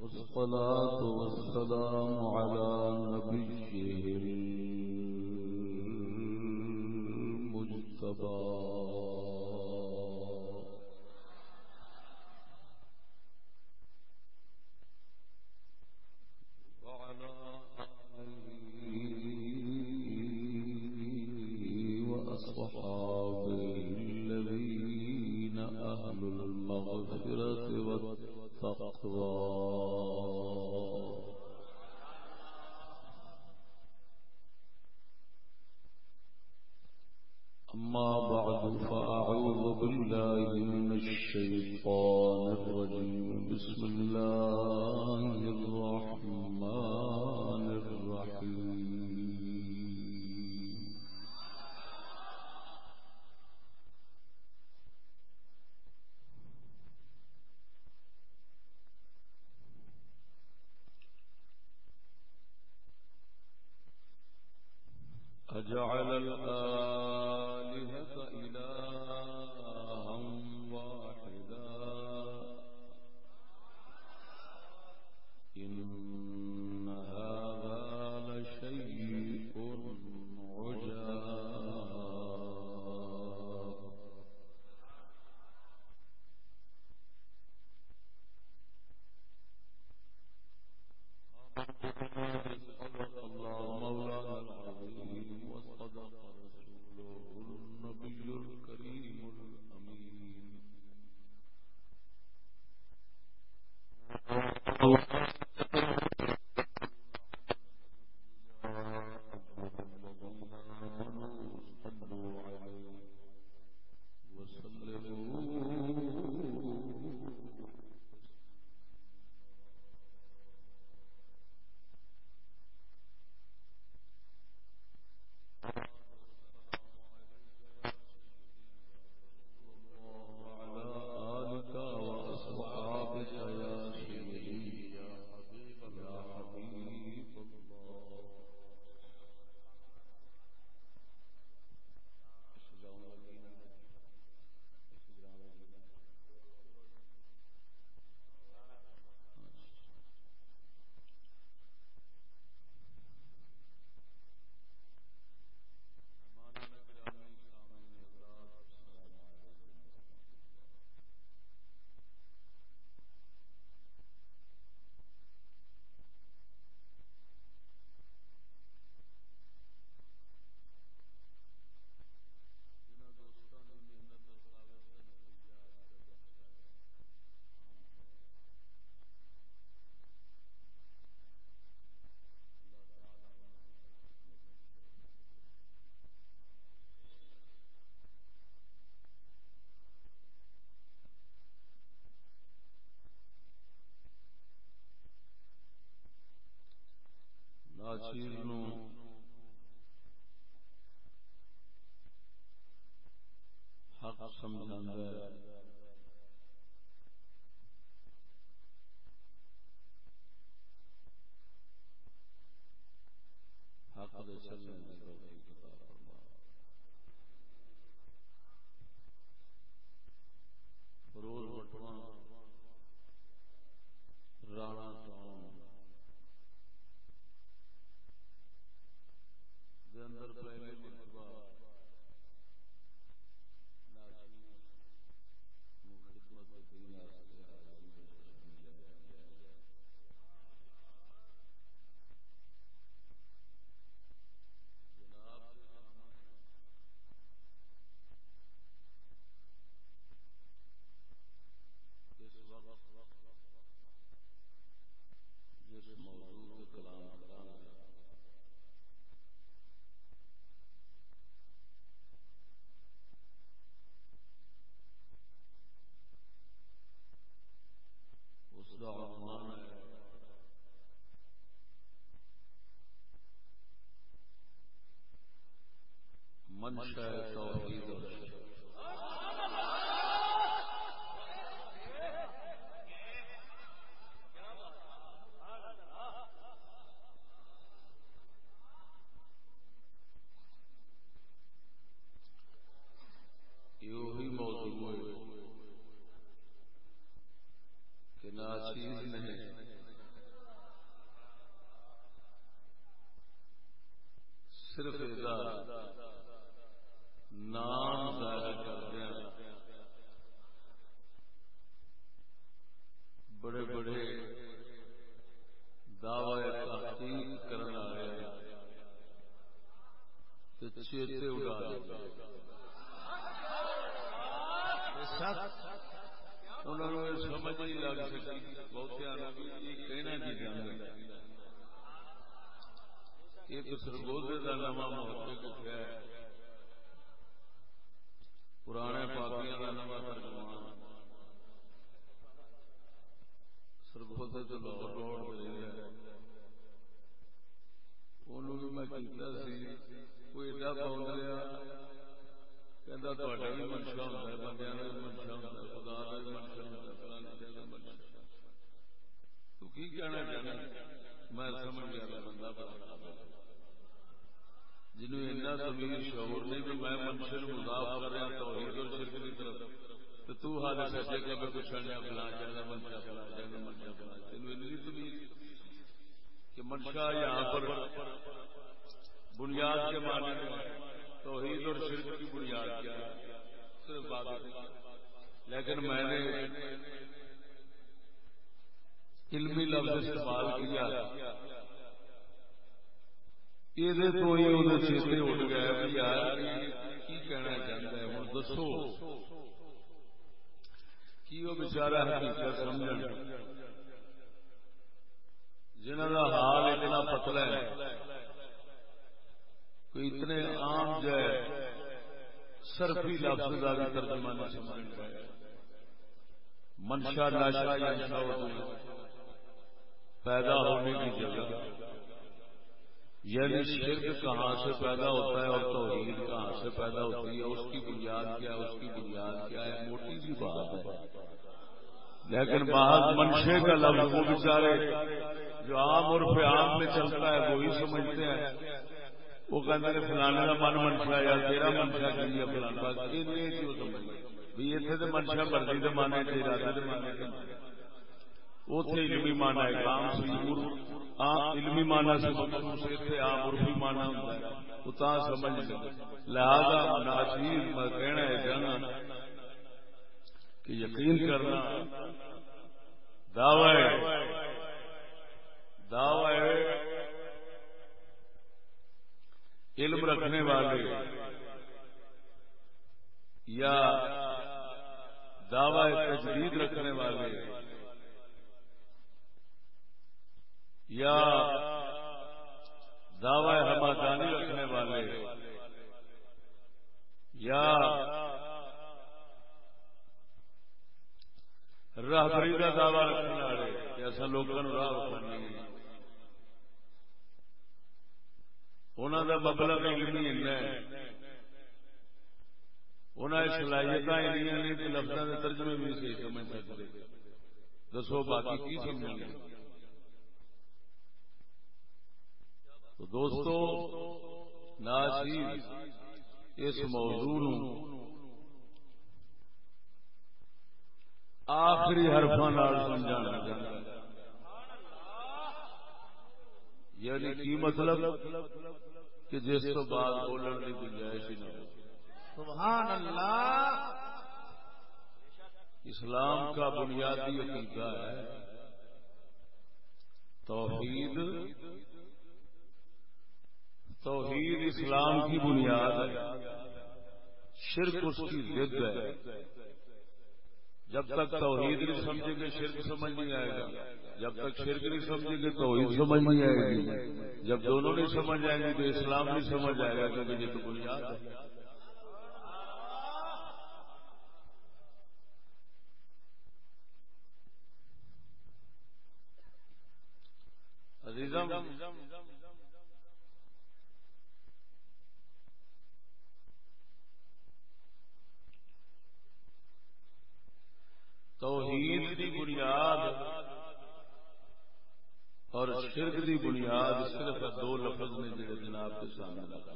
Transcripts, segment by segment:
والصلاة جعل چیز نو سمجھا حق دے چلنے روز بٹوا رانا اندر پہلے منشا توحید ایک سرگوزے کا نواں محقق اٹھا ہے پرانے پاپیاں کا نواں ترجمان سرگوزے تو لاہور روڈ انہوں بھی میں کیتا سی، کوئی ایڈا پاؤں لیا کہندا تہاڈا بھی منشا ہوندا ہے، بندیاں دا بھی منشا ہوندا ہے، خدا دا بھی منشا ہوندا ہے شے دا منشا تو کی کہنا چاہنا؟ میں سمجھ گیا بندہ جنہوں اتنا شعور نہیں کہ میں منشے مضاف کر رہا، توحید اور شرک کی طرف۔ تو تو حال میں کچھ نہیں فلاں منشا منشا تینوں اتنی تمیز کہ منشا یہاں پر بنیاد کے معنی میں توحید اور شرک کی بنیاد کیا صرف بات لیکن میں نے علمی لفظ استعمال کیا۔ یہ تو یہ چیتے اٹھ گیا کہ یار کی کہنا چاہتا ہے؟ ہوں دسو۔ کی وہ بچارا حقیقت سمجھ جنہوں کا حال اتنا پتلا ہے، کوئی اتنے عام جائے سرفی لفظ کا بھی ترجمہ نہیں سمجھ منشا نشا یا پیدا ہونے کی جگہ۔ یعنی شرک کہاں سے پیدا ہوتا ہے اور توحید کہاں سے پیدا ہوتی ہے؟ اس کی بنیاد کیا ہے؟ اس کی بنیاد کیا ہے؟ موٹی سی بات ہے۔ لیکن بعض منشے کا لفظ وہ بیچارے جو عام اور عام میں چلتا ہے وہی سمجھتے ہیں۔ وہ کہتے ہیں فلانے کا من منشا یا تیرا منشا کریے فلانا بھی اتنے تو منشا مرضی کے مانے ارادے کے مانے۔ اتنے علمی مانا ہے کام سی علمی مانا سے اتنے عام عرفی مانا ہوتا ہے۔ وہ تا سمجھ لہذا ناچیز میں کہنا ہے جانا کہ یقین کرنا دعوی دعوی علم رکھنے والے یا دعوی تجدید رکھنے والے یا دعوی ہمادانی رکھنے والے یا راہبری کا دعوی رکھنے والے ایسا لوگوں راہ رکھنے انہوں کا مبلغ علمی ایسا ہے۔ انہیں صلاحیت ایڈیاں نہیں لفظوں کے ترجمے بھی صحیح سمجھ سکتے دسو باقی کی سمجھیں گے تو دوستو، ناچیز اس موضوع آخری سمجھانا چاہتا یعنی کی مطلب؟ کہ جس تو بعد بولن کی گنجائش ہی نہ سبحان اللہ۔ اسلام کا بنیادی عقیدہ ہے توحید۔ توحید اسلام کی بنیاد ہے۔ شرک اس کی ضد ہے۔ جب تک توحید نہیں سمجھے گے شرک سمجھ نہیں آئے گا۔ جب تک شرک نہیں سمجھے گے توحید سمجھ نہیں آئے گی۔ جب دونوں نہیں سمجھ آئیں گے تو اسلام نہیں سمجھ آئے گا، کیونکہ یہ تو بنیاد ہے۔ عزیزم توحید دی بنیاد اور شرک دی بنیاد صرف دو لفظ نے جڑے جناب کے سامنے لگا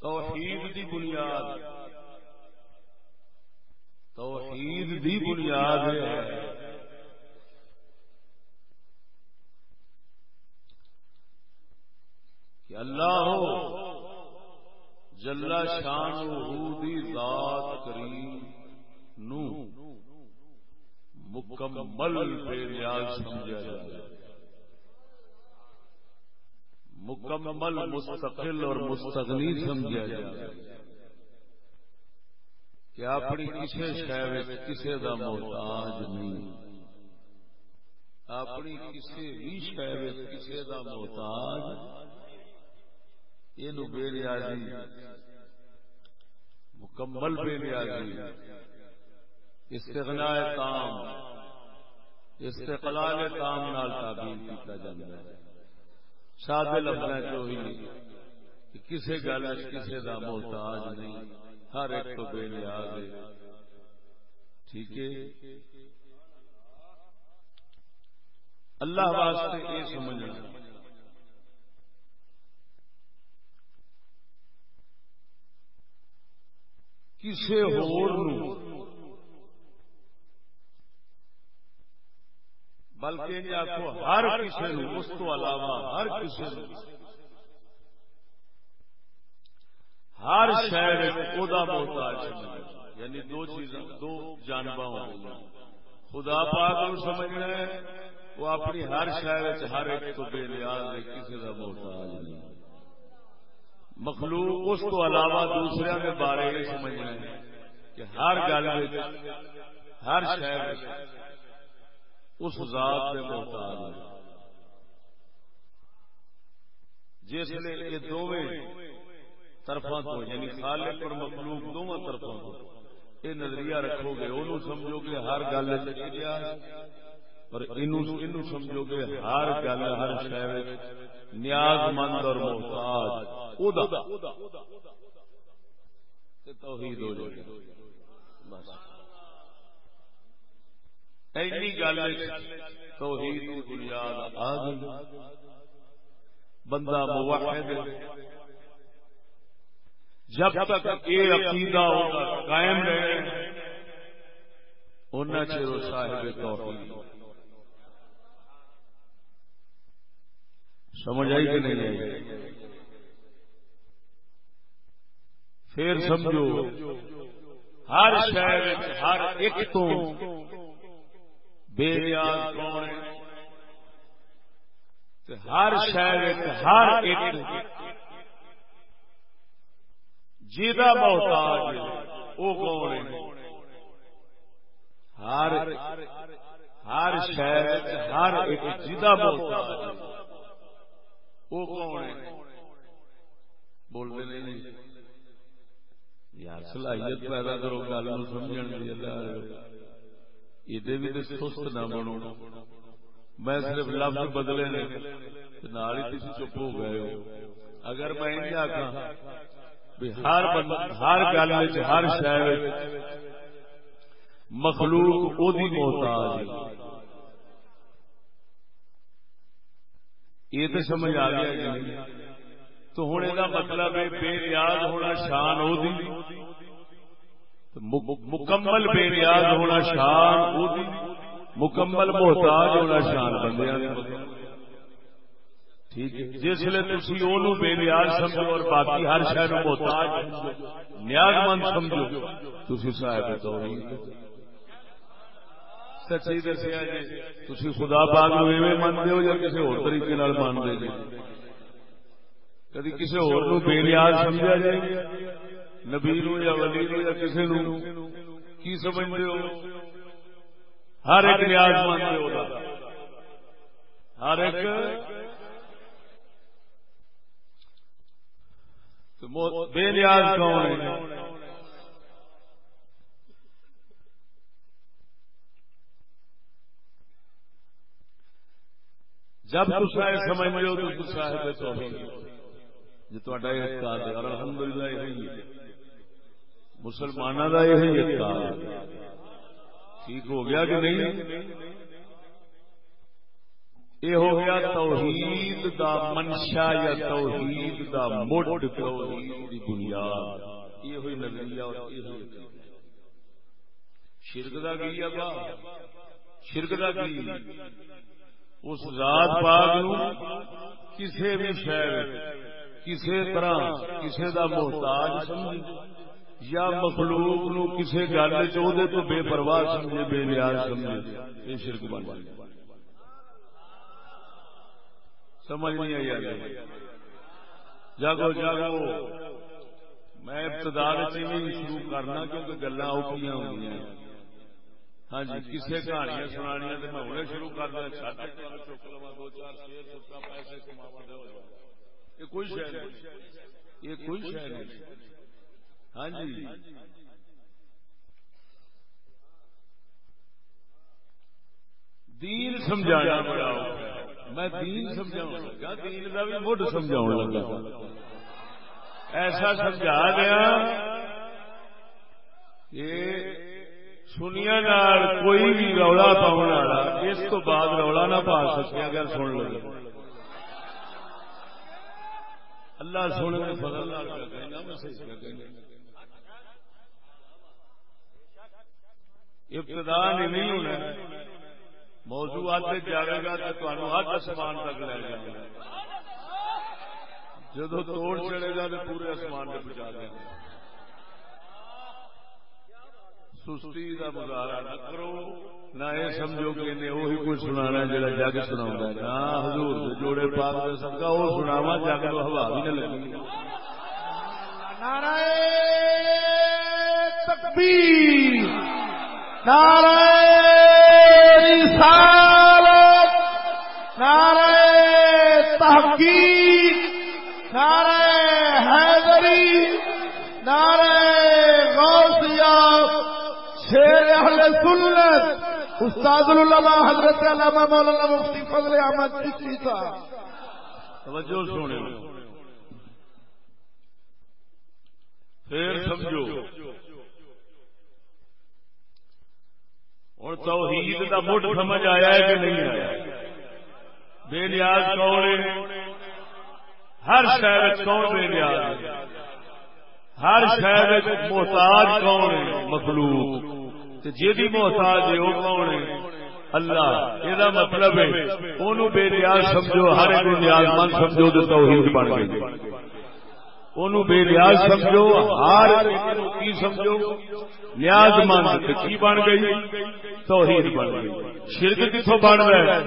توحید دی بنیاد، توحید دی بنیاد ہے۔ کہ اللہ ہو جلا شان دی ذات کریم نو مکمل بے نیاز سمجھا جائے۔ مکمل مستقل اور مستغنی سمجھا جائے۔ کہ اپنی کسی شہر کسی کا محتاج نہیں۔ اپنی کسی بھی شہر کسی کا محتاج یہ بے نیازی مکمل بے نیازی استغنا کام، استقلال کام نال تعبیر کیتا جاتا ہے۔ سادے لفظ جو ہی کسی گل کسی کا محتاج نہیں، ہر ایک تو بے نیاز ہے۔ ٹھیک ہے؟ اللہ واسطے یہ سمجھنا۔ کسی ہور بلکہ آخو ہر کسی اس علاوہ ہر کسی ہر شہر محتاج یعنی دو چیزاں، دو جانب خدا پاک سمجھنا ہے، وہ اپنی ہر شہر ہر ایک تو بے نیاز کسی کا محتاج نہیں۔ مخلوق اس کو علاوہ دوسرے کے بارے میں سمجھنا ہے کہ ہر گل ہر شہر اس ذات میں محتاج ہے۔ جس نے یہ دونوں طرفوں تو یعنی خالق اور مخلوق دونوں طرفوں تو، یہ نظریہ رکھو گے، انہوں سمجھو گے ہر گل اور سمجھو گے ہر گل، ہر شہر نیاز مند اور محتاج۔ خدا توحید ہو جائے ایسی گل توحید کی بنیاد آ گئی بندہ موحد جب تک یہ عقیدہ قائم رہے ان چر صاحب توحید. سمجھ آئی کہ نہیں آئی؟ پھر سمجھو ہر شہر ہر ایک تو بے نیاز کون ہر شہر ہر ایک جیدا محتاج وہ کون ہر ہر شہر ہر ایک جیدا محتاج وہ کون بولتے نہیں۔ یار، صلاحیت پیدا کرو، گل سمجھ یہ بھی سست نہ بنو۔ میں صرف لفظ بدلے نے ہی تھی چپ ہو گئے ہو۔ اگر میں یہ آخا ہر ہر گل ہر شہر مخلوق وہ محتاج یہ تو سمجھ آ گیا کہ تو ہوں یہ مطلب ہے بے نیاز ہونا شان مکمل بے نیاز ہونا شان مکمل محتاج ہونا شان بندے ٹھیک ہے۔ جس لیے تھی بے نیاز سمجھو اور باقی ہر شہر محتاج نیاز مند سمجھو تھی صاحب تو سچی دسیا جی تھی خدا باغ منتے ہو یا کسی اور طریقے مانتے جی؟ کدی کسی ہو بے نیاز سمجھا جائے؟ نبی نو یا ولی نو یا کسی نو؟ کی سمجھتے ہو؟ ہر ایک نیاز مانتے ہو ہر ایک؟ بے نیاز کون ہے؟ جب تصا سمجھ لو تو صاحب توحید تصا ہے تو جی الحمد للہ یہ مسلمانوں کا یہ ٹھیک ہو گیا کہ نہیں؟ یہ ہو گیا توحید دا منشا یا توحید دا مڈ توحید دی بنیاد۔ یہ ہوئی نظریہ اور یہ ہوئی شرک دا کی ابا؟ شرک دا کی؟ اس ذات پاک کسی بھی شہر کسی طرح کسی کا محتاج سمجھے یا مخلوق نو کسی گل چاہتے تو بے پرواہ سمجھے، بے نیاز سمجھے۔ یہ شرک بن جائے سمجھ نہیں آئی جاگو جاگو۔ میں ابتدا شروع کرنا کیونکہ گلا اوکھیاں ہوئی ہاں جی کسی کہانیاں سنانیاں تو میں ہوں شروع کر دیا۔ چک لوا دو چار شیر ستا پیسے کما یہ کوئی شہر نہیں۔ یہ کوئی شہر نہیں۔ ہاں جی۔ دین سمجھانا بڑا میں دین سمجھاؤں لگا۔ دین کا بھی مڈ سمجھاؤں لگا؟ ایسا سمجھا دیا سنیا کوئی بھی رولا پاؤن والا اس تو بعد رولا نہ پا سکے، اگر سن لگے اللہ سونے فضل ابتدا نہیں ہونا موضوع آتے جائے گا تو تمہیں ہر آسمان تک لے جائے گا۔ جدو توڑ چڑے گا تو پورے آسمان میں پہنچا دیں گے سستی کا مظاہرہ نہ کرو۔ نہ یہ سمجھو کہ وہی جگ سنا نہ، حضور جوڑے پاک دے سکا وہ سناوا جگ کو ہوا بھی نہ لگی تکبیر، نعرہ رسالت، نعرہ تحقیق، نعرہ حیدری، نعرہ غوثیہ شیر اہل سنت استاد العلماء حضرت علامہ مولانا مفتی فضل احمد چشتی صاحب۔ توجہ سونے پھر سمجھو۔ اور توحید کا مٹ سمجھ آیا ہے کہ نہیں آیا؟ بے نیاز کون ہے؟ ہر شہر کون بے نیاز ہر شہر محتاج کون ہے؟ مخلوق۔ جی محتاج ہے، وہ کون ہے؟ اللہ۔ یہ مطلب ہے انہوں بے نیاز سمجھو، ہر ایک نیاز مند سمجھو تو توحید بن گئی۔ انہوں بے نیاز سمجھو، ہر کی سمجھو؟ نیاز مند کی بن گئی؟ توحید بن گئی۔ شرک کتوں بن رہا ہے؟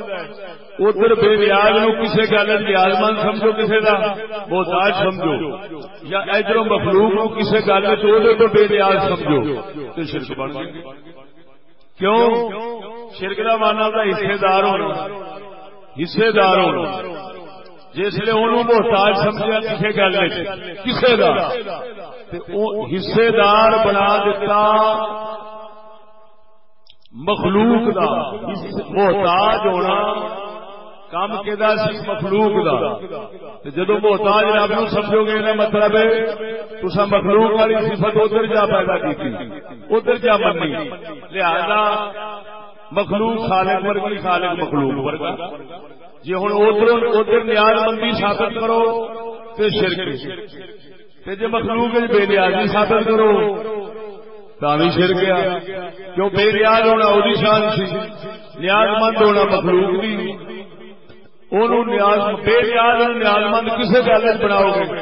ادھر بے نیاز نو کسی گل نیاز مند سمجھو کسی کا محتاج سمجھو۔ یا ادھر مخلوق نو کسی گل تو بے نیاز سمجھو۔ تو شرک بن گئی۔ کیوں؟ شرک مانا کا حصے دار ہونا۔ حصے دار ہونا جسے انہوں محتاج سمجھا کسی گل کسی کا حصے دار بنا دیتا مخلوق دا۔ محتاج ہونا۔ کام کہ مخلوق دا؟ جدو محتاج رب نو سمجھو گے یہ مطلب ہے تصا مخلوق والی صفت ادھر جا پیدا کی ادھر جا منی لہذا مخلوق خالق ورگی خالق مخلوق ورگا۔ جی ہوں ادھر ادھر نیاز مندی ثابت کرو تو شرک جی مخلوق بے نیازی ثابت کرو بھی شر گیا کیوں بے نیاز ہونا وہ شان سی۔ نیاز مند ہونا مخلوق بھی نیاز بے نیاز نیاز مند کسی گل بناؤ گے؟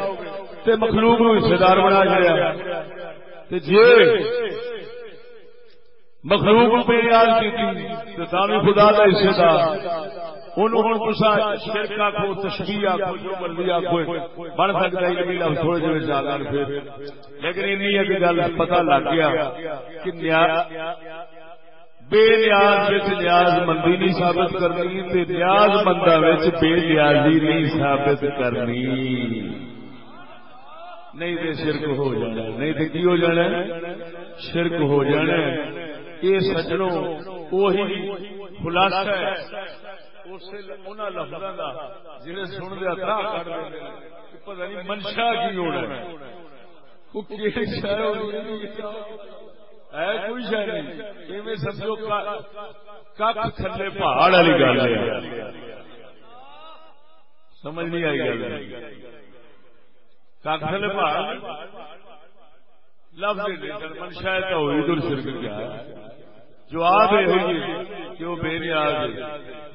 تو مخلوق نو حصے دار بنا چڑیا جی مخلوق بے نیاز کی بھی خدا کا حصے دار شرک آخو تشبیح آخو جو مرضی بن ہے۔ تھوڑے زیادہ پھر۔ لیکن این ایک گل پتا لگ گیا کہ بے نیاز نیاز مندی نہیں ثابت کرنی، تے نیاز مندہ بے نیازی نہیں ثابت کرنی۔ نہیں تو شرک ہو جانا، نہیں تو کی ہو جانا؟ شرک ہو جانا۔ یہ سجنوں، وہی خلاصہ ہے۔ جنہیں سن دیا پتا نہیں منشا کی ہونا ہے کوئی شہ نہیں. ایویں سمجھو کپ تھلے پہاڑ والی گل ہے. سمجھ نہیں آئی گل. کک تھلے پہاڑ لفظ منشا تو ہوئی تو شرک کیا جواب یہ ہوئی کہ وہ بے نیاز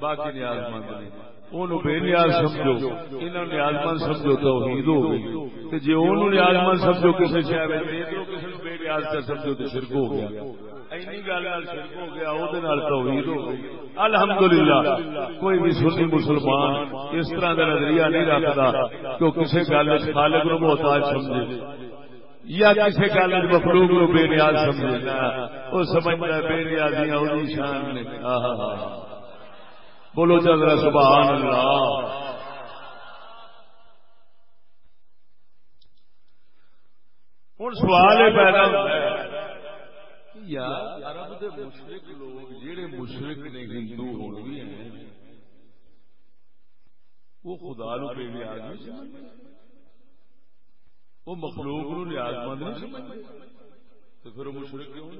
باقی نیاز مند نہیں. انہوں بے نیاز سمجھو انہوں نیاز سمجھو ہو گئی۔ جی انہوں نیاز سمجھو بے نیاز سمجھو شرک ہو گیا۔ الحمدللہ، کوئی بھی سنی مسلمان اس طرح کا نظریہ نہیں رکھتا کہ کسی گل خالق نو محتاج سمجھے یا کسی گل مخلوق کو بے نیاز سمجھنا وہ سمجھتا بے نیازیاں شان نے۔ بولو جی چل سبحان اللہ۔ ہوں سوال یہ پیدا ہوتا ہے یار، عرب دے مشرق لوگ جہے مشرق نے ہندو ہو بھی ہیں، وہ خدا نو بے نیاز نہیں سمجھتے۔ وہ مخلوق نو نیاز مند نہیں سمجھتے۔ تو پھر وہ مشرق کیوں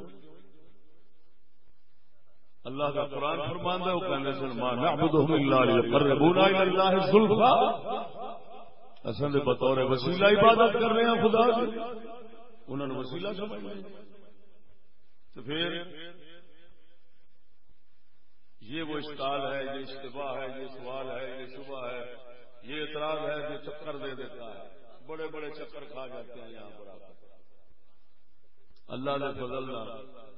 اللہ کا قرآن فرمان ہے وہ کہنے سلمان نعبدهم الا ليقربونا الى الله زلفا اصل بطور وسیلہ عبادت کر رہے ہیں خدا کی انہوں نے وسیلہ سمجھ تو پھر یہ وہ اشتعال ہے یہ اشتباہ ہے یہ سوال ہے یہ شبہ ہے یہ اعتراض ہے جو چکر دے دیتا ہے۔ بڑے بڑے چکر کھا جاتے ہیں یہاں پر اللہ نے فضل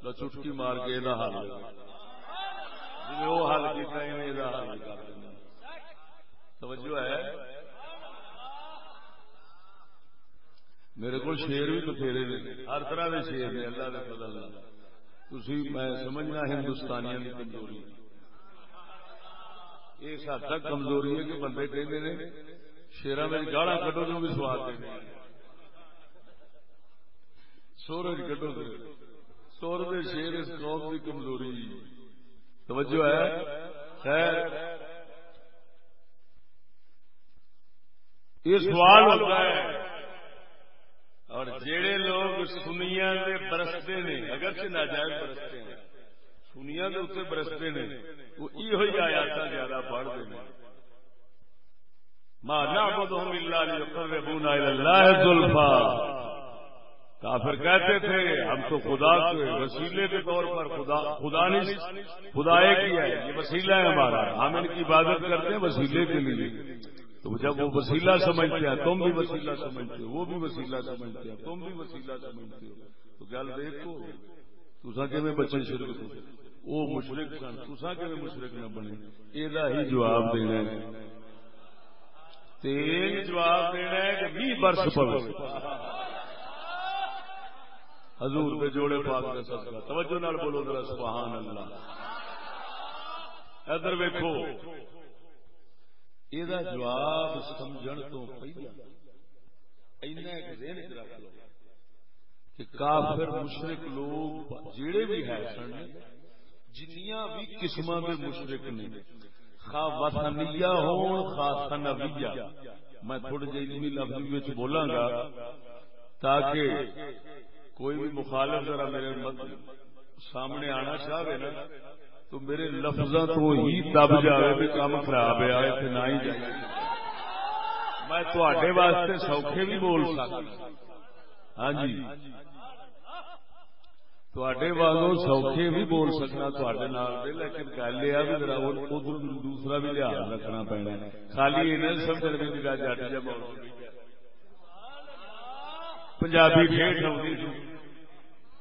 نہ چٹکی مار کے یہ حل جی وہ حل کیا حل کر دینا توجہ ہے؟ میرے کو شیر بھی بتھیرے نے۔ ہر طرح کے شیر نے، اللہ کے فضل تھی میں سمجھنا ہندوستانیاں کی کمزوری۔ اس حد تک کمزوری ہے کہ بندے کہتے ہیں شیرا میں گاڑا کٹو تو بھی سواد دیں سورج کٹو تو۔ سور دے شیر اس قوم کی کمزوری۔ توجہ ہے؟ خیر. یہ سوال ہوتا ہے. اور جڑے لوگ سنیا کے برستے نے اگر سے ناجائز برستے ہیں سنیا کے اتنے برستے نے وہ یہ آیا تھا زیادہ پڑھتے ہیں۔ کافر کہتے تھے، ہم تو خدا کے وسیلے کے طور پر خدا خدا نے خدا ایک ہی ہے، یہ وسیلہ ہے ہمارا۔ ہم ان کی عبادت کرتے ہیں وسیلے کے لیے۔ تو جب وہ وسیلہ سمجھتے ہیں، تم بھی وسیلہ سمجھتے ہو، وہ بھی وسیلہ سمجھتے ہیں، تم بھی وسیلہ سمجھتے ہو۔ تو گل دیکھو تسا کہ بچے شروع وہ مشرق سن تسا کہ مشرق نہ بنے؟ یہ ہی جواب دینا ہے۔ جواب دینا ہے کہ بھی برس پڑے حضور کے جوڑے پاک کا سسکا توجہ نال بولو ذرا سبحان اللہ ادھر ویکو یہ جواب سمجھن تو پہلا۔ رکھ لو کہ کافر مشرق لوگ جڑے بھی ہے سن، جنیاں بھی قسم کے مشرق نے۔ خا وطنیا ہو خا سنبیا میں تھوڑے جی علمی لفظ وچ بولاں گا تاکہ کوئی بھی مخالف ذرا میرے سامنے آنا چاہے نا، تو میرے لفظوں تو ہی دب جائے بھی کام خراب ہے نہ ہی جائے۔ میں تھوڑے واسطے سوکھے بھی بول سکتا۔ ہاں جی۔ تھوڑے والوں سوکھے بھی بول سکنا تھوڑے لیکن گل یہ بھی ذرا ادھر دوسرا بھی لحاظ رکھنا پینا خالی یہ سمجھ بھی جٹ جا پنجابی ٹھیک آئی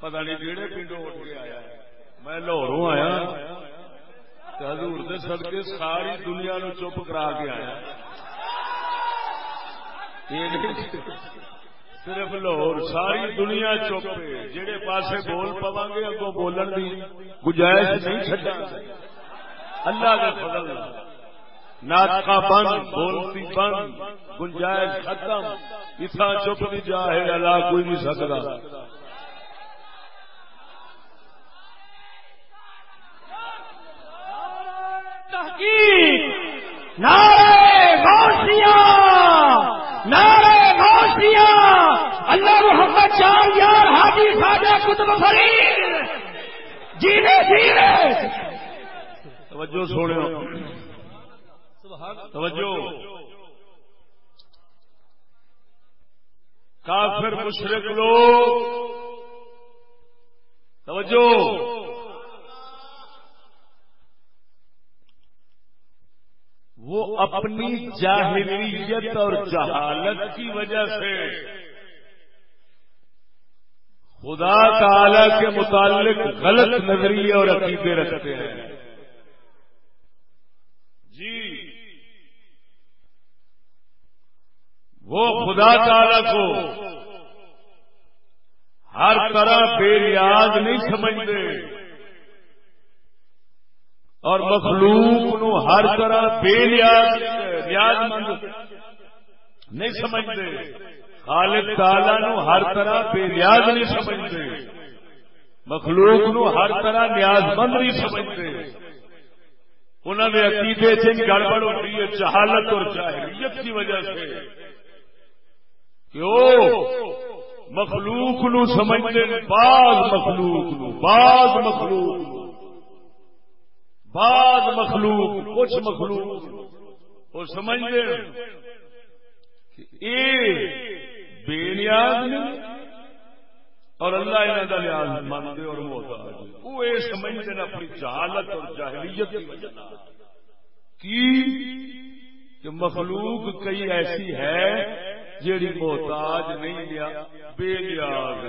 پتا نہیں کہڑے پنڈوں اٹھ کے آیا میں لاہوروں آیا ہاں۔ حضور دے ساری دنیا نو چپ کرا کے آیا ہاں۔ صرف لاہور، ساری دنیا چپ جہے پاسے بول پوا گے، اگوں بولن کی گنجائش نہیں چڈا اللہ کے فضل ناطقہ بند، بولتی بند، گنجائش ختم۔ اتنا چپ نہیں جا ہے اللہ کوئی نہیں سکتا تحقیق۔ نعرے غوثیہ نعرے غوثیہ۔ اللہ محمد چار یار حاجی خواجہ کتب فرید۔ جینے جینے۔ توجہ سونے توجہ۔ کافر، مشرق لوگ۔ توجہ۔ وہ اپنی جاہلیت اور جہالت کی وجہ سے۔ خدا تعالی کے متعلق غلط نظریے اور عقیدے رکھتے ہیں۔ جی۔ وہ خدا تعالی کو ہر طرح بے نیاز نہیں سمجھتے۔ اور مخلوق نو ہر طرح بے نیاز نیاز مند۔ نہیں سمجھتے۔ خالق تعالی نو ہر طرح بے نیاز نہیں سمجھتے۔ مخلوق نو ہر طرح نیاز مند نہیں سمجھتے۔ انہوں نے عقیدے سے گڑبڑ ہوتی ہے، جہالت اور جاہلیت کی وجہ سے۔ کہ مخلوق نو سمجھتے بعض مخلوق نو بعض مخلوق نو۔ بعض مخلوق، کچھ مخلوق۔ وہ سمجھتے بے نیاز نہیں اور اللہ انہوں کا لحاظ مانتے اور محتاج وہ یہ سمجھتے ہیں اپنی جہالت اور جاہلیت کی وجہ کی؟ کہ مخلوق کئی ایسی ہے جیڑی محتاج نہیں لیا بے نیاز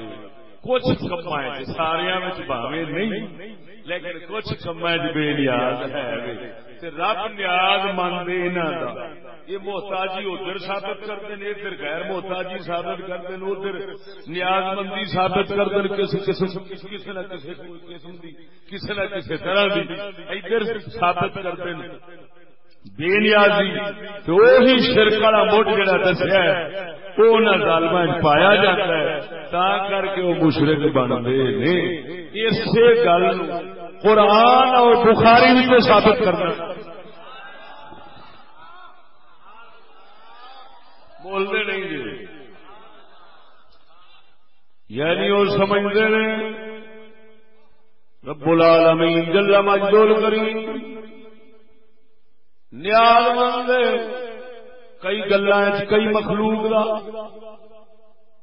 کچھ کما سارا بھاوے نہیں، لیکن کچھ کما بے نیاز ہے رب نیاز مانتے انہوں کا یہ محتاجی ادھر ثابت کرتے ہیں، ادھر غیر محتاجی ثابت کرتے ہیں، ادھر نیاز مندی ثابت کرتے ہیں، کسی قسم، کسی نہ کسی قسم کی کسی نہ کسی طرح کی ادھر ثابت کرتے ہیں۔ بے نیازی تو وہی شرک والا مٹ جڑا دسیا ہے، وہ انہوں ظالم پایا جاتا ہے، تا کر کے وہ مشرق بنتے ہیں۔ اسی گل قرآن اور بخاری بھی ثابت کرنا۔ بولتے نہیں جی۔ یعنی وہ سمجھتے ہیں، رب العالمین جل مجدول کریم۔ نیاز مند کئی گلا کئی مخلوق دا،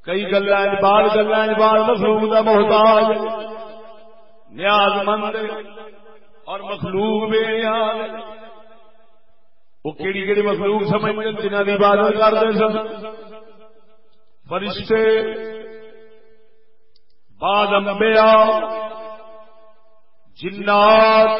کئی گلا بال گلا بال مخلوق دا محتاج۔ نیاز مند اور مخلوق بے نیاز۔ وہ کہڑی کہڑی مخلوق سمجھ جنہ کی عبادت کرتے سن۔ فرشتے بعد انبیاء، جنات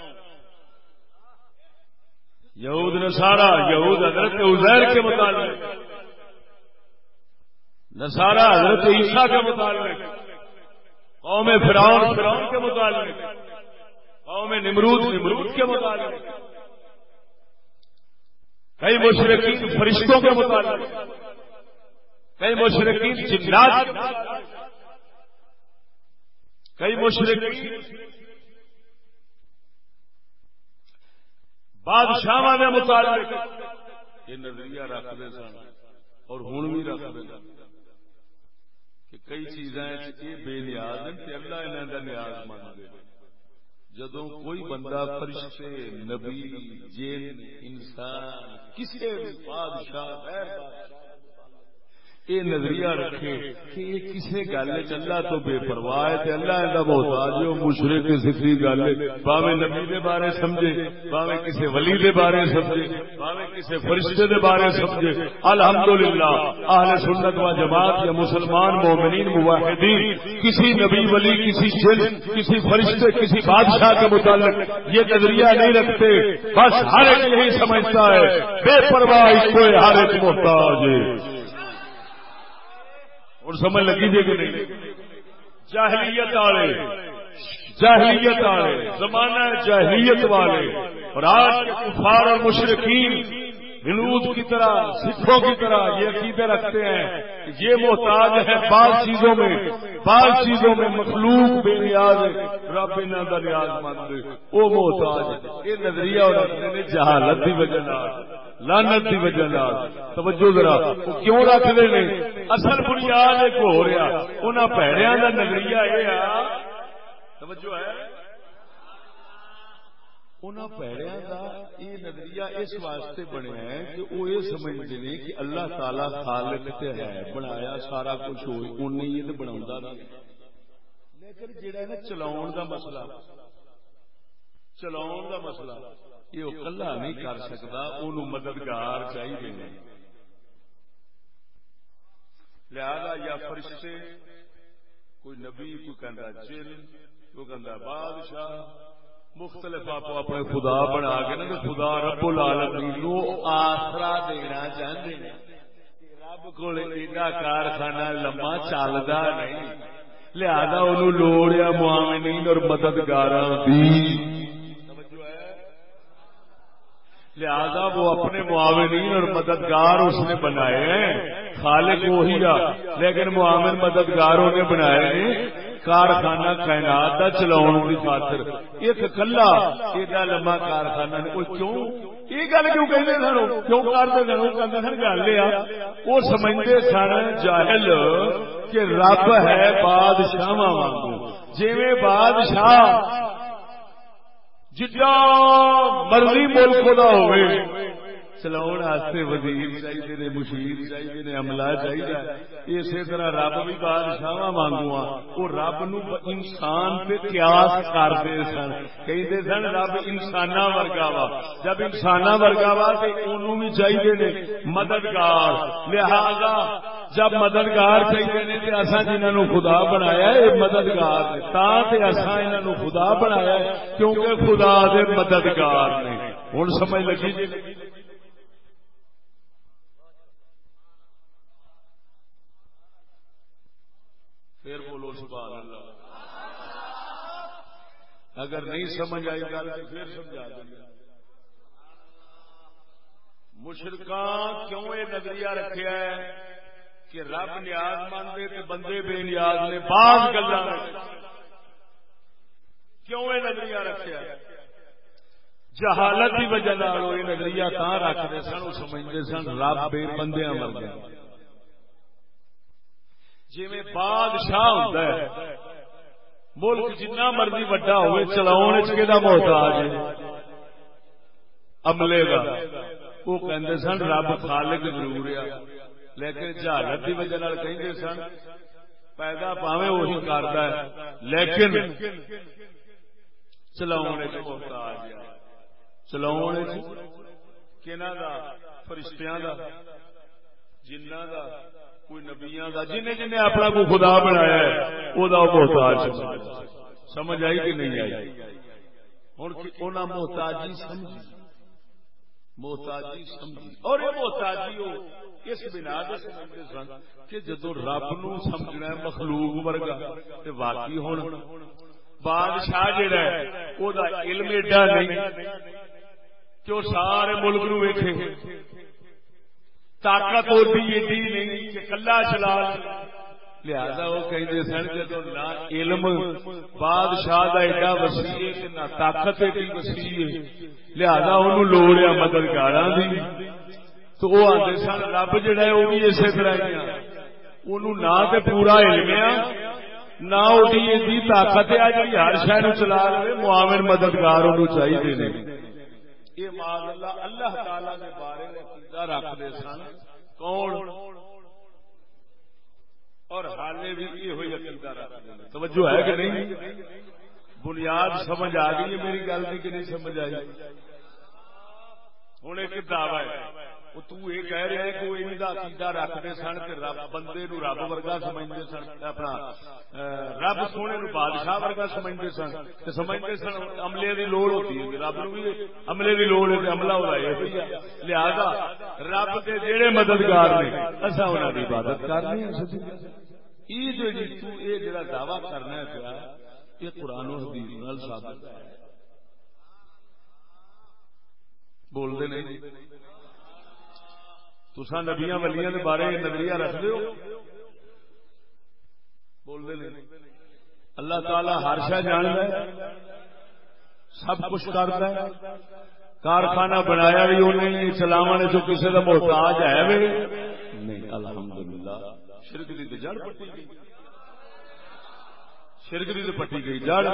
یہود نسارا یہود حضرت عزیر کے متعلق نسارا حضرت عیسیٰ کے متعلق، قوم فرعون فرعون کے متعلق، قوم نمرود نمرود کے متعلق، کئی مشرقین فرشتوں کے متعلق، کئی مشرقین جنات کئی مشرقین بادشاہ دے متعلق یہ نظریہ رکھتے سن اور ہوں بھی رکھتے سن کہ کئی چیزاں یہ بے نیاز ہیں کہ اللہ انہوں کا نیاز مان دے جدو کوئی بندہ فرشتے، نبی جین انسان کسی بھی بادشاہ، غیر بادشاہ یہ نظریہ رکھے کہ یہ کسی گل اللہ تو بے پرواہ ہے اللہ محتاج ہے مشرے کے ذکری گل باوے نبی دے بارے سمجھے باوے کسی ولی دے بارے سمجھے باوے کسی فرشتے دے بارے سمجھے۔ الحمدللہ، اہل سنت و جماعت یا مسلمان مومنین مواحدین کسی نبی ولی، کسی جن، کسی فرشتے، کسی بادشاہ کے متعلق یہ نظریہ نہیں رکھتے۔ بس ہر ایک یہی سمجھتا ہے، بے پرواہ کوئی ہر ایک محتاج ہے۔ اور سمجھ لگی جی کہ نہیں۔ جاہلیت والے جاہلیت والے، زمانہ جاہلیت والے، اور آج کے کفار اور مشرقین ہنود کی طرح، سکھوں کی طرح یہ عقیدے رکھتے ہیں یہ محتاج ہے بعض چیزوں میں، بعض چیزوں میں مخلوق بے نیاز رب انہوں کا نیاز مانتے وہ محتاج یہ نظریہ اور رکھتے ہیں جہالت کی وجہ لانت کی وجہ توجہ ذرا. کیوں رکھتے ہیں اصل بنیاد ایک ہو رہا. انہوں پیڑیا کا نظریہ یہ توجہ ہے. پیڑیا کا یہ نظریہ اس واسطے بنیا ہے کہ وہ یہ سمجھتے ہیں کہ اللہ تعالی خالق تے ہے، بنایا سارا کچھ ہو یہ بنا لیکن جڑا ہے نا چلاؤ دا مسئلہ۔ چلاؤ دا مسئلہ۔ یہ کلا نہیں کر سکتا ان مددگار چاہیے۔ لہذا یا فرشتے، کوئی نبی، کوئی کہہ جن، کوئی کہہ بادشاہ، مختلف آپ اپنے خدا بنا کے نا خدا رب العالمین آسرا دینا چاہتے ہیں رب کو کارخانہ لما چلتا نہیں۔ لہذا انہوں لوڑ یا معاملین اور مددگار دی۔ لہذا وہ اپنے معاونین اور مددگار اس نے بنائے ہیں۔ خالق وہی لیکن معاون مددگاروں نے بنائے ہیں۔ کارخانہ کائنات کا چلاؤ کی خاطر۔ ایک کلا ایڈا لمبا کارخانہ کیوں؟ یہ گل کیوں کہتے سن؟ کیوں کرتے سن؟ وہ کہتے سن گل یہ وہ سمجھتے سن جاہل کہ رب ہے بادشاہ واگو جی بادشاہ جتنا مرضی ملک کا ہوئے چلاؤ وزیر چاہیے نے، مشیر چاہیے نے، عملہ چاہیے اسی طرح رب بھی بادشاہ مانگو وہ رب نو انسان پہ قیاس کرتے سن۔ کہتے سن، رب انسان ورگا وا۔ جب انسان ورگا وا تو انہوں بھی چاہیے نے، مددگار۔ لہذا جب مددگار چاہیے تو اصا جنہوں خدا بنایا یہ مددگار نے۔ اصا انہوں خدا بنایا کیونکہ خدا دے مددگار نے۔ ہوں سمجھ لگی جی؟ پھر بولو سبحان اللہ۔ اگر نہیں سمجھ آئی گل پھر سمجھا دیں۔ مشرقان کیوں یہ نظریہ رکھا ہے کہ رب نیاز مانتے کہ بندے بے نیاز نے بعض گلا کیوں یہ نظریہ رکھا ہے جہالت کی وجہ یہ نظریہ کہاں رکھتے سن؟ وہ سمجھتے سن رب بے بندیاں مرد جی بادشاہ ہوتا ہے، ملک جنہ مرضی وڈا ہوئے چلاؤ محتاج عملے کا وہ کہندے سن، رب خالق ضرور ہے۔ لیکن جہالت کی وجہ کہندے سن، پیدا پاوے وہی کرتا ہے۔ لیکن چلاؤ محتاج چلاؤ کہنا دا؟ فرشتیاں دا۔ جنہ دا؟ کوئی نبیاں دا، جنہیں جنہیں اپنا کو خدا بنایا ہے وہ محتاج سمجھ آئی کہ نہیں آئی؟ ہوں محتاجی سمجھی۔ محتاجی سمجھی۔ اور یہ محتاجی ہو، اس بنا سمجھتے سن کہ جدو رب نو سمجھنا ہے مخلوق ورگا، تے واقعی ہوں بادشاہ جڑا ہے وہ علم ایڈا نہیں کہ وہ سارے ملک نو ویکھے۔ طاقت ہوتی ایڈی نہیں کہ کلا چلا لہذا وہ کہیں سن جدو نہ علم بادشاہ کا ایڈا وسیع ہے نہ طاقت ایڈی وسیع ہے. لہذا انہوں لوڑ ہے مددگار دی. تو وہ آتے سن رب جڑا ہے وہ بھی اسی طرح ہی انہوں نہ تے پورا علم ہے. نہ وہی طاقت ہے جی ہر شہر چلا رہے معاون مددگار انہوں چاہیے یہ ماض اللہ اللہ تعالی کے بارے رکھتے سن۔ کون؟ اور حالے بھی یہ ہوئی عقیدہ رکھتے ہیں۔ توجہ ہے کہ نہیں؟ بنیاد سمجھ آ گئی ہے، میری گل کی کہ نہیں سمجھ آئی۔ ہوں ایک دعوی ہے۔ وہ یہ کہہ رہا ہے کہ وہ عقیدہ رکھتے سن بندے رب ورگا سمجھتے سن اپنا رب سونے بادشاہ ورگا سمجھتے سن سمجھتے سن عملے کی لوڑ ہوتی ہے رب نو بھی عملے کی لوڑ ہے عملہ ہوا ہے لہذا رب کے جہے مددگار نے اصا انہوں کی عبادت کرنی جو یہ جڑا دعوی کرنا پیا یہ قرآن و حدیث نال ثابت ہے بولتے نہیں تسا نبیا ولییا کے بارے نظریہ رکھ دو بول دے اللہ تعالی ہر شہ جان سب کچھ کرتا ہے۔ کارخانہ بنایا بھی انہیں چلاو نے، جو کسی کا محتاج ہے بھی۔ نہیں، الحمدللہ۔ شرک کی جڑ پٹی گئی۔ شرک کی پٹی گئی، جڑ۔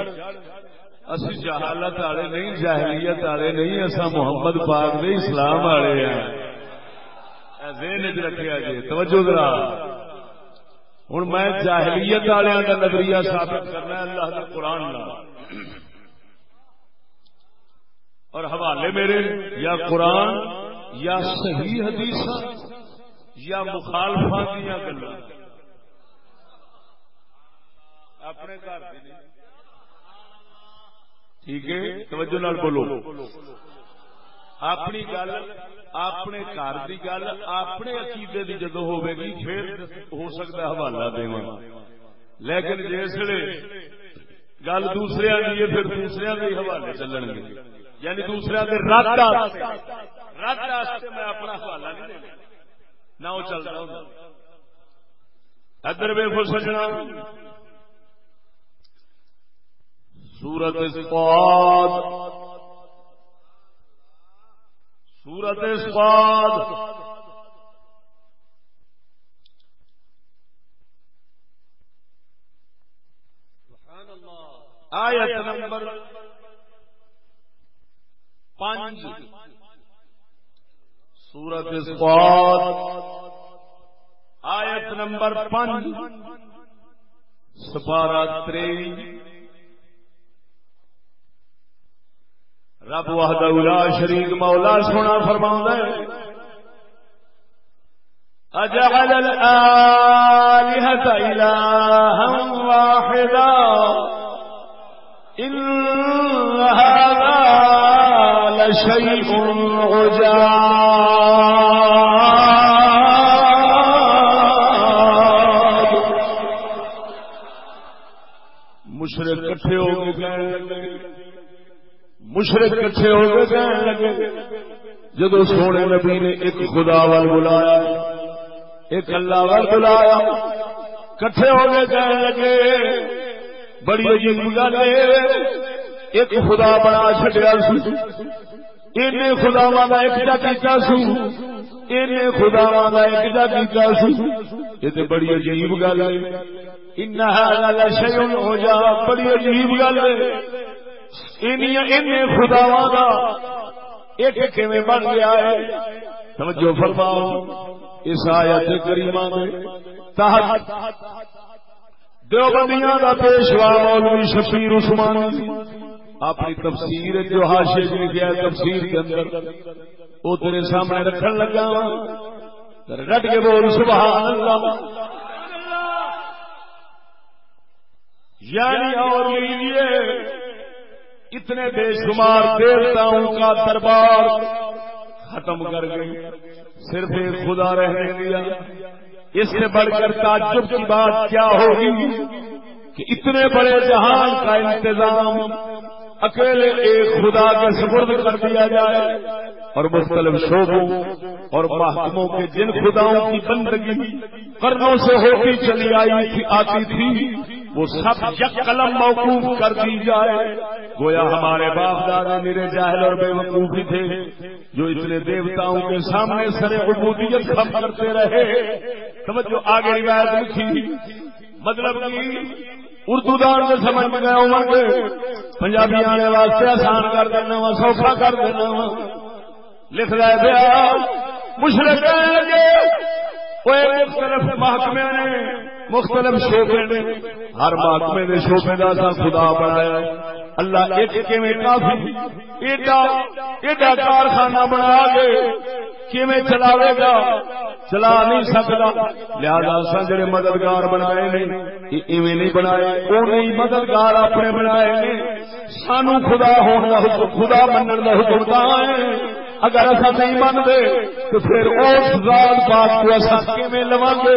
اسی جہالت والے نہیں، جاہلیت والے نہیں اصا محمد پاک دے اسلام والے ہیں۔ ذہن رکھا جی توجہ ذرا۔ ہوں میں جاہلیت والوں کا نظریہ ثابت کرنا اللہ کے قرآن اور حوالے میرے یا قرآن یا صحیح حدیث یا مخالفا دیا گلا اپنے گھر ٹھیک ہے توجہ نال بولو۔ اپنی گل اپنے گھر کی گل اپنے عقیدے کی جدو ہوے گی پھر ہو سکتا حوالہ دے لیکن جس گل دوسرے کی پھر دوسرے کے حوالے چلن گے یعنی دوسرے کے رد رد میں اپنا حوالہ نہیں دینا نہ وہ چل رہا ہوں ادھر بے خوش سجنا سورت اسپاد سورت اسپاد آیت نمبر پانچ۔ سورت اسپاد آیت نمبر پانچ۔ سپارہ تری رب وحدہ اولا شریک مولا سونا فرما اجعل الآلهة إلها واحدا۔ إن هذا لشيء عجاب۔ مشرق کٹھے ہو گئے۔ مشرق کٹھے ہو کے کہنے لگے جب سونے نبی نے ایک خدا وال بلایا، ایک اللہ وال بلایا کٹھے ہو کے کہنے لگے، بڑی عجیب گل ایک خدا بنا چڈیا سی ان خدا کا ایک کیتا سو ان خدا کا ایک کیتا سو یہ تو بڑی عجیب گل ہے۔ ان شیون بڑی عجیب گل ہے۔ خداوا کا ایک کیویں بن گیا ہے؟ سمجھو فرماؤ، اس آیت کریمہ میں تحت دیوبندیاں کا پیشوا مولوی شفیر عثمان جی، اپنی تفسیر جو حاشے جی لکھا تفسیر کے اندر وہ تیرے سامنے رکھن لگا رٹ کے بول، سبحان اللہ۔ یعنی اور لیجیے اتنے بے شمار دیوتاؤں کا دربار ختم کر گئے۔ صرف ایک خدا رہنے دیا اس سے بڑھ کر تعجب کی بات کیا ہوگی کہ اتنے بڑے جہان کا انتظام اکیلے ایک خدا کے سپرد کر دیا جائے اور مختلف شعبوں اور محکموں کے جن خداؤں کی بندگی کرنوں سے ہوتی چلی آئی آتی تھی وہ سب یک قلم موقوف کر دی جائے۔ گویا ہمارے باپ دادا میرے جاہل اور بے وقوفی تھے، جو اتنے دیوتاؤں کے سامنے سر عبودیت کم کرتے رہے۔ سمجھو آگے روایت لکھی۔ مطلب اردو دار میں سمجھ میں گئے عمر کے پنجابی آنے واسطے آسان کر دینا وا، سوکھا کر دینا وا۔ لکھ رہے پیا مشرق لگے وہ مختلف محکمے نے، مختلف شعبے نے، ہر محکمے نے شعبے کا سا خدا بنایا۔ اللہ ایک کافی، ایڈا ایڈا کارخانہ بنا کے کیویں چلاوے گا؟ چلا نہیں سکتا لہذا اصا جڑے مددگار بنائے نے ایویں نہیں بنائے وہ نہیں مددگار اپنے بنائے نے۔ سانو خدا ہونا خدا منن کا حکم ہے۔ اگر ایسا نہیں منگے تو پھر اس ذات بات کو اصا کیویں لوا گے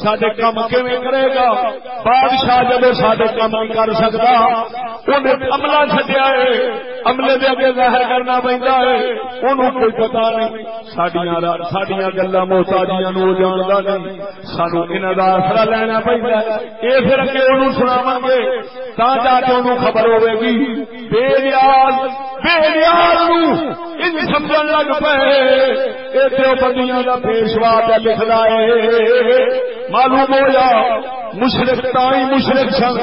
سڈے کام کیویں کرے گا؟ بادشاہ جب سڈے کام نہیں کر سکتا، انہیں عملہ چڈیا ہے، عملے دے اگے ظاہر کرنا پہنتا ہے، انہوں کوئی پتا نہیں سڈیا گلا محتاجیاں نو جانتا نہیں، سانو انہوں کا آسرا لینا پہنتا ہے۔ یہ پھر اگے انہوں سنا گے تا جا کے انہوں خبر ہوے گی بے نیاز بے نیاز سمجھ لگ پے یہ بندیاں کا پیشوا پہ لکھ ہے معلوم ہو جا مشرق تائی مشرق سن،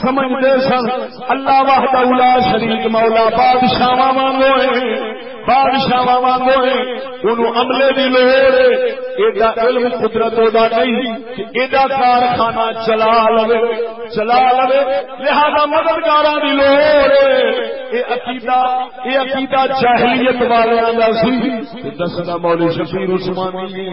سمجھتے سن، اللہ وحدہ لا شریک مولا بادشاہ وانگو بادشاہ وانگو انہوں عملے دی لوڑ ایڈا علم قدرت دا نہیں ایڈا کارخانہ چلا لوے چلا لوے، لہذا مددگار دی لوڑ اے عقیدہ اے عقیدہ جاہلیت والے دا سی۔ دسنا مولوی شفیع عثمانی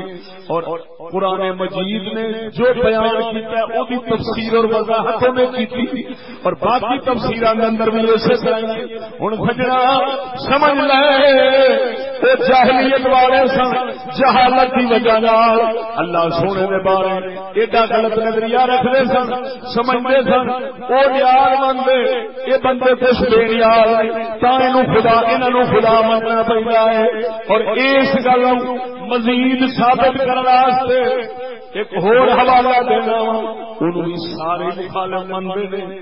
اور قرآن مجید نے جو بیان کیتا وہ بھی تفسیر اور وضاحتوں میں کی تھی اور باقی تفسیر اندر بھی ایسے کریں ہوں سجنا سمجھ لے جاہلیت والے سن، جہالت کی وجہ اللہ سونے کے بارے ایڈا غلط نظریہ رکھتے سن سمجھتے سن۔ وہ نیار منگے یہ بندے کچھ بے نیار خدا انہوں خدا مننا پڑتا ہے۔ اور اس گل مزید ثابت کرنے ایک ہور حوالہ دینا انہوں سارے مخالف منگے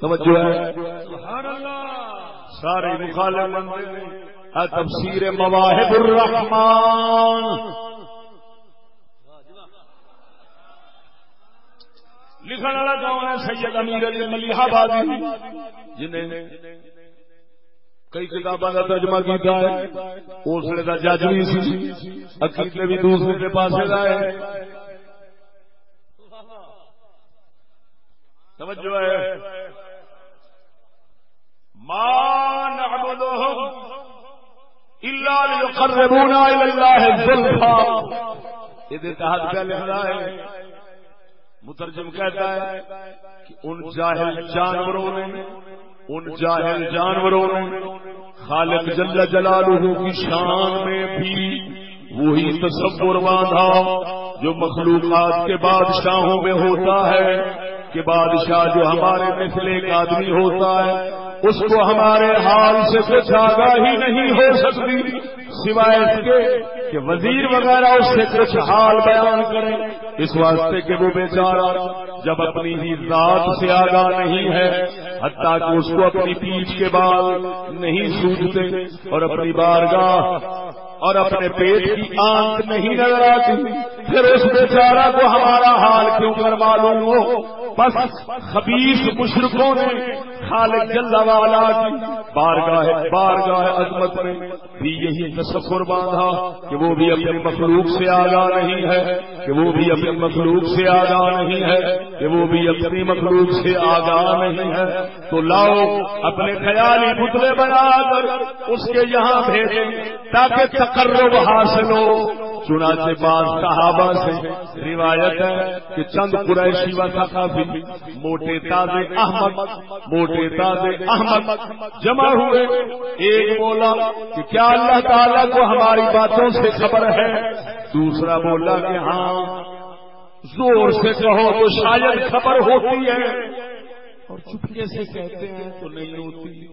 توجہ ہے۔ سارے مخالف منگے تفسیر مواہب الرحمان لکھن والا کون ہے؟ سید امیر علی ملیحہ بادی جنہیں کئی کتابوں کا ترجمہ کیا ہے۔ اس نے کا جج بھی سی۔ عقیدے بھی دوسرے کے پاس ہے۔ توجہ ہے۔ ماں نعبدهم مترجم کہتا ہے کہ ان جاہل جانوروں نے، ان جاہل جانوروں نے خالق جل جلالہ کی شان میں بھی وہی تصور باندھا جو مخلوقات کے بادشاہوں میں ہوتا ہے۔ کہ بادشاہ جو ہمارے مثل ایک آدمی ہوتا ہے، اس کو ہمارے حال سے کچھ آگاہی نہیں ہو سکتی، سوائے اس کے کہ وزیر وغیرہ اس سے کچھ حال بیان کریں۔ اس واسطے کہ وہ بیچارہ جب اپنی ہی ذات سے آگاہ نہیں ہے، حتیٰ کہ اس کو اپنی پیچھ کے بعد نہیں سوچتے اور اپنی بارگاہ اور اپنے پیٹ کی آنکھ نہیں نظر آتی، پھر اس بیچارہ کو ہمارا حال کیوں کر معلوم ہو؟ بس خبیص مشرقوں نے خالق جل والا کی بارگاہ بارگاہ عظمت میں بھی یہی تصور باندھا کہ وہ بھی اپنی مخلوق سے آگاہ نہیں ہے، کہ وہ بھی اپنی مخلوق سے آگاہ نہیں ہے، کہ وہ بھی اپنی مخلوق سے آگاہ نہیں ہے۔ تو لاؤ اپنے خیالی پتلے بنا کر اس کے یہاں بھیجیں تاکہ تقرب حاصل ہو۔ چنانچہ بعض صحابہ سے روایت ہے کہ چند قریشی و ثقافی موٹے تازے احمد، موٹے تازے احمد جمع ہوئے۔ ایک بولا کہ کیا اللہ تعالیٰ کو ہماری باتوں سے خبر ہے؟ دوسرا بولا کہ ہاں زور سے کہو تو شاید خبر ہوتی ہے۔ اور چپکے سے کہتے ہیں تو نہیں ہوتی۔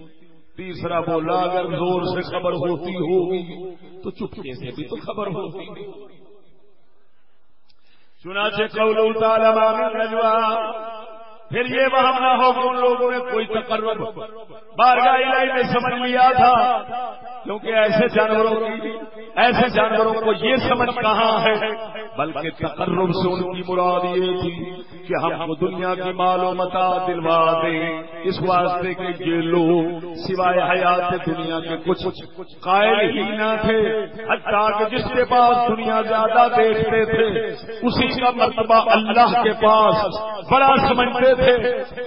تیسرا بولا اگر زور سے خبر ہوتی ہوگی تو چپکے سے بھی تو خبر ہوتی۔ چنانچہ قول تعالی ما من نجوا پھر یہ وہاں نہ ہو کہ ان لوگوں نے کوئی تقرب، بارگاہ الہی نے سمجھ لیا تھا، کیونکہ ایسے جانوروں کی ایسے جانوروں کو یہ سمجھ کہاں ہے؟ بلکہ تقرب سے ان کی مراد یہ تھی کہ ہم کو دنیا کی مال و متا دلوا دیں۔ اس واسطے کے یہ لوگ سوائے حیات دنیا کے کچھ قائل ہی نہ تھے، حتیٰ کہ جس کے پاس دنیا زیادہ دیکھتے تھے، اسی کا مرتبہ اللہ کے پاس بڑا سمجھتے تھے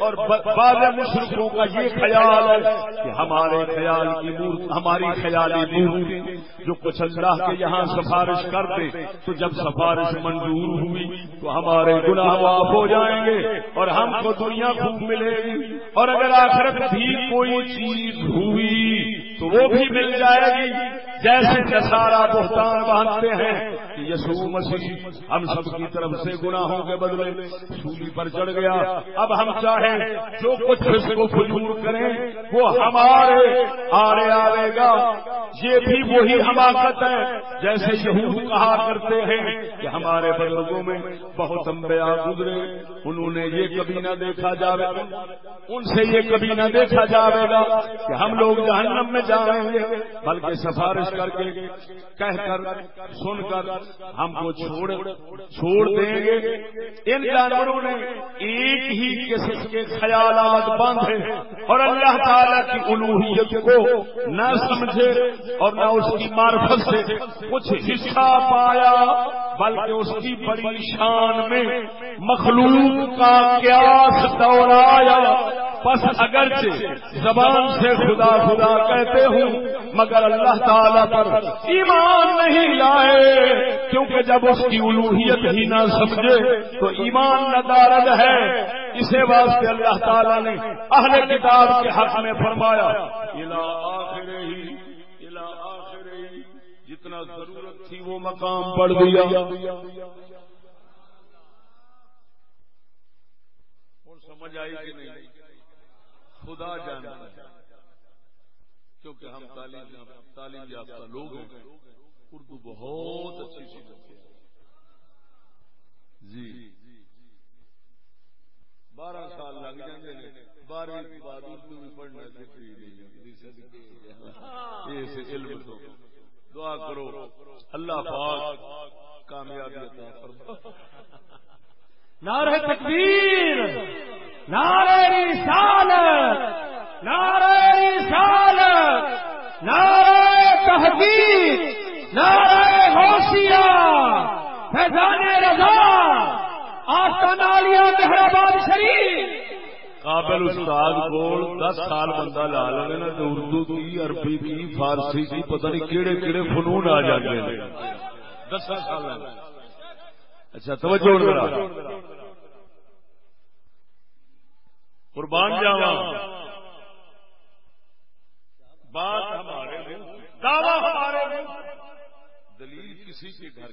اور بعض مشرقوں کا یہ خیال ہے کہ ہمارے خیال کی مورت ہماری خیالی مورت جو کچھ اللہ کے یہاں سفارش کرتے، تو جب سفارش منظور ہوئی تو ہمارے گناہ معاف ہو جائیں گے اور ہم کو دنیا خوب ملے گی۔ اور اگر آخرت بھی کوئی چیز ہوئی تو وہ بھی مل جائے گی جیسے نسارا بہتان باندھتے ہیں کہ یسوع مسیح ہم سب کی طرف سے گناہوں کے بدلے سولی پر چڑھ گیا۔ اب ہم چاہیں جو کچھ اس کو فجور کریں، وہ ہمارے آرے آئے گا۔ یہ بھی وہی حماقت ہے۔ جیسے یہود کہا کرتے ہیں کہ ہمارے بزرگوں میں بہت امبیا گزرے، انہوں نے یہ کبھی نہ دیکھا جائے ان سے یہ کبھی نہ دیکھا جائے گا کہ ہم لوگ جہنم میں جائیں گے بلکہ سفارش کر کے کہہ کر، سن کر، ہم کو چھوڑ چھوڑ دیں گے۔ ان جانوروں نے ایک ہی قسم کے خیالات باندھے اور اللہ تعالی کی الوحیت کو نہ سمجھے اور نہ اس کی معرفت سے کچھ حصہ پایا، بلکہ اس کی بڑی شان میں مخلوق کا قیاس دورایا پس اگرچہ زبان سے خدا خدا کہتے ہوں، مگر اللہ تعالی پر ایمان نہیں لائے۔ کیونکہ جب اس کی الوحیت ہی نہ سمجھے، تو ایمان نہ دارد ہے۔ اسے واسطے اللہ تعالی نے اہل کتاب کے حق میں فرمایا آخر ہی آخر ہی جتنا ضرورت تھی وہ مقام پڑ دیا سمجھ آئی کہ نہیں؟ خدا جانتا ہے کیونکہ ہم تعلیم تعلیم یافتہ لوگ ہیں۔ اردو بہت اچھی سیکھتے ہیں جی۔ بارہ سال لگ جاتے ہیں۔ بارہویں بعد اردو بھی پڑھنا علم تو۔ دعا کرو۔ اللہ پاک کامیابی عطا فرما نعرہ تکبیر۔ نعرہ رسالت نعرہ رسالت، نعرہ تحقیق، نعرہ غوثیہ، فیضان رضا آستان عالیہ مہرآباد شریف۔ قابل استاد کو دس سال بندہ لا لے نا تو اردو کی، عربی کی، فارسی کی، پتہ نہیں کیڑے کیڑے فنون آ جاتے ہیں دس سال اچھا توجہ قربان جاوا بات ہمارے دعوی ہمارے دلیل کسی کے گھر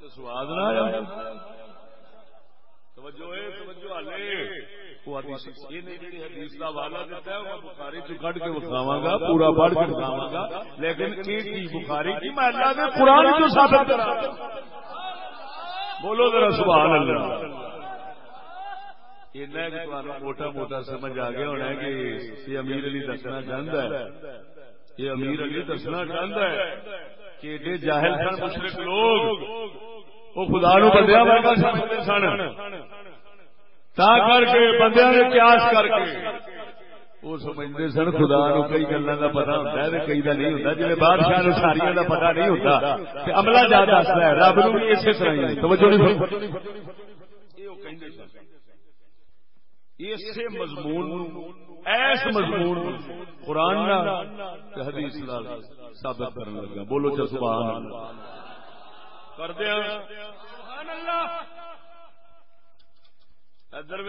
تو سواد نہ آیا۔ توجہ ہے توجہ والے۔ وہ حدیث کا والا دیتا ہے وہ بخاری چ کٹ کے بکھاوا گا پورا پڑھ کے گا۔ لیکن ایک چیز بخاری کی میں اللہ کے قرآن جو ثابت کرا بولو ذرا سبحان اللہ۔ موٹا موٹا سمجھ آ گیا ہونا کہ یہ امیر علی دسنا چاہتا ہے۔ یہ امیر علی دسنا چاہتا ہے کہ ایڈے جاہل سن، مشرق لوگ۔ وہ خدا نو بندیا ورگا سمجھتے سن۔ تا کر کے بندیا نے قیاس کر کے وہ سمجھتے سن، خدا نو کئی گلوں کا پتا ہوتا ہے، کئی کا نہیں ہوتا۔ جی بادشاہ نے ساریا کا پتا نہیں ہوتا عملہ زیادہ دستا ہے۔ رب نو بھی اسی طرح توجہ نہیں یہ کہیں سن۔ اسی مضمون ایس مضمون قرآن حدیث ثابت کرنے لگا۔ بولو چل سبحان اللہ۔ کر دیا۔ سبحان اللہ۔ ادھر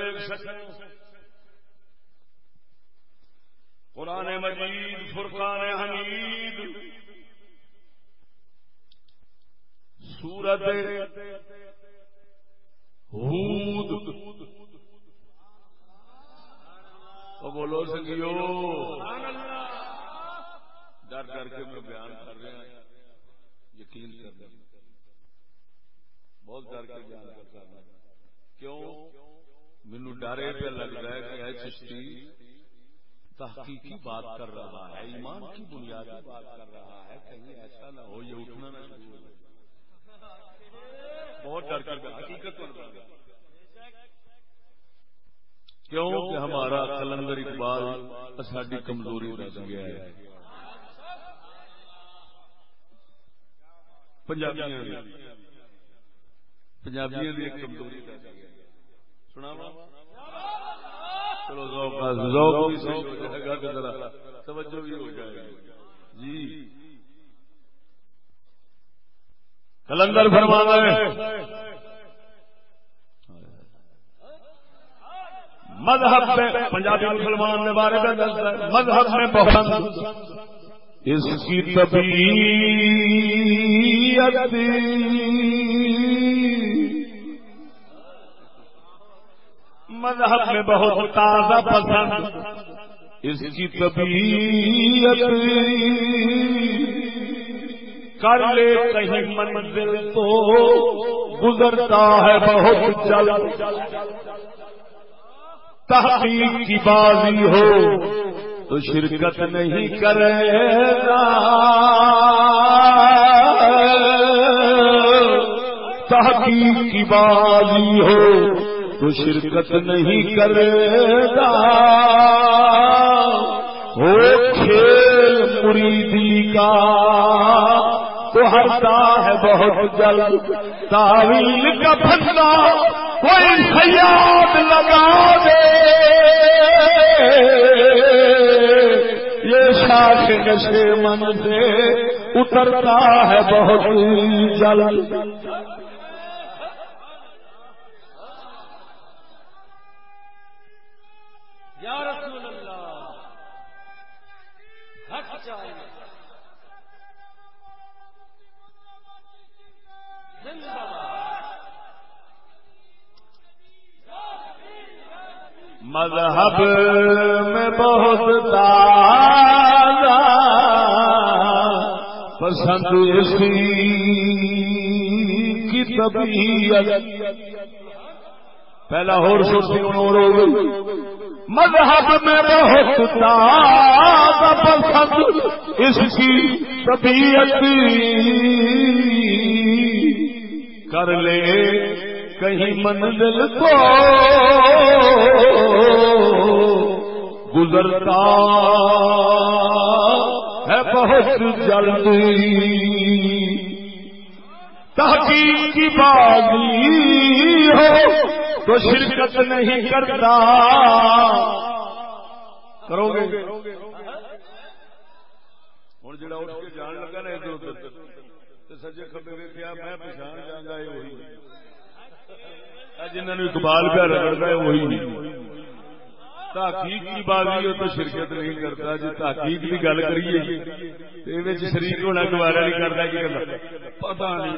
قرآن مجید فرقان حمید۔ سورت ہود۔ تو بولو سکیو ڈر ڈر کے میں بیان کر رہا یقین کر رہا بہت ڈر کے بیان کر رہا کیوں؟ مینو ڈر یہ پہ لگ رہا ہے کہ ہے چشتی، تحقیقی بات کر رہا ہے، ایمان کی بنیادی بات کر رہا ہے، کہیں ایسا نہ ہو، یہ اٹھنا نہ شروع ہو بہت ڈر کر حقیقت کر رہا ہے کیوں کہ ہمارا کلندر اقبال ساری کمزوری رہ گیا ہے۔ کمزوری سنا چلو توجہ بھی ہو جائے گا جی۔ کلندر فرمانا ہے مذہب میں پنجابی مسلمان نے بارے میں مذہب میں بہت اس کی طبیعت مذہب میں بہت تازہ پسند۔ اس کی طبیعت کر لے کہیں منزل تو گزرتا ہے بہت جلد۔ تحقیق کی بازی ہو، تو شرکت نہیں کرے گا تحقیق کی بازی ہو، تو شرکت نہیں کرے گا ہو کھیل مریدی کا تو ہرتا ہے بہت جلد۔ تعویل کا پھندا کوئی سیاد لگا دے۔ یہ شاخ نشے من سے اترتا ہے بہت جلد۔ یا رسول مذہب میں بہت تازہ، پسند اسی کی طبیعت۔ پہلا اور سوچتی ہوں اور ہو گئی۔ مذہب میں بہت تازہ، پسند اس کی طبیعت۔ کر لے۔ کہیں منزل کو گزرتا ہے بہت جلدی۔ تحقیق کی بازی ہو تو شرکت نہیں کرتا۔ کرو گے؟ ہوں جڑا اٹھ کے جان لگا نا ادھر ادھر سجے کبے ویکیا میں پچھان جانا ہے وہی۔ جنہوں نے اقبال پہ رگڑتا ہے وہی تحقیق کی بازی ہو تو شرکت نہیں کرتا۔ جی تحقیق کی گل کریے شریک ہونا گوارا نہیں کرتا، کی کرتا پتا نہیں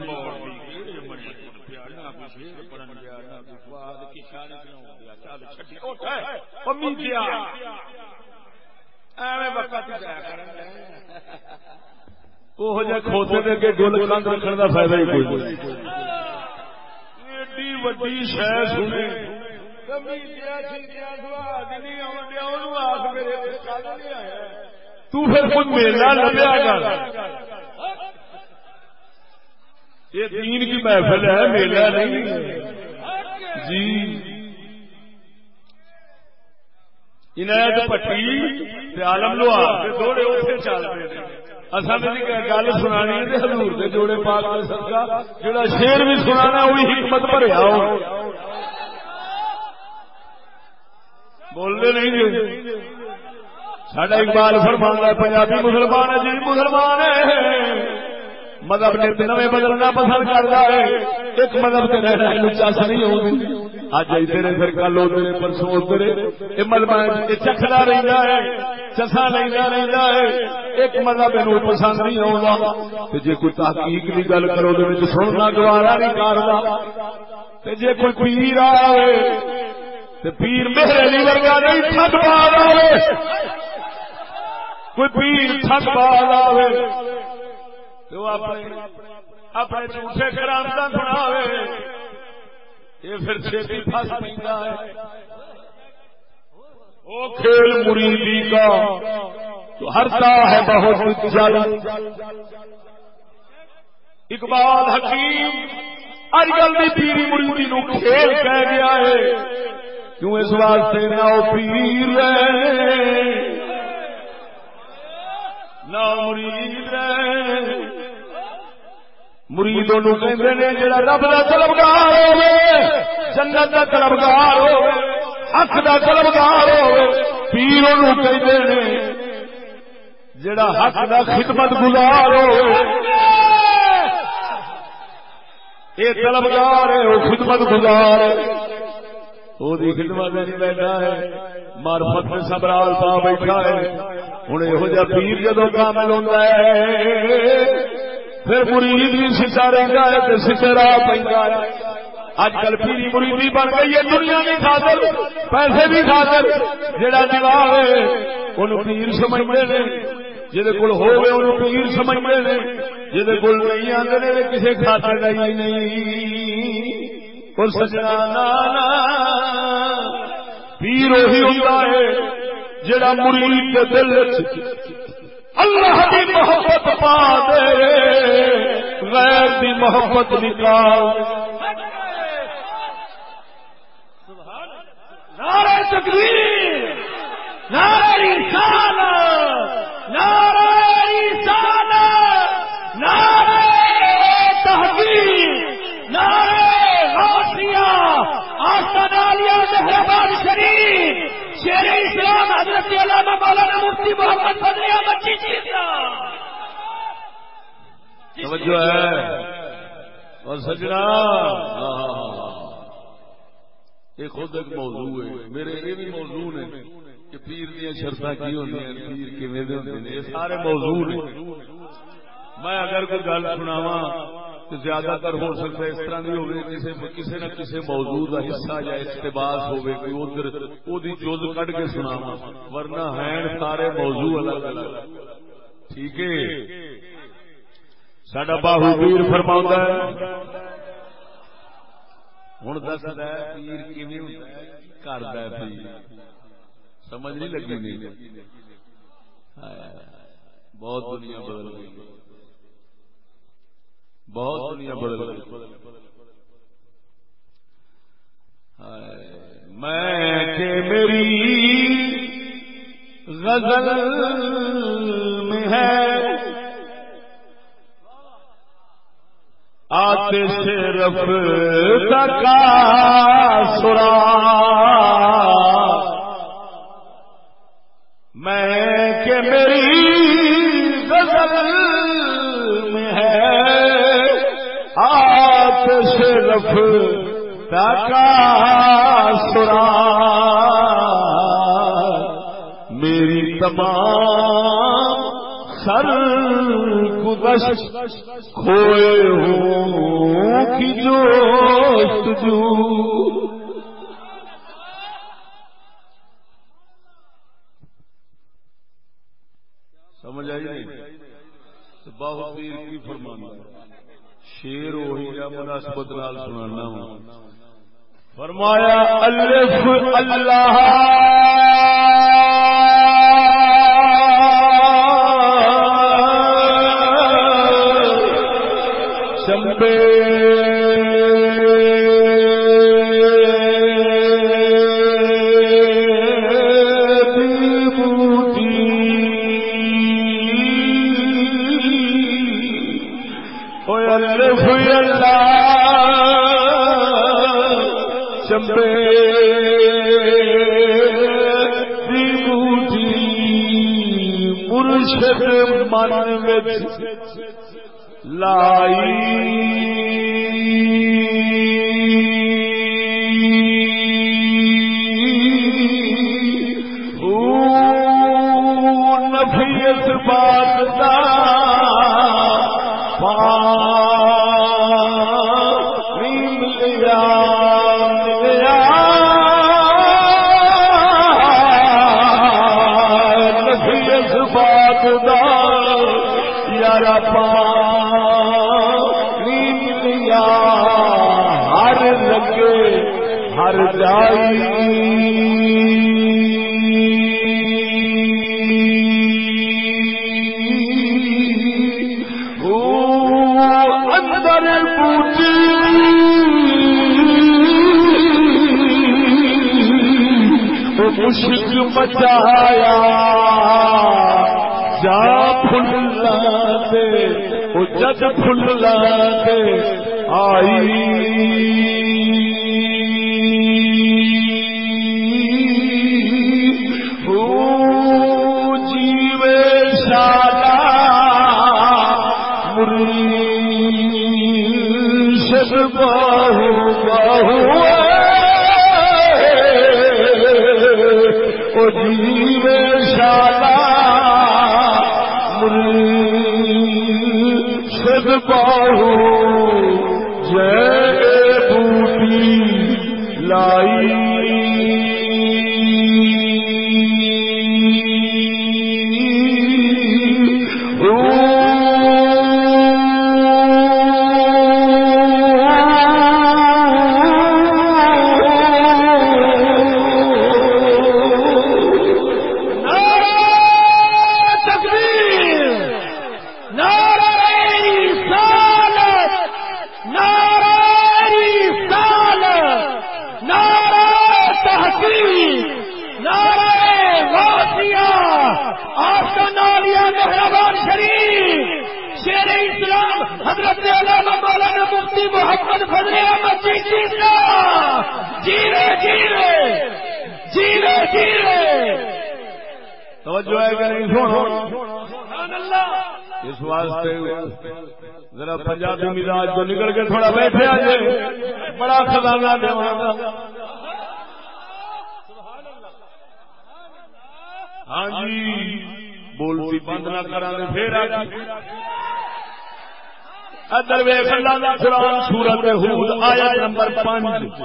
وہ کھوتے کے گل کند رکھنے کا فائدہ ہی کوئی ایڈی وڈی شہ سنے تو پھر کچھ میلہ لگیا گا یہ دین کی محفل ہے میلہ نہیں جی عنایت پٹی عالم لوہار تھوڑے اتنے چل رہے اصل گل سنا ہزور کے جوڑے پاک سکا جڑا شیر بھی سنا وہی حکمت بھریا ہو۔ بولتے نہیں جی۔ سڈا اقبال فرمانا ہے، پنجابی مسلمان ہے جی مسلمان ہے۔ مذہب نے نویں بدلنا پسند کرتا ہے، ایک مذہب سے رہنا چاس نہیں ہوگی اج ادھر پھر کل ادھر پرسوں ادھر یہ مذہب چکھلا رہتا ہے، چسا لینا رہتا ہے۔ ایک مذہب یہ پسند نہیں ہوگا جی کوئی تحقیق کی گل کرو تو سننا گوارا نہیں کرتا جی کوئی پیر آئے تو پیر میرے علی ورگا نہیں تھک پا رہے کوئی پیر تھک پا رہے تو اپنے اپنے جھوٹے کرامتا سنا یہ پھر چھتی پھنس پہ ہے وہ کھیل مریدی کا تو ہرتا ہے بہت جلد اقبال حکیم اج کل کی پیری مریدی نو کھیل کہہ گیا ہے کیوں اس واسطے نہ وہ پیر نہ مرید مریدوں کہتے ہیں جڑا رب کا طلبگار ہوے جنت کا طلبگار ہوے حق کا طلبگار ہوے پیروں کہتے ہیں جڑا حق کا خدمت گزار ہوے یہ طلبگار ہے وہ خدمت گزار ہے۔ وہ خدمت نہیں بیٹھا ہے مارفت میں سبرال پا بیٹھا ہے۔ ہوں یہ پیر جدو کامل ہوتا ہے۔ پھر مرید بھی سچا رہتا ہے تو سچے راہ پہ اج کل پیری مریدی بن گئی ہے، دنیا بھی خاطر، پیسے بھی خاطر۔ جڑا جگہ ہے انہوں پیر سمجھتے ہیں۔ جہد کول ہوئے انہوں پیر سمجھتے ہیں۔ جہد کول نہیں آتے نے کسی کھاتے کا نہیں۔ اور سجنا نانا پیر وہی ہوتا ہے جڑا مرید کے دل اللہ کی محبت پا دے، غیر کی محبت نکال نعرہ تکبیر، نعرہ رسالت نعرہ رسالت، نعرہ تحقیق، نعرہ غوثیہ عالیہ مہربان شریف، شیر اسلام حضرت علامہ مولانا مفتی محمد فضل احمد جی توجہ ہے۔ اور سجنا۔ یہ خود ایک موضوع ہے۔ میرے یہ بھی موضوع نے کہ پیر دیا شرط کی ہوتی ہیں پیر کیویں دے ہوندے نے؟ یہ سارے موضوع میں اگر کوئی گل سناواں تو زیادہ تر ہو سکتا ہے اس طرح نہیں ہوگی کسی کسی نہ کسی موضوع کا حصہ یا اقتباس ہوگی کوئی ادھر وہ جز کٹ کے سناواں ورنہ ہیں سارے موضوع الگ الگ۔ ٹھیک ہے؟ سڈا باہو پیر فرما ہوں دستا ہے پیر کیون کرتا ہے پیر؟ سمجھ نہیں لگی نہیں بہت دنیا بدل گئی۔ بہت دنیا بدل گئی۔ میں کہ میری غزل میں ہے۔ آتے سے رف کا سرا۔ میں کہ میری آتے سے رف کا سرا۔ میری تمام سر گزش کھوئے ہوں کی جو۔ سمجھ آئی نہیں؟ باہو پیر کی فرمانا شیر وہی یا مناسبت نال سنانا ہوں فرمایا الف اللہ۔ چمبے چمبے من لائی نفیت بات مچایا جا پھلا دے وہ جد پھلا دے آئی ہے کہ نہیں سنو اس واسطے ذرا پنجابی مزاج تو نکل کے تھوڑا بیٹھے آج بڑا خزانہ دے ہاں جی بولتی بند نہ کرا پھر آ جی۔ ادر ویخ اللہ قرآن، سورت ہود آیا نمبر پانچ۔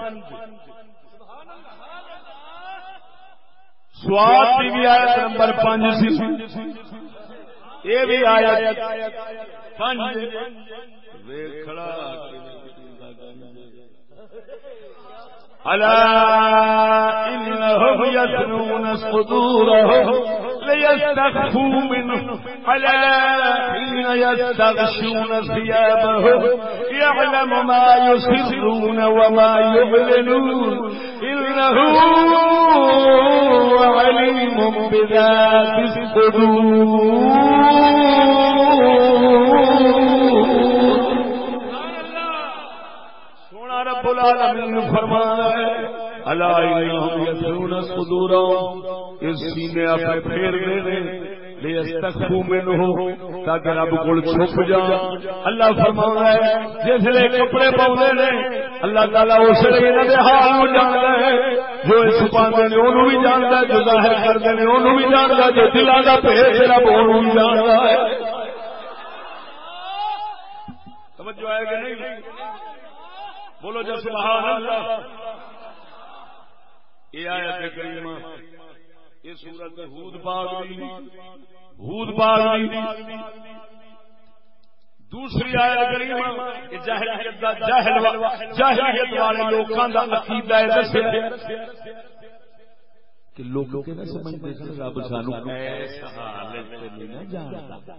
سواد کی بھی آیا نمبر پانچ سی۔ یہ بھی آیا پانچ۔ ویکھڑا ألا إنهم يثنون صدورهم ليستخفوا منه ألا حين يستغشون ثيابهم يعلم ما يسرون وما يعلنون إنه عليم بذات الصدور. سونا رب العالمین فرمانا ہے اللہ انہم یسرون صدورهم اس سینے اپنے پھیر دے لیستخفو تاکہ رب چھپ جا اللہ فرمانا ہے جس لے کپڑے پاؤندے نے اللہ تعالی اس دے حال نو جاندا ہے۔ جو نے اونوں بھی جاندا ہے جو ظاہر کردے نے اونوں بھی جاندا ہے۔ جو دلاں دا بھید رب اونوں بھی جاندا ہے۔ توجہ ہے کہ نہیں؟ بولو جو سبحان اللہ۔ یہ آیت کریمہ۔ یہ سورت ہود باغ ہود باغ دوسری آیت کریمہ یہ جاہلیت دا جاہل جاہلیت والے لوکاں دا عقیدہ ہے دسیا کہ لوگوں کے نہ سمجھتے ہیں رب سانو ایسا حالت تے نہیں نہ جانتا۔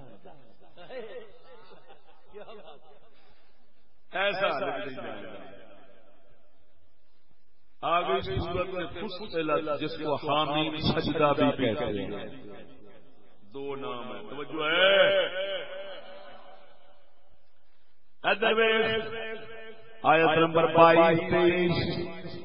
ایسا حالت نہیں آگے صورت میں فصلت جس کو حامی سجدہ بھی کہتے ہیں دو نام ہے توجہ ہے۔ ادر آیت نمبر بائیس۔ تیئیس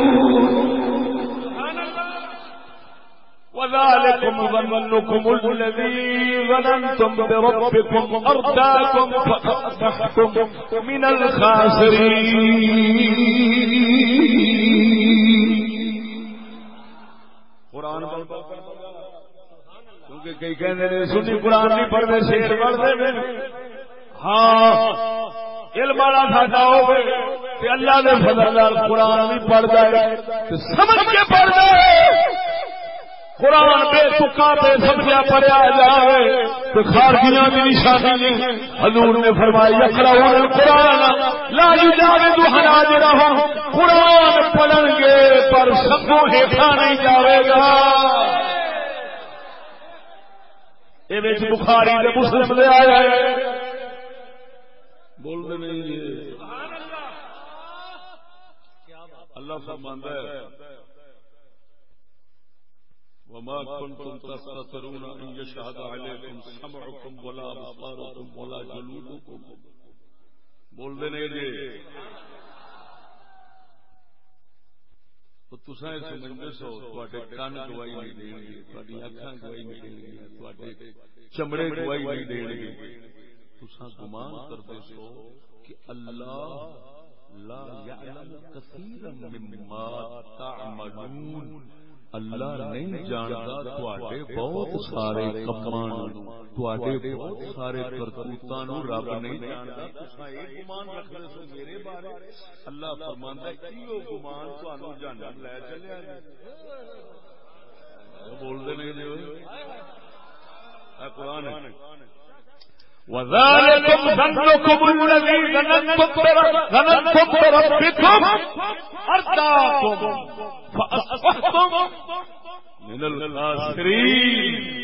وذلكم ظنكم الذي ظننتم بربكم أرداكم فأصبحتم من الخاسرين. قرآن کیونکہ کئی ہیں سنی قرآن نہیں پڑھتے شیر پڑھتے ہاں علم والا ساڈا ہو اللہ نے فضل قرآن نہیں پڑھتا سمجھ کے پڑھتا قرآن بے تکا بے سمجھا پڑیا جائے تو خارجیاں کی نشانی حضور نے فرمائی اکراؤن قرآن لا جاوے تو حراج رہو قرآن پڑھن گے، پر سبوں ہیٹھا نہیں جاوے گا۔ یہ بخاری نے مسلم دے آیا ہے۔ بول دے نہیں جی۔ اللہ فرماندا ہے۔ وما كنتم تستطرون أن يشهد عليكم سمعكم ولا أبصاركم ولا جلودكم. بول دے نہیں جی. تسا سمجھتے سو تے کن گوائی نہیں دیں گے تاری اکھان گوائی نہیں دیں گے چمڑے گوائی نہیں دیں گے۔ تسا گمان کرتے سو کہ اللہ لا يعلم كثيرا مما تعملون۔ اللہ نہیں جانتا بہت سارے کمان بہت سارے کرتوتوں رب نہیں جانتا۔ اللہ فرمانا گمان جانا لے چلے بولتے نہیں قرآن وذلكم ظنكم الذي ظننتم ظننتم بربكم أرداكم فأصبحتم من الخاسرين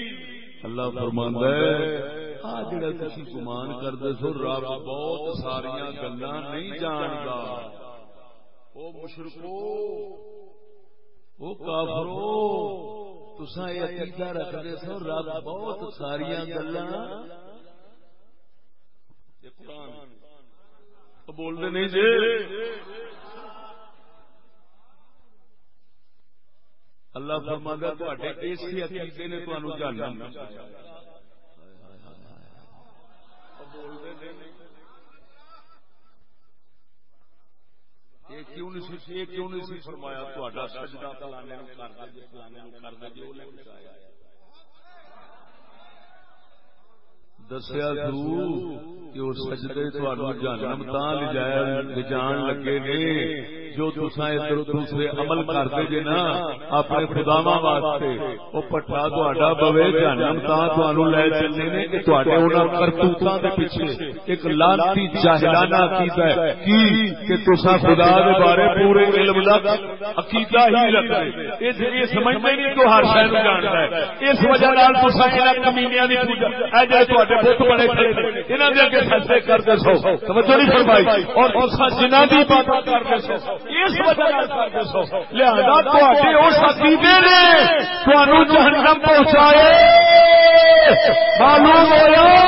اللہ فرماندا ہے، آ جڑا تسی گمان کردے سو، رب بہت ساریاں گلاں نہیں جاندا۔ او مشرکو، او کافرو، تساں یہ عقیدہ رکھدے سو، رب بہت ساریاں گلاں۔ بولتے نہیں جی؟ اللہ فرمانا تے اسی عقیدے نے یہ کیوں نہیں فرمایا تا سجدہ فلانے کر دے فلانے کر دے جو دسیا تو سجدے جانم تا لجان لگے نے۔ جو تسا ادھر دوسرے عمل کرتے جے نا، اپنے خداوا واسطے وہ پٹھا تا پوے جانم تا لے چلنے نے، کہ کرتوتوں کے پیچھے ایک لانتی جاہلانہ عقیدہ ہے۔ کی؟ کہ تسا خدا دے بارے پورے علم دا عقیدہ ہی رکھتے یہ سمجھتے نہیں تو ہر شہر جانتا ہے۔ اس وجہ تسا کمینیاں دی پوجا۔ اے جے تواڈے بت بڑے کھڑے انہاں دے اگے سجدے کردے سو۔ توجہ نہیں فرمائی۔ اور تسا جنہاں دی عبادت کردے سو۔ اس وجہ نال کردے سو۔ لہذا تواڈے اس عقیدے نے تانوں جہنم پہنچائے۔ معلوم ہویا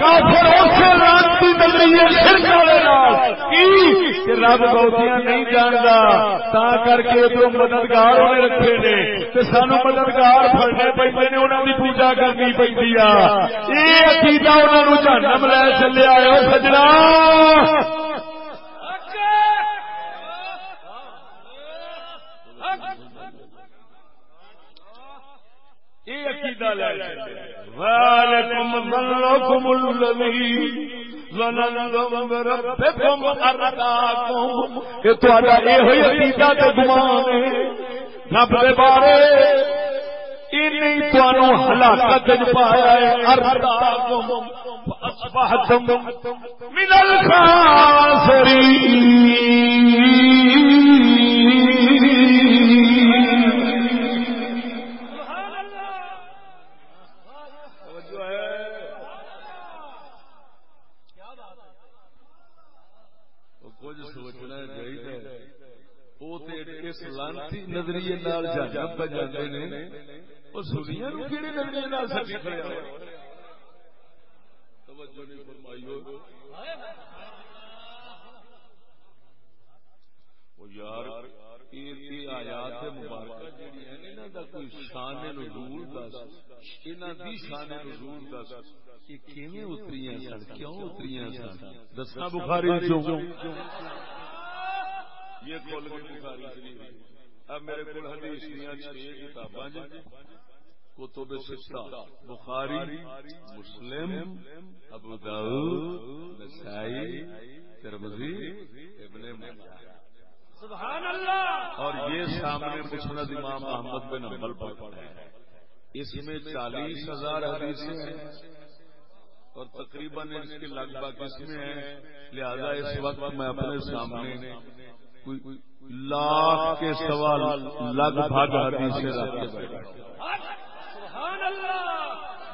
کافر نظریے شرک والے نال۔ کی؟ کہ رب بہتیاں نہیں جاندا تا کر کے تو مددگار ہونے رکھے نے۔ تے سانو مددگار پھڑنے پیندے نے انہاں دی پوجا کرنی پیندی آ۔ اے عقیدہ انہوں نے جہنم لے چلے آئے سجنا یہ عقیدہ لے ذالکم ظلکم الذی ظننتم بربکم ارداکم، کہ تہاڈا اے ہوئی عقیدہ تے گمان ہے۔ رب دے بارے ہلاکت پایا من اس لانتی نظریے نال جہنم پہ جاتے ہیں؟ یار آیات مبارکہ جڑی ہے انہاں دا کوئی شان نزول دس، انہاں دی شان نزول دس، یہ کیویں اتریاں سن؟ کیوں اتریاں سن؟ دسنا بخاری چوں یہ کھول کے بخاری شریف اب میرے کو حدیث دیاں چھ کتاباں کتب ستہ بخاری مسلم ابو داؤد نسائی ترمذی ابن سبحان اللہ اور یہ سامنے مسند امام احمد بن حنبل پر ہے۔ اس میں چالیس ہزار حدیثیں ہیں۔ اور تقریباً اس کے لگ بھگ اس میں ہیں۔ لہذا اس وقت میں اپنے سامنے لاکھ کے سوال لگ بھگ حدیثیں رکھ کے بیٹھا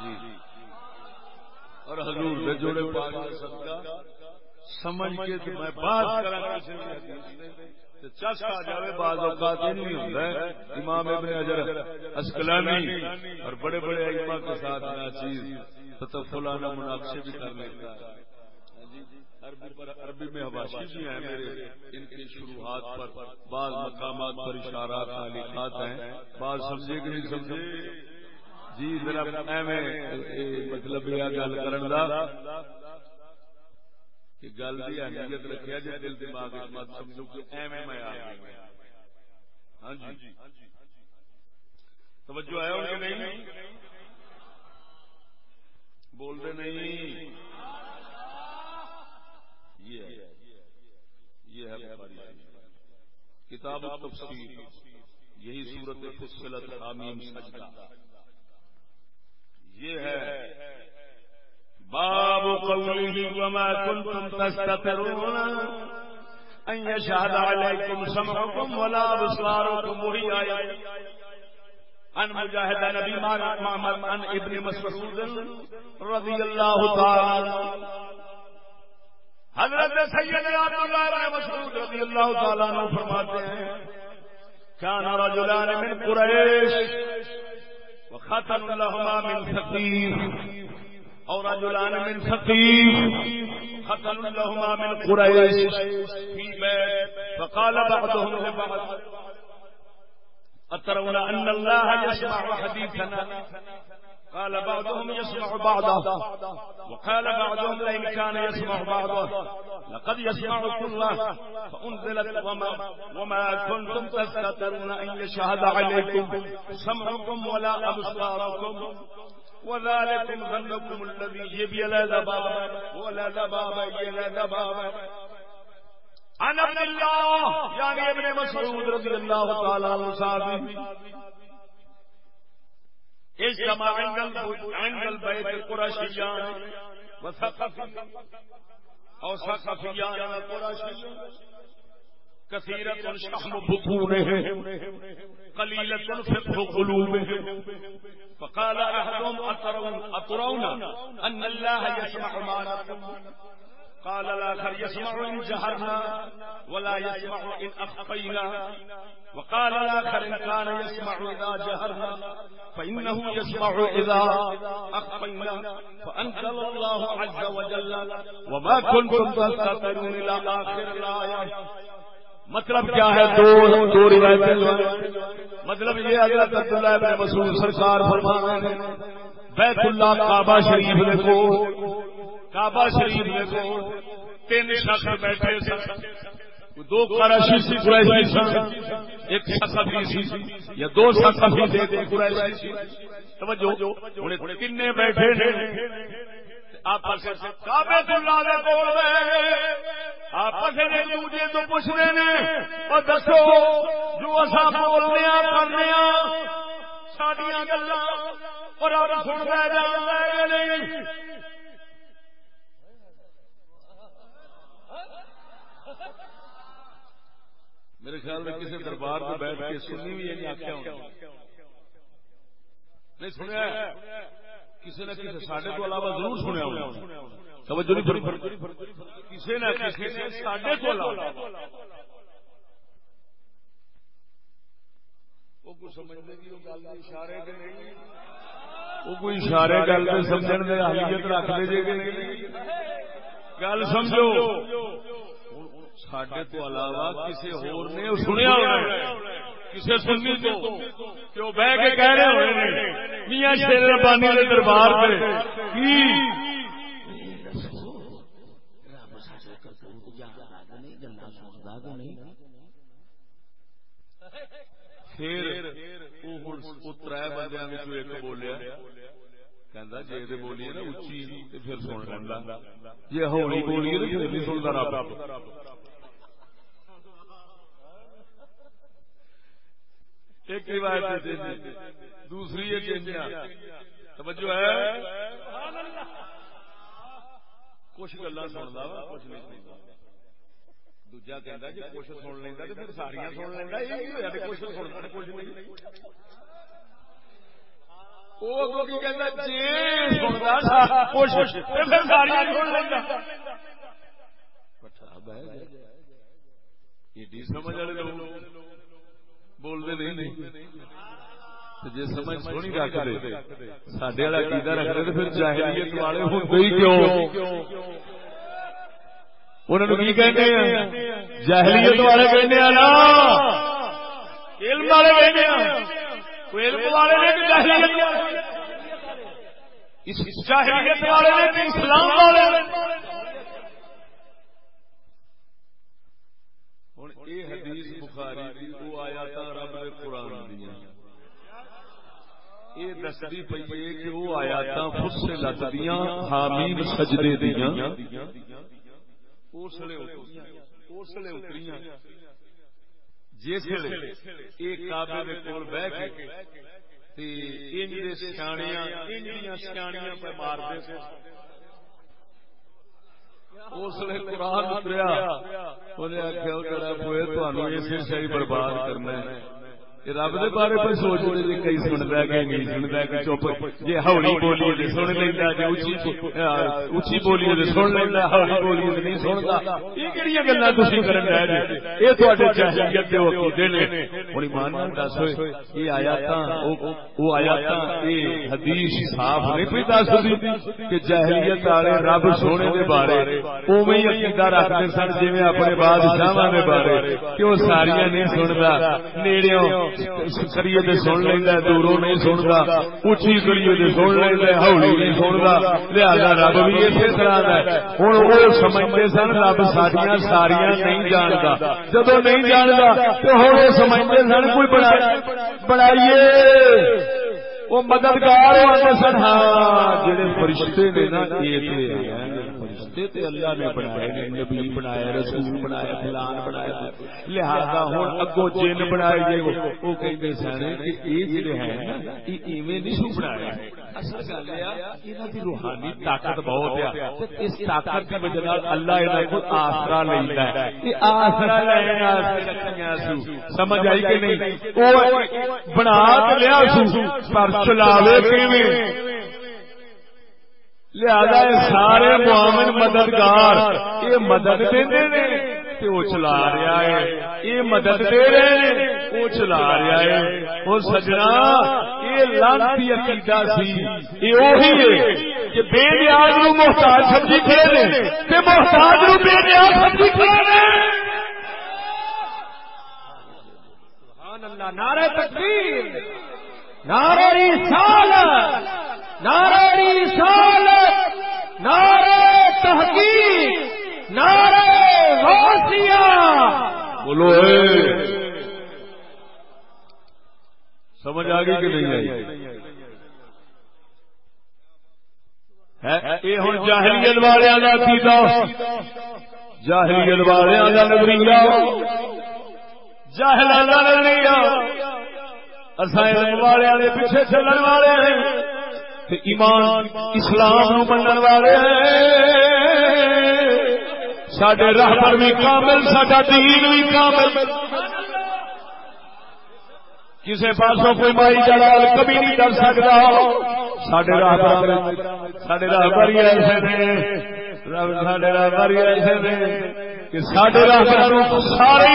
جی جی اور حضور جوڑے پاک صدقہ سمجھ کے تو میں بات کرا چس آ جائے بعض اوقات نہیں ہوتا ہے۔ امام ابن اجر اسکلانی اور بڑے بڑے ائمہ کے ساتھ نہ چیز تطفلانہ مناقشے بھی کر لیتا ہے۔ عربی میں حواشی بھی ہیں میرے۔ ان کی شروعات پر بعض مقامات پر اشارات تعلیقات ہیں۔ بعض سمجھے کہ نہیں سمجھے؟ جی ذرا مطلب یہ گل کرن دا کہ گل دی اہمیت رکھیا جے دل دماغ وچ، مت سمجھو کہ ایویں میں آ گیا۔ ہاں جی۔ توجہ ہے اور کہ نہیں؟ بول دے نہیں۔ یہ ہے یہ ہے بخاری کتاب تفسیر یہی صورت فصلت حامیم سجدہ یہ ہے باب قوله وما كنتم تستترون أن يشهد عليكم سمعكم ولا أبصاركم وهي آية عن مجاهد نبي معمر عن ابن مسعود رضي الله تعالى حضرت سیدنا عبداللہ بن مسعود رضی اللہ تعالیٰ عنہ فرماتے ہیں كان رجلان من قريش وختن لهما من ثقيف او رجلان من ثقيف ختن لهما من قريش في بيت فقال بعضهم لبعض أترون أن الله يسمع حديثنا قال بعضهم يسمع بعضه وقال بعضهم لئن كان يسمع بعضه لقد يسمع كله فأنزلت وما, وما كنتم تستترون أن يشهد عليكم سمعكم ولا أبصاركم. وذلكم ظنكم الذي يبي لا ذباب ولا ذباب يلا ذباب عن عبد الله يعني ابن مسعود رضي الله تعالى عنه صحابي اجتمع عند عند البيت القرشيان وثقفي او ثقفيان القرشيان كثيرة شحم بطونهم قليلة فقه قلوبهم فقال أحدهم أترون, أترون أن الله يسمع ما نقول۔ قال الآخر يسمع إن جهرنا ولا يسمع إن أخفينا. وقال الآخر إن كان يسمع إذا جهرنا فإنه يسمع إذا أخفينا. فأنزل الله عز وجل وما كنتم تستطيعون إلى آخر الآية. مطلب کیا ہے؟ دو دو روایتیں مطلب یہ حضرت عبداللہ ابن مسعود سرکار فرما رہے ہیں، بیت اللہ کعبہ شریف کو کعبہ شریف میں کو تین شخص بیٹھے سن۔ دو قرشی سی، قریشی سن ایک سقفی سی یا دو سقفی دے دے قریشی سی۔ توجہ انہیں تین بیٹھے نے۔ آپس کعبے اللہ دے کول بیٹھے آپس ایک دوجے تو پوچھنے نے اور دسو، جو اصا بولنے کرنے سڈیا گلا اور اب سن رہے جان نہیں؟ میرے خیال میں کسی دربار میں بیٹھ کے سنی بھی یہ آخیا ہونا نہیں سنیا کسی نہ کسی سڈے کو علاوہ ضرور سنیا ہونا توجہ نہیں کسی نہ کسی نے ساڈے کو کوئی اشارے گل تو سمجھ میں اہلیت رکھ دے جی گل سمجھو۔ سڈے تو علاوہ کسی ہور نے سنیا کسی سنی تو بہ کے کہہ رہے ہوئے میاں شیر ربانی کے دربار پہ پھر تر بندے ایک بولیا جی لینا جی ہولی بولیے تو پھر نہیں سنتا رب ایک روایت دوسری توجہ ہے؟ کچھ گلا سنتا کچھ نہیں سنتا دوجا کہ جی کچھ سن لینا تو پھر ساریا سن لینا یہ کچھ سننا کچھ نہیں۔ جی ایڈی سمجھ والے لوگ۔ بولتے نہیں جی سمجھ سونی رکھ دے سڈے والا کیدا رکھ دے تو پھر جاہلیت والے ہوتے ہی کیوں انہوں کی ہیں والے ہیں نا علم والے ہیں علم والے نے کہ جہلیت اس جاہلیت والے نے کہ اسلام والے یہ حدیث بخاری دی وہ آیا تھا رب نے قرآن دیا۔ یہ دستی پی ہے کہ وہ آیا تھا خود سے لگ دیا حامیم سجدے دیا جسے ایک کابے کول بہ کے سیاح سیاح پہ مار دے اس قرآن اتریا انہیں آخیا کرا پوئے تمہیں اسی شہری برباد کرنا ہے۔ رب دے بارے پر سوچ رہے جی کئی سنتا ہے کئی نہیں سنتا ہے کہ چپ جی ہولی بولیے تو سن لینا جی اچھی بولیے تو سن لینا ہولی بولیے تو نہیں سنتا۔ یہ کہڑی گلا تھی کرن رہے جی؟ یہ تے جہلیت کے عقیدے نے۔ ہوں ایمان دس ہوئے، یہ آیا وہ آیا یہ حدیث صاف نہیں پی دس کہ جہلیت والے رب سونے کے بارے۔ اوے ہی عقیدہ رکھتے سن جی اپنے بادشاہ کے بارے۔ کہ وہ ساریا نہیں سنتا نیڑے کریے سن لینا دوروں نہیں سنتا اچھی کریے سن لینا ہولی نہیں سنتا لہذا رب بھی اسی طرح کا ہوں وہ سمجھتے سن رب ساریا ساریا نہیں جانتا جب نہیں جانتا تو ہوں وہ سمجھتے سن کوئی بنائیے وہ مددگار ہوتے سن ہاں جڑے فرشتے نے نا یہ فرشتے تے اللہ نے بنائے نے نبی بنائے، رسول بنائے، فلان بنائے لہذا ہن اگو جن بنائے جے وہ کہندے سن کہ اے جڑے ہیں نا، اے ایویں نہیں سو بنائے اصل گل ہے، انہاں دی روحانی طاقت بہت ہے اس طاقت دی وجہ نال اللہ انہاں کو آسرا لیندا ہے۔ اے آسرا لینا واسطے رکھیاں سو۔ سمجھ آئی کہ نہیں؟ او بنا کے لیا سو، پر چلاوے کیویں؟ لہذا یہ سارے معامن مددگار یہ مدد دے وہ چلا رہا ہے۔ یہ مدد دے رہے ہیں وہ چلا رہا ہے۔ وہ سجنا یہ لانتی عقیدہ سی۔ یہ وہی ہے کہ بے نیاز نو محتاج سمجھی کھڑے نے۔ تے محتاج نو بے نیاز سمجھی کھڑے نے۔ سبحان اللہ نعرہ تکبیر نعرہ رسالت نعرہ رسالت نعرہ تحقیق نعرہ غوثیہ بولو سمجھ آ گئی کہ نہیں آئی؟ یہ ہوں جاہلیت والے کا کیتا جاہلیت والے کا نظریہ۔ جاہل کا نظریہ۔ اصل والے پیچھے چلن والے ایمان اسلام من والے ہیں۔ سڈے رحبر بھی کامل سڈا دین بھی کامل۔ کسی پاسوں کوئی مائی جلال کبھی نہیں کر سکتا۔ سڈے راہبر سڈے راہبر ہی ایسے نے سڈے راہبر ہی ایسے نے کہ سڈے راہبر سارے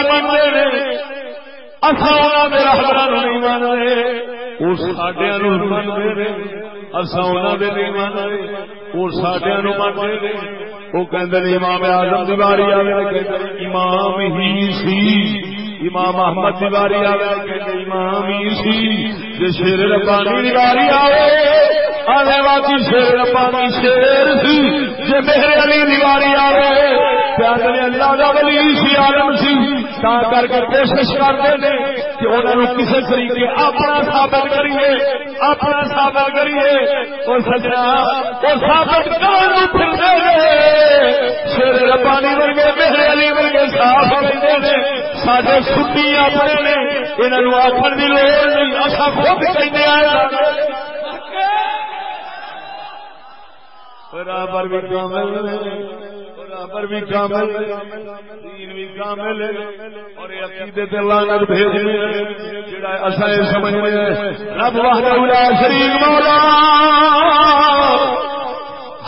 نے نہیں وہ امام آزم دیواری امام ہی سی امام محمد دیواری آئے امام ہی سی شیر ربانی دیواری آئے آنے والی شیر پانی شیر سی جی میرے علی دیواری آ رہے پیادے اللہ کا ولی سی عالم سی۔ تا کر کے کوشش کرتے ہیں کہ انہوں نے کسی طریقے اپنا ثابت کریے۔ اپنا ثابت کریے۔ اور سجنا وہ ثابت کرن کرنے پھرتے ہیں؟ شیر ربانی ورگے میرے علی ورگے صاف رہتے ہیں۔ سارے سنی اپنے نے انہوں آخر کی لوڑ نہیں۔ اصا خود کہتے آئے برابر بھی کامل برابر بھی کامل دین بھی کامل اور عقیدے تے لعنت بھیجنی جڑا اساں اسا سمجھنے رب وحدہ لا شریک مولا،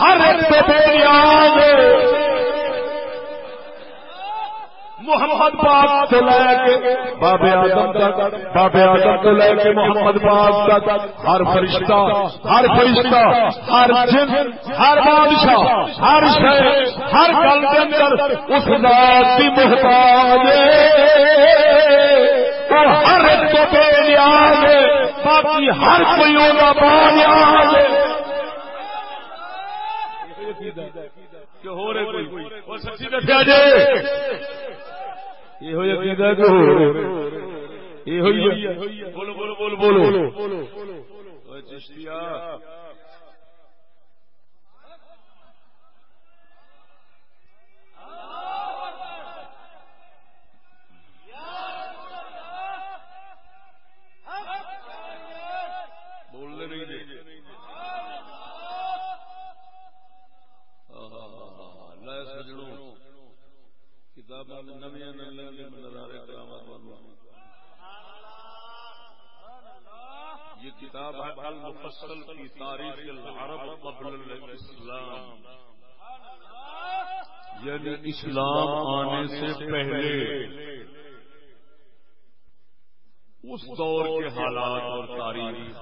ہر ایک تے بے نیاز محمد پاک تو لے کے بابے آدم تک بابے آدم تو لے کے محمد پاک تک۔ ہر فرشتہ ہر فرشتہ ہر جن ہر بادشاہ ہر شہر ہر گل کے اندر اس ذات کی محتاج ہر ایک تو بے نیاز باقی ہر کوئی ہوگا با نیاز ہو رہے کوئی؟ سچی دسیا جی؟ یہ ہوا گئی جس گل نویاں نہ لگے نظارے کراوا یہ کتاب ہے المفصل کی تاریخ العرب قبل الاسلام۔ یعنی اسلام آنے سے پہلے۔ اس دور کے حالات اور تاریخ۔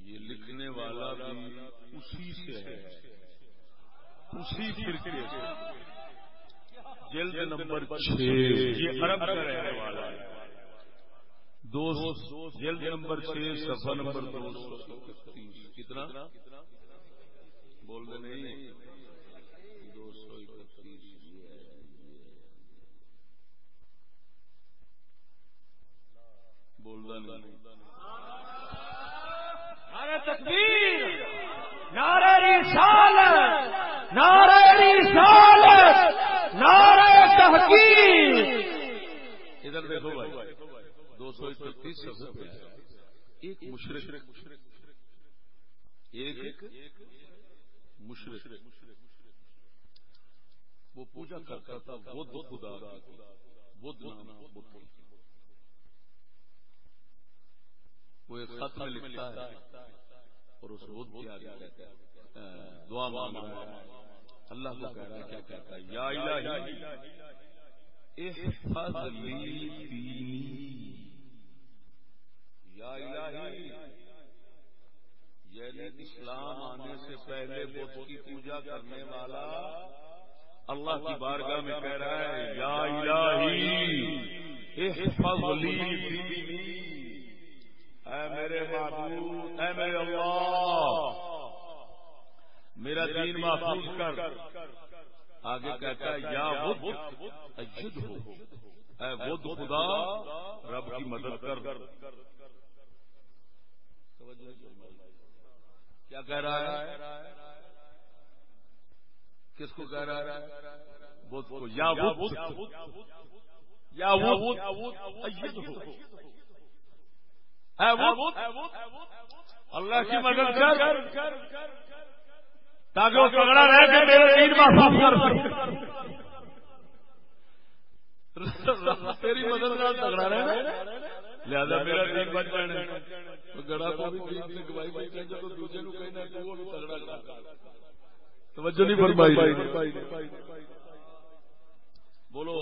یہ لکھنے والا بھی اسی سے ہے۔ اسی فرقے جلد نمبر چھ۔ یہ عرب کا رہنے والا ہے۔ دو جلد نمبر چھ سفر نمبر دو سو کتنا؟ بول دے نہیں۔ دو سو اکتیس۔ بول دے نہیں تکبیر۔ نعرہ رسالت! نعرہ رسالت! نعرہ تحقیق! ادھر دیکھو بھائی، دو سو اکتیس سب پہ ایک مشرق ایک مشرق۔ وہ پوجا کرتا تھا، وہ دو خدا وہ ایک خط میں لکھتا ہے اور اس بدھ کے آگے کہتا ہے دعا مانگ رہا ہے۔ اللہ کو کہہ رہا ہے کیا کہتا ہے؟ یا الہی احفظ لی دینی یا الہی یعنی اسلام آنے سے پہلے بدھ کی پوجا کرنے والا اللہ کی بارگاہ میں کہہ رہا ہے یا الہی احفظ لی دینی اے میرے اے میرے اللہ میرا دین محفوظ کر۔ آگے کہتا ہے یا اجد ہو۔ اے بدھ خدا رب کی مدد کر۔ کیا کہہ رہا ہے؟ کس کو کہہ رہا ہے؟ بدھ کو۔ یا بدھ یا اجد ہو۔ بدھ اللہ کی مدد کر۔ تاکہ وہ پکڑا رہ کے میرے دین محفوظ کر تیری مدد تگڑا لہذا میرا دین بچ تو گڑا بھی دین گواہی بچ جائے تو دوسرے کو کہنا کہ وہ بھی تگڑا کر۔ توجہ نہیں فرمائی۔ بولو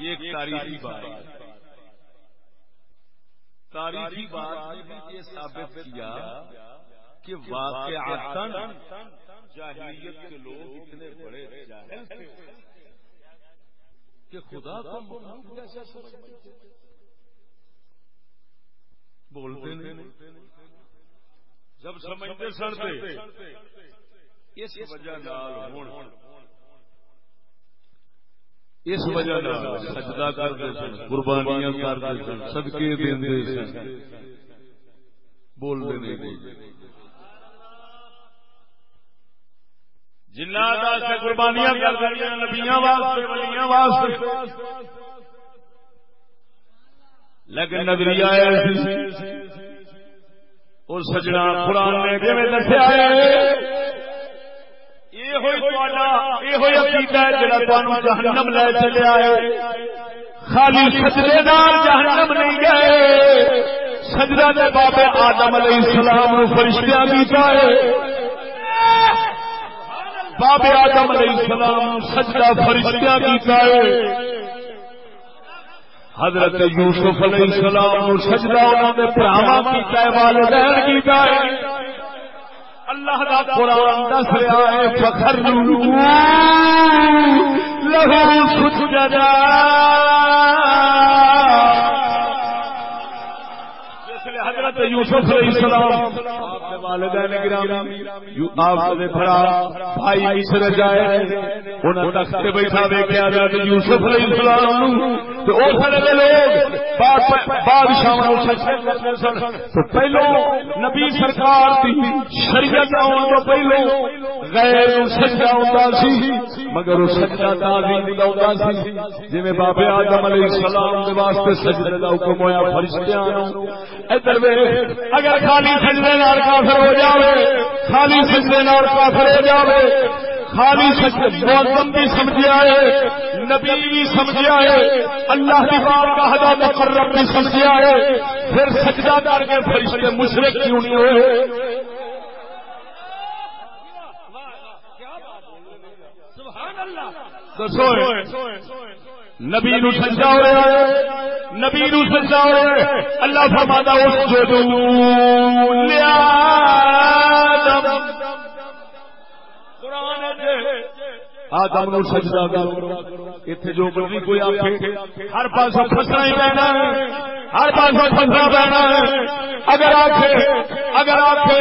یہ ایک تاریخی بات ہے۔ تاریخی بات نے بھی یہ ثابت کیا کہ واقعاتن جاہلیت کے لوگ اتنے بڑے جاہل تھے کہ خدا کو مخلوق جیسا سمجھتے تھے؟ بولتے نہیں۔ جب سمجھتے سڑتے اس وجہ نال ہون۔ اس وجہ سجدہ کرتے سن، قربانیاں کرتے سن، صدقے دیندے سن۔ بولتے نہیں جنات واسطے قربانیاں کر رہی نبیاں واسطے، ولیاں واسطے۔ لیکن نظریہ ایسی اور سجنا قرآن نے کیویں دسیا یہ عقیدہ ہے جڑا تمہیں جہنم لے چلے آئے۔ خالی سجدے نال جہنم نہیں گئے۔ سجدہ دے بابے آدم علیہ السلام نو فرشتیاں کیتا ہے باب آدم علیہ السلام سجدہ فرشتیاں کیتا ہے حضرت یوسف علیہ السلام سجدہ انہوں نے پراوا کیتا ہے، والدین کیتا ہے۔ اللہ دا قرآن دس رہا ہے فخر لہو سجدہ یوسف علیہ السلام. والدین گرامی آپ بھائی مصر جائے انہاں تخت تے بیٹھا ویکھیا یوسف علیہ السلام تے او سارے دے لوگ نو سن تو پہلو نبی سرکار دی شریعت آون تو پہلو غیر سجدہ ہوندا سی، مگر وہ سجدہ تعظیم دا ہوندا سی۔ جویں بابے آدم علیہ السلام دے واسطے سجدے دا حکم ہویا، فرشتیاں نو۔ ادھر اگر خالی سجدے نال کافر ہو جاوے خالی سجدے نال کافر ہو جاوے خالی معظم بھی سمجھا ہے نبی بھی سمجھا ہے اللہ کی بات کا ہدا مقرر بھی سمجھا ہے پھر سجدہ کر کے فرشتے مشرق کیوں نہیں ہوئے؟ دسو۔ نبی نو سجا ہو نبی نو سجا ہو اللہ فرماتا اس جو لیا آدم نو سجدہ کرو اتنے جو مرضی کوئی آخے ہر پاس فسنا ہی پینا ہر پاس فسنا پینا اگر آخے اگر آخے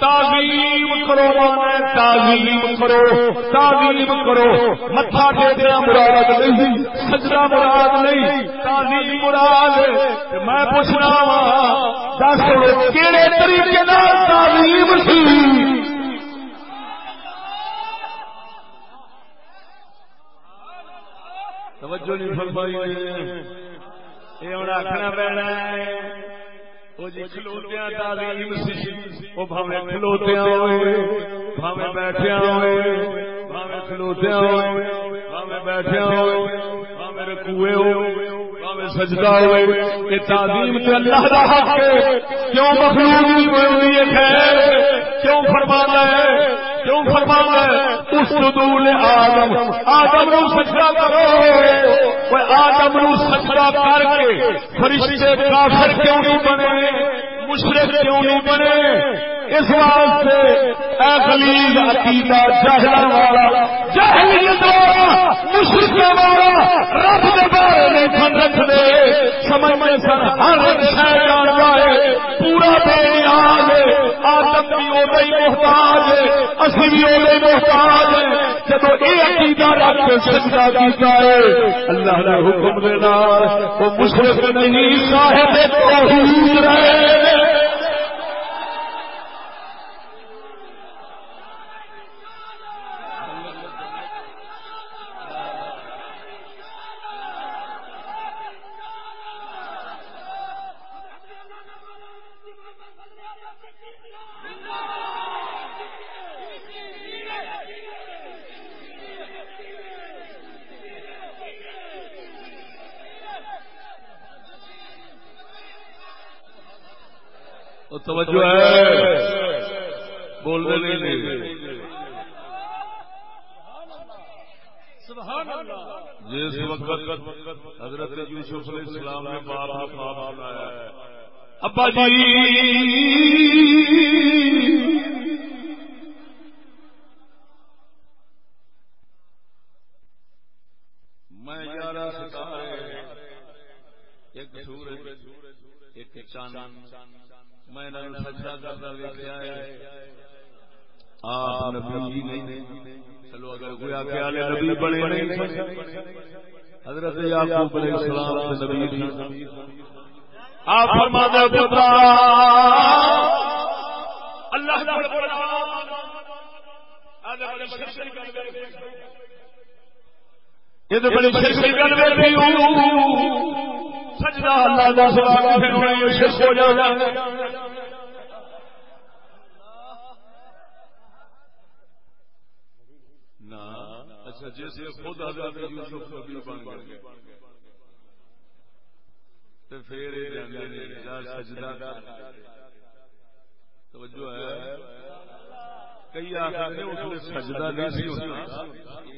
تعظیم کرو تعظیم کرو تعظیم کرو۔ متھا ٹیکنا مراد نہیں، سجدہ مراد نہیں، تعظیم مراد میں پوچھنا وا، دس کہڑے طریقے تعظیم سی؟ توجہ نہیں فرمائی یہ ہوں آخنا پینا وہ جی کھلوتیا تعلیم وہ بھاوے کھلوتیا ہوئے۔ بھاوے بیٹھیا ہوئے۔ بھاوے کھلوتیا ہوئے۔ بھاوے بیٹھیا ہوئے۔ بھاوے رکوے ہوئے۔ بھاوے سجدہ ہوئے۔ یہ تعلیم اللہ حق ہے۔ کیوں مخلوق کی کوئی ہے؟ کیوں فرمانا ہے؟ کیوں فرمانا اس ردول آدم آدم نو سجدہ کرو۔ وہ آدم نو سجدہ کر کے فرشتے کافر کیوں نہیں بنے؟ مشرق کیوں نہیں بنے؟ اس واسطے اے خلیل، عقیدہ جہلا والا، جہلیت والا مشرق والا، رب دے بارے نہیں سن رکھ دے۔ سمجھ میں سن، ہر ایک شے جان جائے۔ بے آدم بھی محتاج اسی بھی محتاج جب یہ عقیدہ رکھ کے سجدہ کیتا ہے، اللہ نے حکم دے نال وہ مشرق نہیں، صاحب توحید رہے۔ توجہ ہے۔ بولنے نہیں جس وقت حضرت یوسف علیہ السلام نے باپ نے خواب ہے۔ ابا جی۔ میں گیارہ ستارے ایک سورج ایک چاند۔ میں سجا کرتا ویکیا آپ نبی چلو اگر کوئی آگے والے نبی بنے حضرت یعقوب علیہ السلام سے نبی آپ فرما دے پتا اللہ یہ تو بڑی شرکی گل سجدہ اللہ دا سوال پھر ہونا شرک ہو جائے اچھا جیسے خود حضرت یوسف نبی بن گئے۔ تو پھر اے جاندے نے جا سجدہ۔ توجہ ہے۔ کئی آخر نے اس نے سجدہ نہیں سی ہوتا۔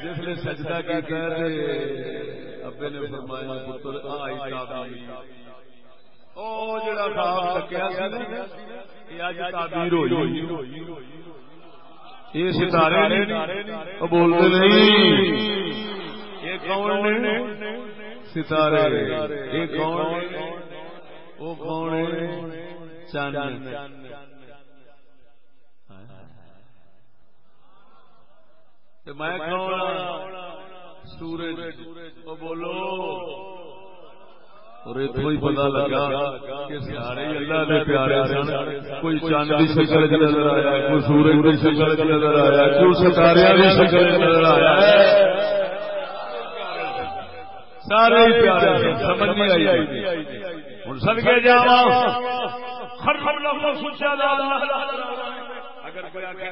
جس سجدہ کیا ابے نے فرمایا پتر آئی جڑا خواب تکیا تعبیر ہوئی یہ ستارے بولتے نہیں یہ کون نے ستارے۔ یہ کون وہ کون چاند میں کون سورج۔ وہ بولو۔ اور اتو ہی پتا لگا کہ سارے اللہ کے پیارے سن۔ کوئی چاند کی شکل چ نظر آیا کوئی سورج کی شکل چ نظر آیا۔ کوئی ستارے کی شکل چ نظر آیا۔ سارے پیارے سمجھ نہیں آئی ہوں سد کے جا اگر کوئی آگے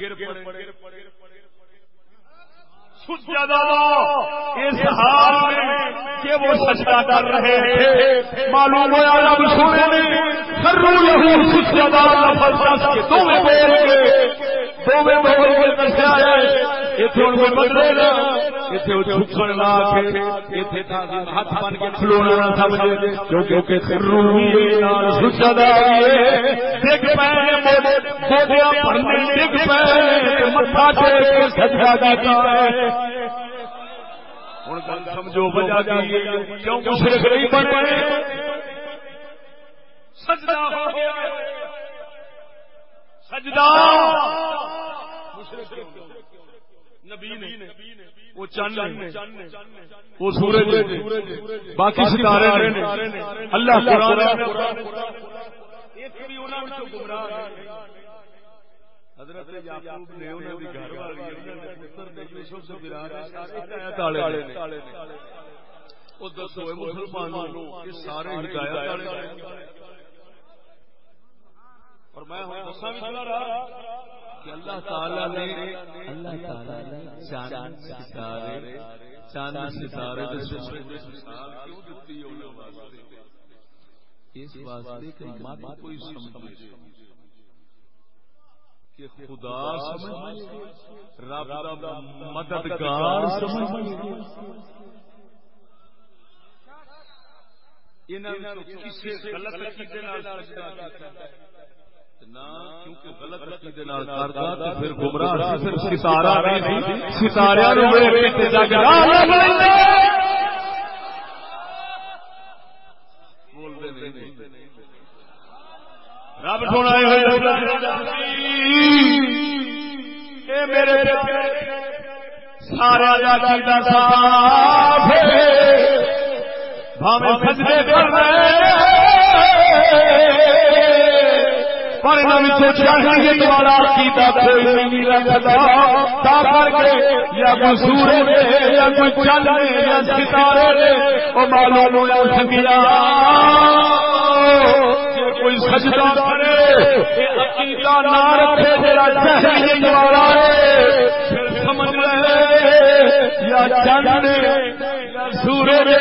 گر پڑے اس حال میں کہ وہ سجدہ کر رہے تھے معلوم ہوا رب سونے نے خرو سجدہ لفظ کے دو میں بول کے دو میں بول کے دسیا ہے اتنے ہوں کوئی بدلے گا اتنے جھکن لا کے اتنے ہاتھ بن کے کھلونا نہ سمجھے کیونکہ خرو سجدہ دیکھ پائے بودیا پڑھنے دیکھ پائے متھا ٹیک کے سجدہ دیتا ہے ہوں گل سمجھو وجہ کی کیوں مشرق نہیں بن سجدہ ہو گیا سجدہ وہ چند وہ سورج باقی ستارے اللہ حضرت یعقوب نے انہوں نے گھر والی پتر نے یوسف سے برار سارے تالے نے۔ او دسو اے مسلمانوں یہ سارے ہدایت والے اور میں ہوں دساں بھی رہا کہ اللہ تعالی نے اللہ تعالی نے چاند ستارے چاند ستارے کیوں دتی انہاں واسطے؟ اس واسطے کہ مت کوئی سمجھے۔ کہ خدا سمجھ رب دا مددگار سمجھ کسی غلط عقیدے نال سجدہ نہ کیونکہ رب سونا میرے سارا صاف بھاوے سجدے کر پر چاہیے والا کیتا کوئی نہیں رکھتا تا کر کے یا کوئی سورج یا کوئی چند یا ستارے وہ معلوم ہوا سکیا کوئی سجدہ کرے عقیدہ نہ رکھے جڑا جہل والا ہے سمجھ لے یا چند یا سورج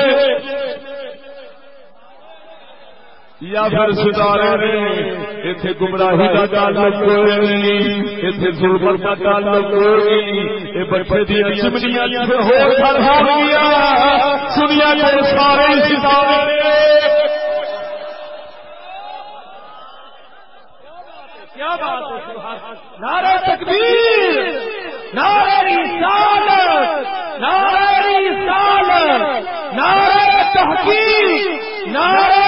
یا پھر ستارے نے اتنے گمراہی کا تعلق اتنے ظلم کا تعلق یہ بچے دیا چمنیاں سنیا سارے ستارے کیا بات ہے نعرہ تکبیر، نعرہ رسالت نعرہ رسالت، نعرہ تحقیق، نعرہ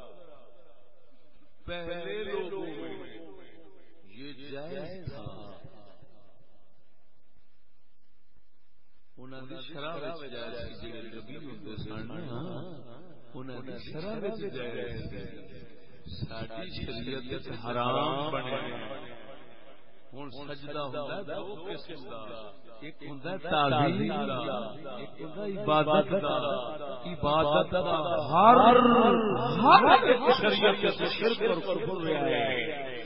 پہلے لوگوں میں یہ جائز تھا۔ انہوں نے شراب جائز جڑے نبی سن ہاں۔ انہوں نے شراب جائز ساری شریعت حرام بنے۔ ہوں سجدہ ہوتا ہے دو قسم ایک ہوتا ہے تعظیم ایک ہوتا ہے عبادت کا عبادت کا ہر ہر ایک شریعت سے شرک اور کفر رہا ہے۔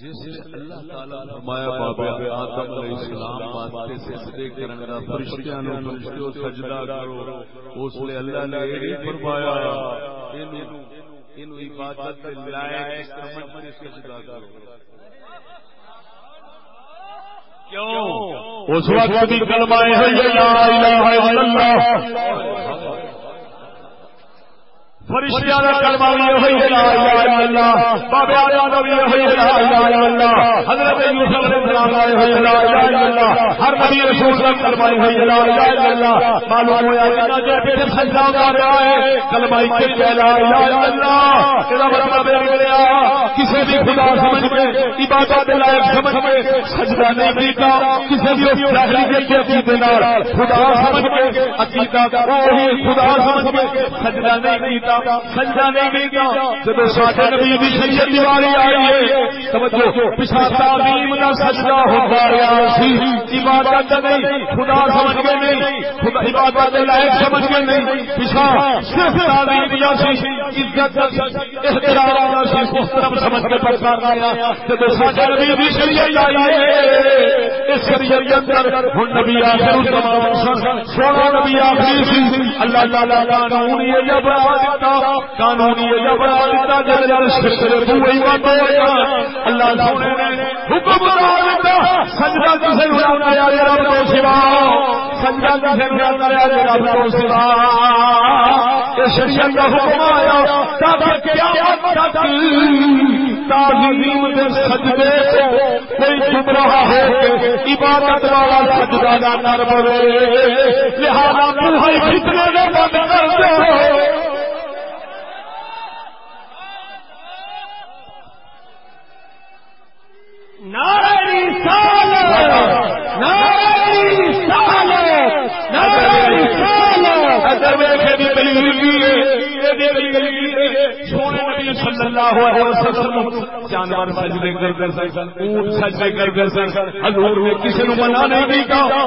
جس اللہ تعالی نے فرمایا بابا آدم علیہ السلام واسطے سجدے کرنے دا فرشتیاں نو فرشتو سجدہ کرو اس لیے اللہ نے یہ فرمایا اینو اینو عبادت دے لائق سمجھ کے سجدہ کرو۔ کیوں؟ اس وقت بھی کلمہ ہے لا الہ الا اللہ۔ فرشتیاں دا کلمہ بھی ہوئی لا الہ الا اللہ۔ بابے آدم دا بھی ہوئی لا الہ الا اللہ۔ حضرت یوسف علیہ السلام دا ہوئی لا الہ الا اللہ۔ ہر نبی رسول دا کلمہ ہوئی لا الہ الا اللہ۔ معلوم ہوا کہ سجدہ کر رہا ہے، کلمہ ایک ہے لا الہ الا اللہ۔ مطلب ہے کسی بھی خدا سمجھ کے عبادت لائق سمجھ کے سجدہ نہیں کیتا کسی بھی اس کے عقیدے نال خدا سمجھ کے عقیدہ خدا سمجھ کے سجدہ نہیں کیتا سجدہ نہیں کیتا۔ جب ساڈے نبی دی شریعت آئی ہے، توجہ تعظیم دا سجدہ سی۔ عبادت نہیں، خدا سمجھ کے نہیں، خدا عبادت لائق سمجھ کے نہیں۔ صرف تعظیم سی عزت احترام دا سی، محترم سمجھ کے پرکار آیا جب ساڈے نبی دی شریعت آئی ہے، اس شریعت اندر ہن نبی آخر الزمان سونا نبی آخری سی۔ اللہ تعالی قانون یہ دیتا قانونی بنا دیتا جل جل شکر اللہ سونے نے حکم بنا دیتا، سجدہ کسے نہ کریا رب کو سوا۔ سجدہ کسے نہ کریا رب کو سوا۔ یہ شریعت کا حکم آیا، تاکہ قیامت تک تعظیم دے سجدے کو کوئی ہو عبادت والا سجدہ نہ کر پڑے۔ لہذا تو ہی فتنے بند کر دے ناری سال ناری سال ناری سال اگر میرے بھی دلیل سونے نبی صلی اللہ علیہ وسلم جانور سجدے کر کر سکن اونٹ سجدے کر کر سکن حضور نے کسی نے منع نہیں کیا۔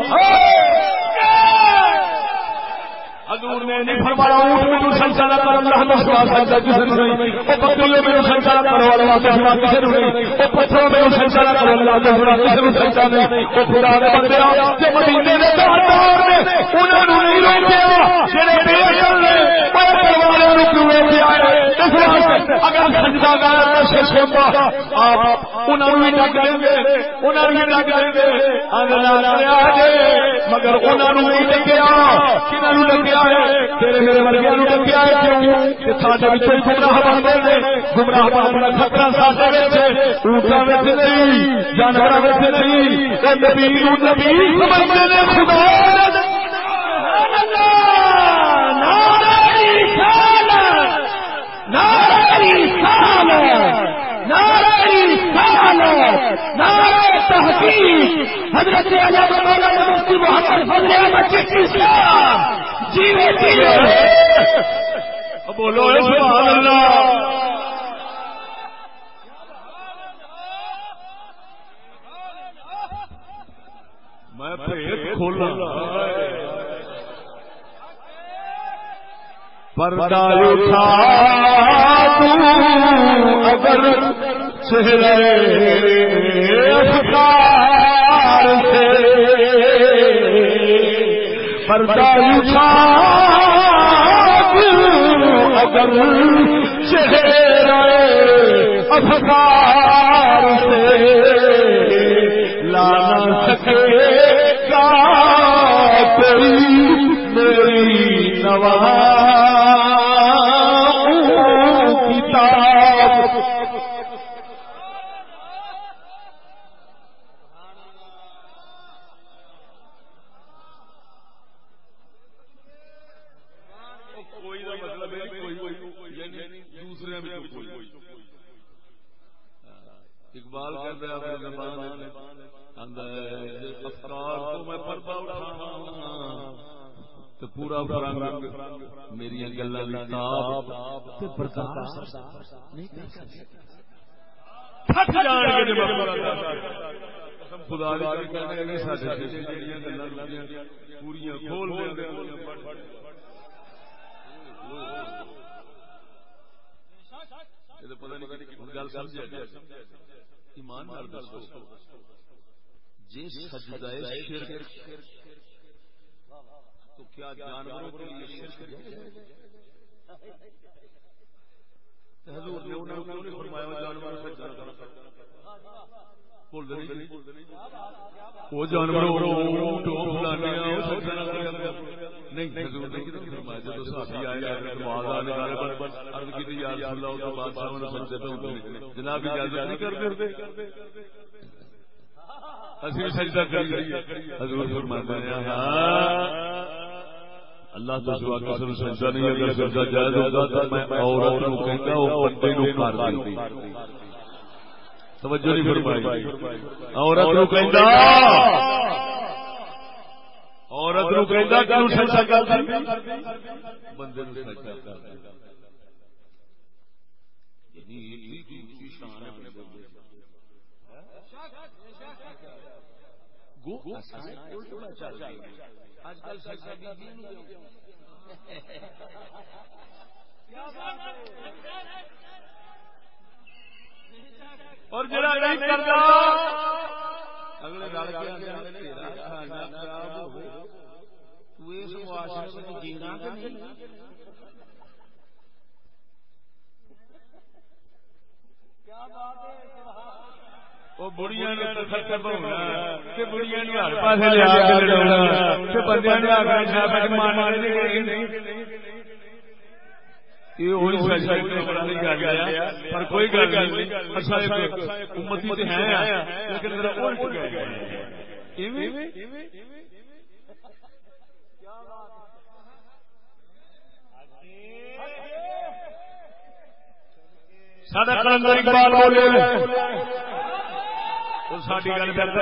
حضور نے نہیں فرمایا اونٹ میں کر اللہ سوا سکتا کسی نہیں۔ میں کرو، اللہ کسی نہیں۔ پتھروں میں کرو، اللہ کسی نہیں۔ خدا بندے کہ مدینے دار نے نہیں روکیا جڑے بے عقل نے ہے مگر تیرے میرے ورگیا نو ہے کیوں؟ گمراہ بنتے ہیں گمراہ بننے کا خطرہ سارے اونٹا وچ نہیں جانور وچ نہیں نبی نبی خدا۔ حضرت مفتی محمد فضل احمد چشتی صاحب جیوے جیوے بولو سبحان اللہ۔ میں پیٹ کھولا۔ پردہ اٹھا اگر چہرے افکار سے پردہ اٹھا اگر چہرے افکار سے لانا سکے گا کوئی میری نوا اقبال زبان افکار کو میں پردہ اٹھاواں تو پورا فرنگ میری گلا پوریا کھول گل سمجھ ایمان دسو۔ جس سجدائے شرک تو کیا جانوروں کے لیے شرک حضور نے انہوں نے فرمایا جانوروں سے وہ جانور نہیں حضور نے کتنے فرمایا جب صحابی آئے معاذ آنے والے پر عرض کی تھی یا رسول اللہ کے بعد سامنے سجدے پہ جناب اجازت نہیں کرتے اسی سجدہ کری حضور فرماتے ہیں ہاں اللہ تو سوا قسم سجدہ نہیں اگر سجدہ جائز ہوگا تو میں عورت نو کہندا او بندے نو کر دی توجہ نہیں فرمائی عورت نو کہندا عورت نو کہندا کہ کر بندے نو کر یعنی شان ہے گو کل اور جڑا نہیں کرتا۔ اگلے جینا کہ نہیں کیا بات ہے وہ بڑھیا بڑھیا ہر پاس لیا بندے پر کوئی گل امتی کلندر اقبال بولے۔ ساری گل کرتا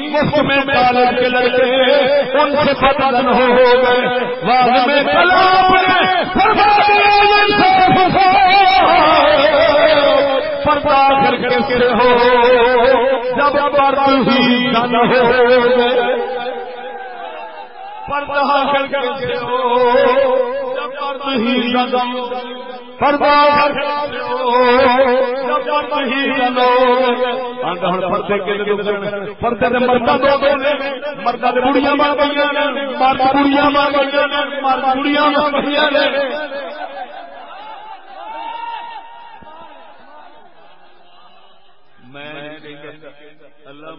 مفت میں کالج کے لڑکے ان سے بدن ہو گئے۔ بعد میں کلام پردہ کر کے ہو۔ جب مرد ہی ہو پردہ کر کے ہو۔ جب پردے بڑیاں مرد بڑیاں مرد بڑیاں میں اللہ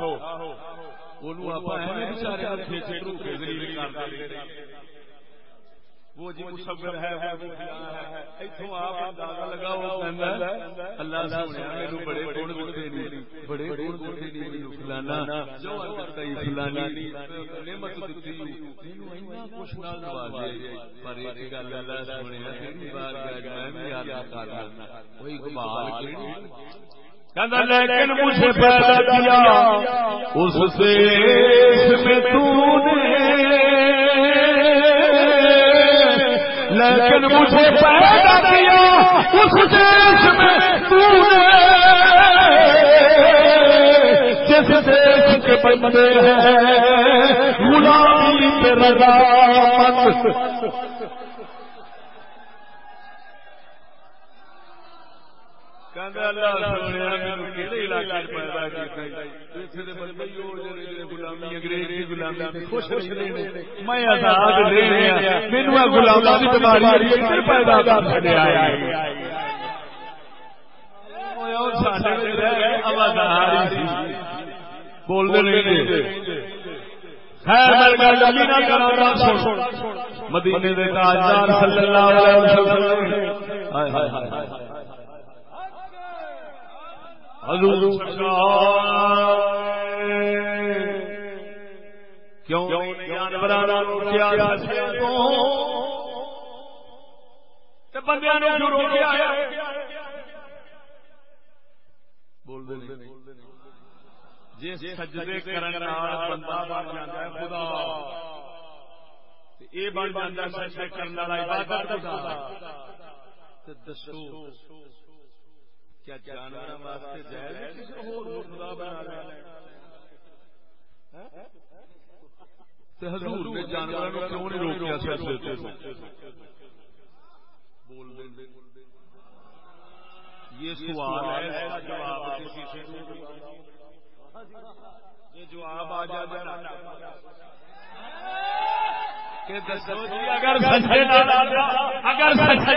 کون وہ جی مصور ہے اللہ بڑے گن گڑتے بڑے گن گڑتے فلانا فلانی نعمت کچھ نہ نوازے پر ایک گل اللہ سونے کوئی کمال لیکن مجھے پیدا کیا۔ اس دیش میں تو نے لیکن مجھے پیدا کیا۔ اس دیش میں تو نے جس دیش کے بندے ہیں غلامی پہ رضا مدینے دے تاجدار صلی اللہ علیہ وسلم ہائے ہائے ہائے حضور کیوں جی سجدے بندہ بن جاتا ہے خدا۔ یہ بن سجدے کرنے والا عبادت دسو کیا جانور واسطے جائز کسی اور خدا بنا حضور نے جانوروں کیوں نہیں روکیا سجدے بول دیں یہ سوال ہے جواب کسی سے یہ جواب آ جائے کہ دسو جی اگر سچے اگر سچے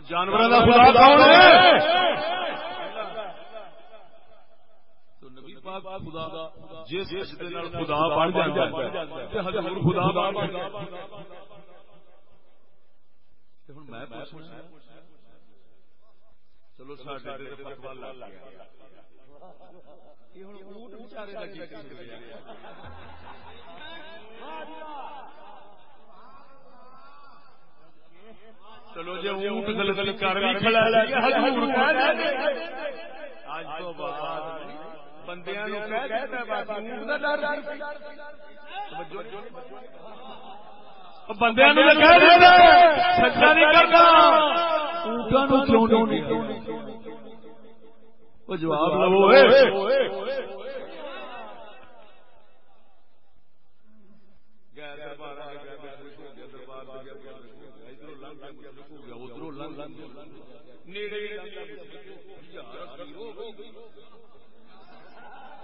جانور جس خدا بن خدا چلو چلو جی اونٹ غلطی کر بھی کھڑا حضور آج تو بعد بندیاں نو کہہ دیتا ہے بس اونٹ دا ڈر بندیاں نو کہہ دیتا سچا نہیں کرتا اونٹاں نو کیوں نہیں وہ جواب لو۔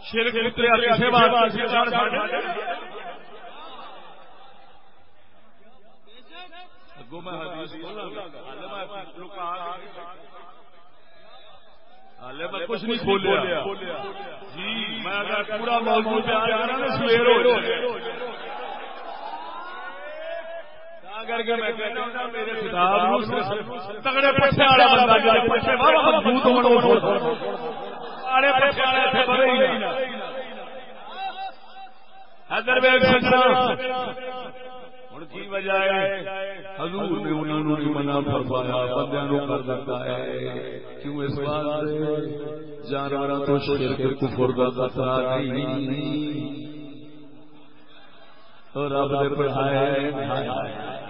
شرک بات میں کچھ نہیں کھولیا جی میں پورا موضوع سویر ہو کر کے میں میرے کتاب تگڑے پچھے والا بندہ جائے پچھے بابا مضبوط ہونا سارے پچھے والے تھے بڑے ہی ادھر بیگ سکتا ہوں کی وجہ ہے حضور نے انہوں نے منع فرمایا بندیاں نو کر دیتا ہے کیوں اس بات سے جانوراں تو شرک کفر دا خطرہ نہیں اور رب نے پڑھائے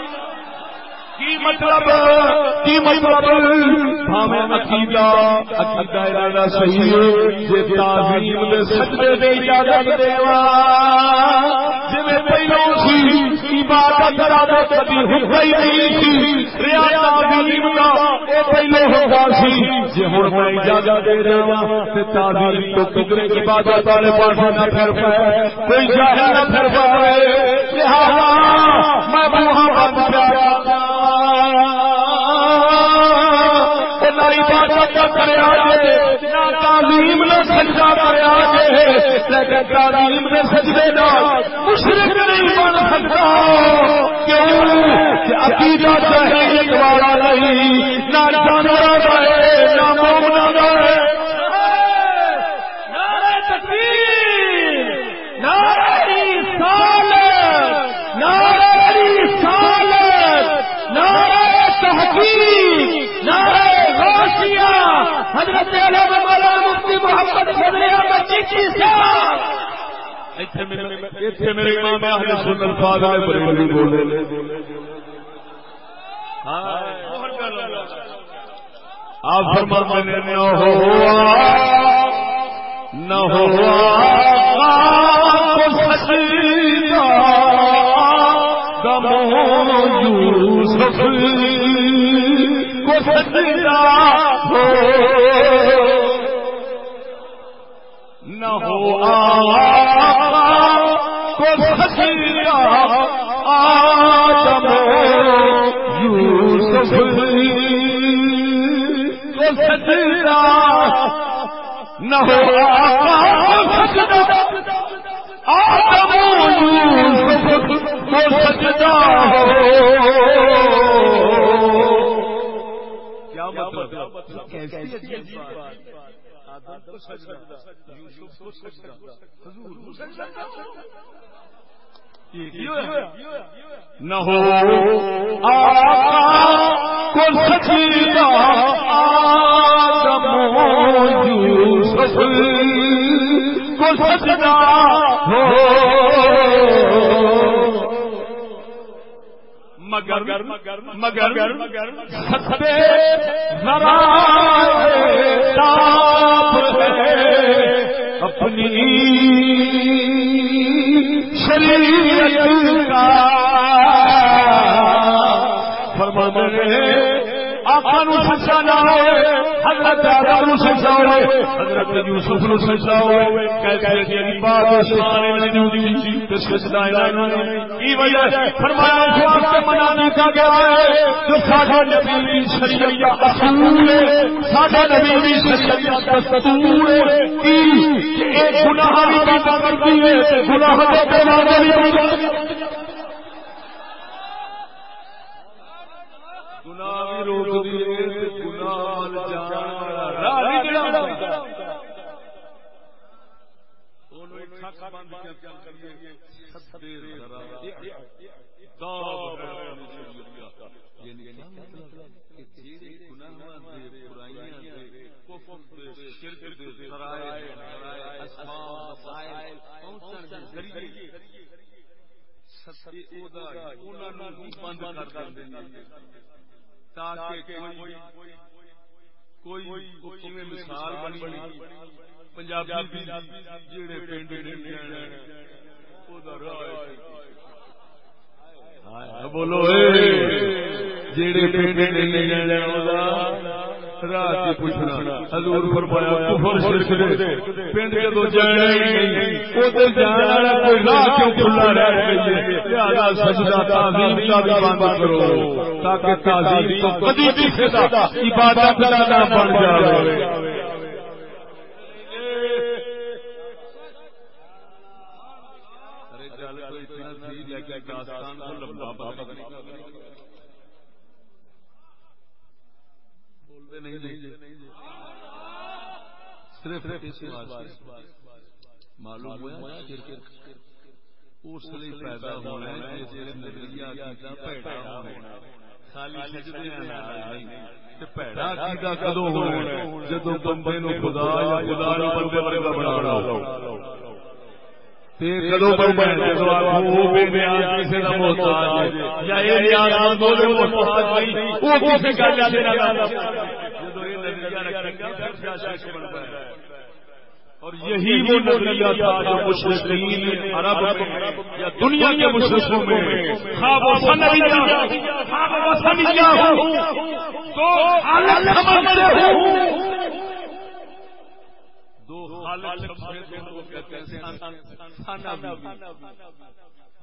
کی مطلب کی مطلب ہمیں عقیدہ عقیدہ ارادہ صحیح ہے۔ جے تعظیم دے سجدے دے اجازت دیوا۔ جے پہلو سی عبادت ارادہ کبھی ہوئی نہیں سی، ریا تعظیم دا اے پہلو ہوگا سی۔ جے ہن میں اجازت دے رہا ہاں، تے تعظیم تو کدرے عبادت والے پاس نہ پھر پائے۔ کوئی جاہل نہ پھر پائے۔ لہذا میں محمد پیارا عبادت سجدہ کرے آجے لیکن تعلیم نے سجدے نہ مشرک نہیں بن سکتا۔ کیوں؟ کہ عقیدہ جاہلیت والا نہیں، نہ جانورا کا ہے، نہ مومنا کا ہے۔ نعرہ تکبیر، نعرہ رسالت نعرہ رسالت، نعرہ تحقیق، نعرہ غوثیہ حضرت محمد اتنے میرے امام اہل سنت فاضل بریلوی بولے۔ ہاں۔ آپ فرماتے ہیں، نہ ہوا نہ ہوا۔ سجدہ۔ یوسف کو سجدہ ہو۔ نہ ہو ہو سجدہ ہو کیا مطلب کیسی عجیب بات آدم کو سجدہ، یوسف کو سجدہ۔ حضور کو سجدہ۔ نہ ہو آقا کو سجدہ، آدم یوسف کو سجدہ۔ ہو مگر مگر مگر ستے اپنی شریعت کا آقا نہ ہوئے، حضرت آدم نو ہوئے، حضرت یوسف نو ہوئے نے دی سجدہ نے کی وجہ فرمایا منانے کا گیا ہے، جو ساڈا نبی دی شریعت اصول ہے، ساڈا نبی دی شریعت دستور ہے، کی؟ گناہ دی بات کرتی ہے گناہ دے بھی گناہ بھی روک دیے گناہ جان بند کر تاکہ کوئی کوئی مثال بنی پنجابی جڑے پنڈ بولو جڑے پنڈ رات پوچھنا۔ حضور فرمایا کفر شرک دے۔ پنڈ جدو جانا ہی نہیں او تے جانا والا کوئی راہ کیوں کھلا رہ گئی ہے؟ لہذا سجدہ تعظیم کا بھی بند کرو۔ تاکہ تعظیم تو کبھی بھی سدا عبادت کا نہ بن جائے ارے گل تو اتنا تھی لیکن داستان کو لمبا بات صرف معلوم ہوا اس لیے پیدا ہونا ہے نظریہ پیدا ہونا خالی سجدے پیڑا عقیدہ ہونا بندے نو خدا یا خدا نو بندے ورگا تے بننا بے نیاز محتاج ہے یا نیاز مند ہو۔ محتاج نہیں نظریہ رکھیں پھر کیا بنتا ہے؟ اور یہی وہ نظریہ تھا جو مشرقین، عرب یا دنیا کے مشرقوں میں خواب و سنیا خواب و سنیا ہو، تو حالت سمجھتے ہو۔ دو خالق سمجھتے ہیں کہتے ہیں سانا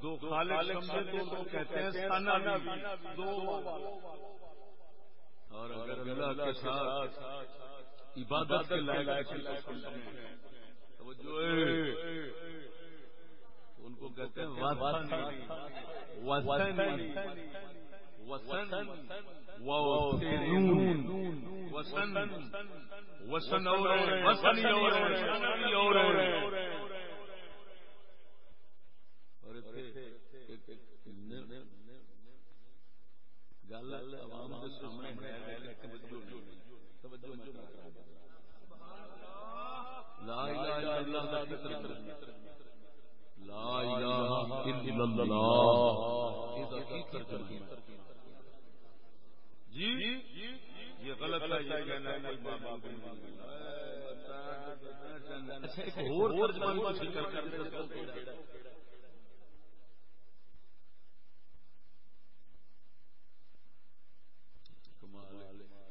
دو خالق سمجھتے ہیں کہتے ہیں سانا دو۔ اور اگر اللہ کے ساتھ عبادت کے لائق ان کو کہتے ہیں وسن وسن وسن وسن اور وسن اور اور اور گل عوام کے سامنے ہے لا الہ الا اللہ کا ذکر لا الہ الا اللہ اس کی ترجمہ جی؟ یہ غلط ہے یہ کہنا ہے کوئی معبود نہیں اچھا ایک اور ترجمہ بھی کر کر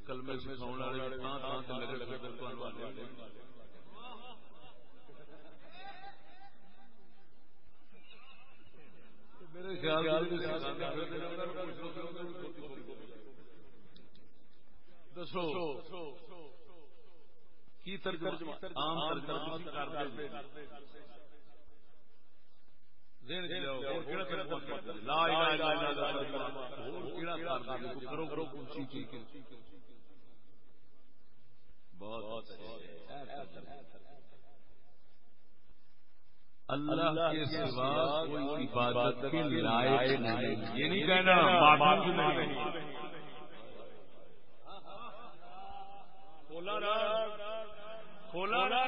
کلمے سکھاؤ والے تھان تھان سے لگے لگے میرے خیال دسو کی ترجمہ؟ عام ترجمہ کر دے لا الہ الا اللہ کرو۔ کرو اونچی چیز۔ اللہ کے سوا کوئی عبادت کے لائق نہیں۔ یہ نہیں کہنا معبود نہیں۔ کھولا کھولا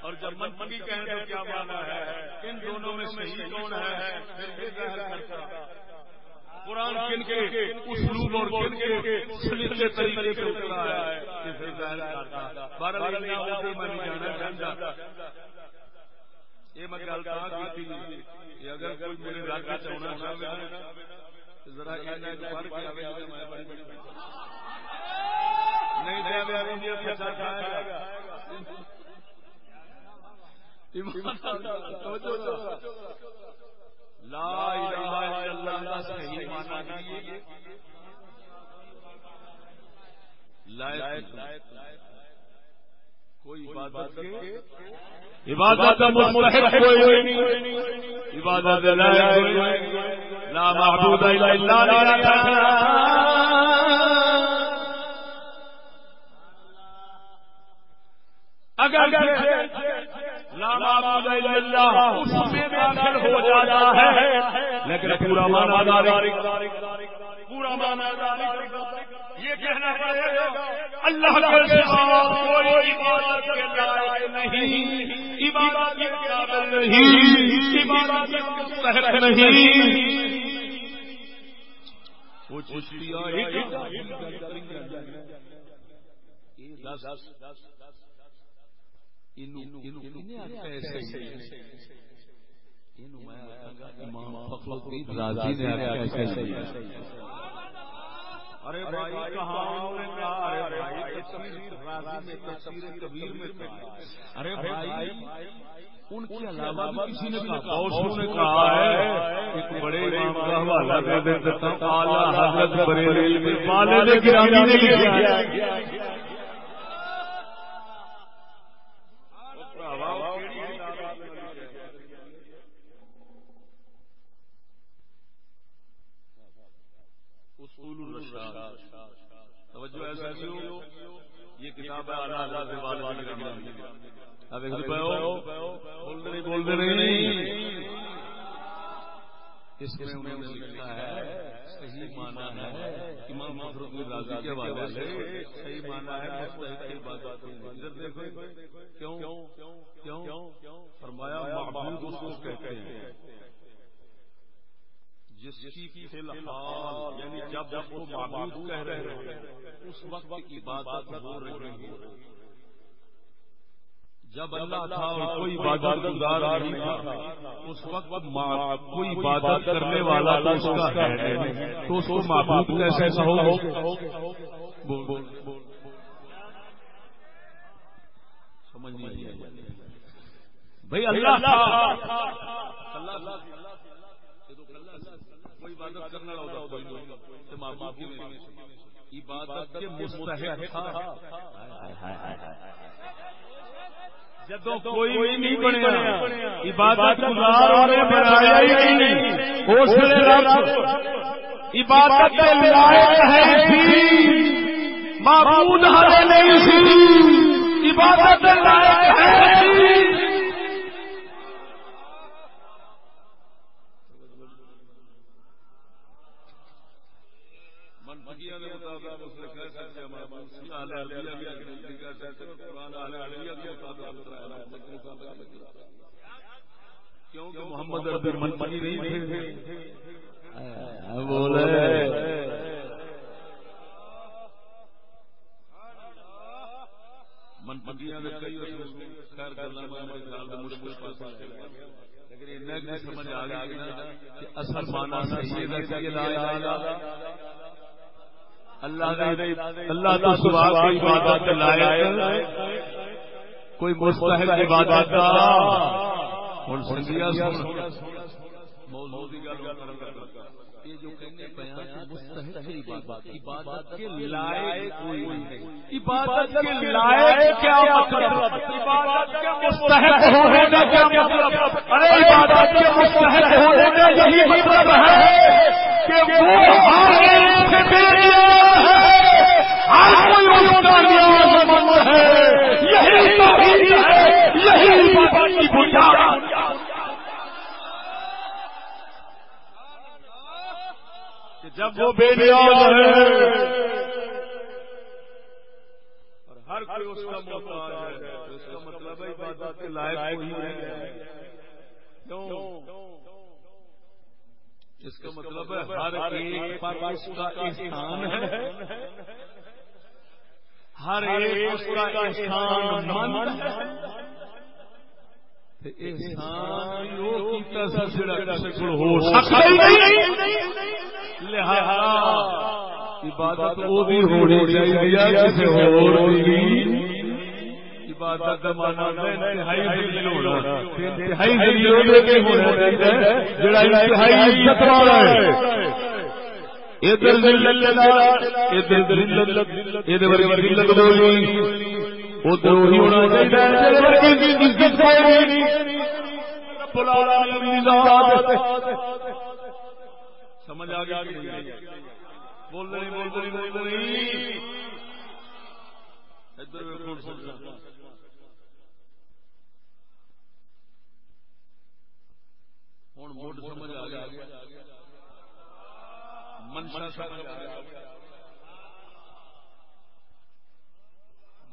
اور جب من کہیں تو کیا مانا ہے؟ ان دونوں میں صحیح کون ہے؟ پھر یہ ظاہر کرتا قرآن کن کے اسلوب اور کن کے سلیقے طریقے پہ اترا ہے پھر ظاہر کرتا بارہ میں نہیں جانا چاہتا یہ میں گل اگر کوئی میرے علاقے چاہنا چاہے ذرا فرق جی لا الہ الا اللہ صحیح معنی لائق عبادت کے عبادت مستحق کوئی نہیں۔ عبادت لا معبود الا اللہ اگر لا معبود الا اللہ اس میں داخل ہو جاتا ہے۔ لیکن پورا مانا پورا مانا یہ کہنا پڑے گا اللہ کے کوئی عبادت کے لائق نہیں، عبادت کے قابل نہیں، عبادت کے مستحق نہیں۔ وہ نے ارے بھائی ارے بھائی ان کے علاوہ بھی کسی نے نے کہا؟ ہے۔ ایک بڑے امام کا حوالہ کر دیتا ہوں اعلی حضرت میں والد گرامی نے لکھا یہ کتاب ہے بولتے نہیں اس میں انہوں نے لکھا ہے، صحیح مانا ہے امام مفرد راضی کے حوالے سے صحیح مانا ہے مستحق کی بات منظر دیکھو۔ کیوں؟ کیوں؟ فرمایا، معبود اس کو کہتے ہیں۔ جس کی فی الحال یعنی جب جب وہ معبود کہہ رہے ہیں اس وقت عبادت ہو رہی ہے۔ جب اللہ تھا اور کوئی عبادت گزار نہیں تھا اس وقت کوئی عبادت کرنے والا تو اس کا ہے تو اس کو معبود کیسے کہو سمجھ نہیں بھائی اللہ تھا۔ کوئی عبادت کرنے والا ہوتا معبود عبادت کے مستحق تھا۔ کوئی نہیں بنیا عبادت گزار نے بنایا ہی نہیں۔ اس عبادت لائق ہے معبود ہر نہیں سی۔ عبادت لائق ہے کیونکہ محمد ربی منپتی نہیں تھے بولے منپتیاں کئی خیر کرنا مشکل پاس لیکن سمجھ آ گیا کہ اصل مانا صحیح اللہ اللہ تو سوا کوئی عبادت لائق کوئی مستحق عبادت کا ہوں سنگیا موضوع کی گل عبادت کے لائق عبادت کے لائق کیا مطلب؟ عبادت کے مستحق ہونے کا کیا مطلب؟ ارے عبادت کے مستحق ہونے کا یہی مطلب ہے کہ وہ ہر ایک سے بے نیاز ہے۔ ہر کوئی اس کا نیاز مند ہے۔ یہی توحید ہے۔ یہی عبادت کی بنیاد۔ جب وہ بے نیاز ہے۔ اور ہر کوئی اس کا محتاج ہے۔ اس کا مطلب ہے عبادت کے لائق وہی ہے۔ کیوں؟ اس کا مطلب ہے ہر ایک پر اس کا احسان ہے۔ ہر ایک اس کا احسان مند ہے۔ لہذا عبادت وہ بھی ہونی چاہیے کسی عبادت کا مانا انتہائی دلیل ہونا۔ انتہائی دلیل ہونا چاہیے جڑا انتہائی عزت والا ہے۔ ادھر ادھر ادھر ادھر ادھر وہی ہونا چاہیے سمجھ آ گیا بول رہی بول رہی بول رہی ہوں موڈ سمجھ آ گیا منشا سمجھ آ گیا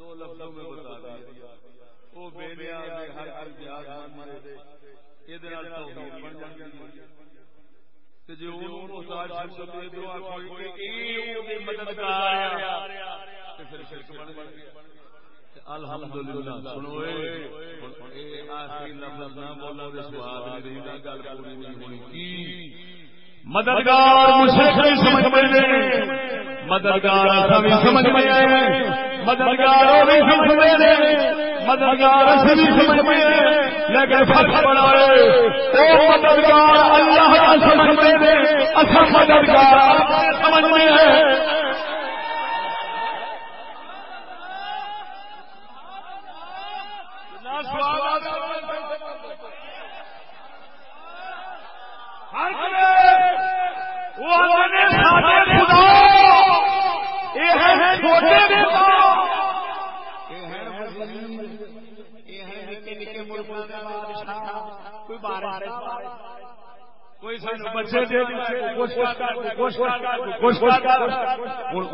دو لفظوں میں بتا دیا۔ وہ بے نیاز ہر ہر بیاض یہ بن جاتی الحمد للہ سنو مددگار مددگار سمجھ میں آئے مددگار مددگار سمجھ میں لیکن فرق بڑا ہے وہ مددگار اللہ کا سمجھ میں اصل مددگار سمجھ میں ہے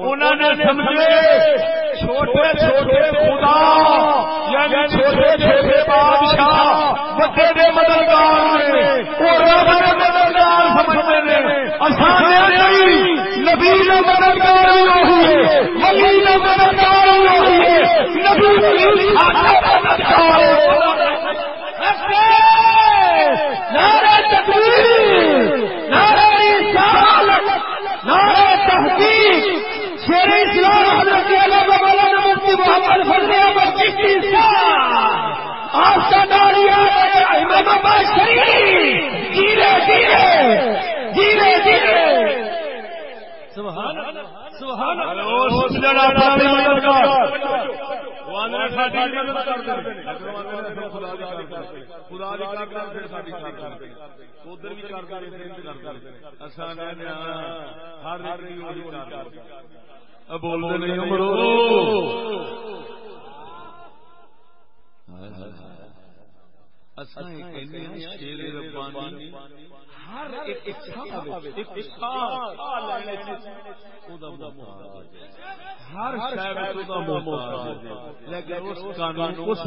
انہوں نے سمجھے چھوٹے چھوٹے خدا یعنی چھوٹے چھوٹے بادشاہ دے مددگار ہیں نبی نے مددگار وہی ہے۔ ولی نے مددگار وہی ہے۔ نبی نعرہ تکبیر، نعرہ رسالت، نعرہ تحقیق۔ شیر اسلام حضرت علامہ مولانا مفتی محمد فضل احمد چشتی صاحب آستاناریہ امام شریف جیرے جیرے جیرے جیرے سبحان اللہ سبحان اللہ۔ اس جڑا اپنے مدد کر وانا ساڈی مدد کر دے خدا دی۔ کر دے خدا دی کر دے پھر ساڈی کر دے۔ ادھر بھی کر دے ادھر بھی کر دے۔ اساں نے ہر ایک دی وہی کر دے۔ اب بول دے نہیں عمرو اساں کہنے ہیں شیر ربانی۔ ہر ایک ہر لیکن اس قانون اس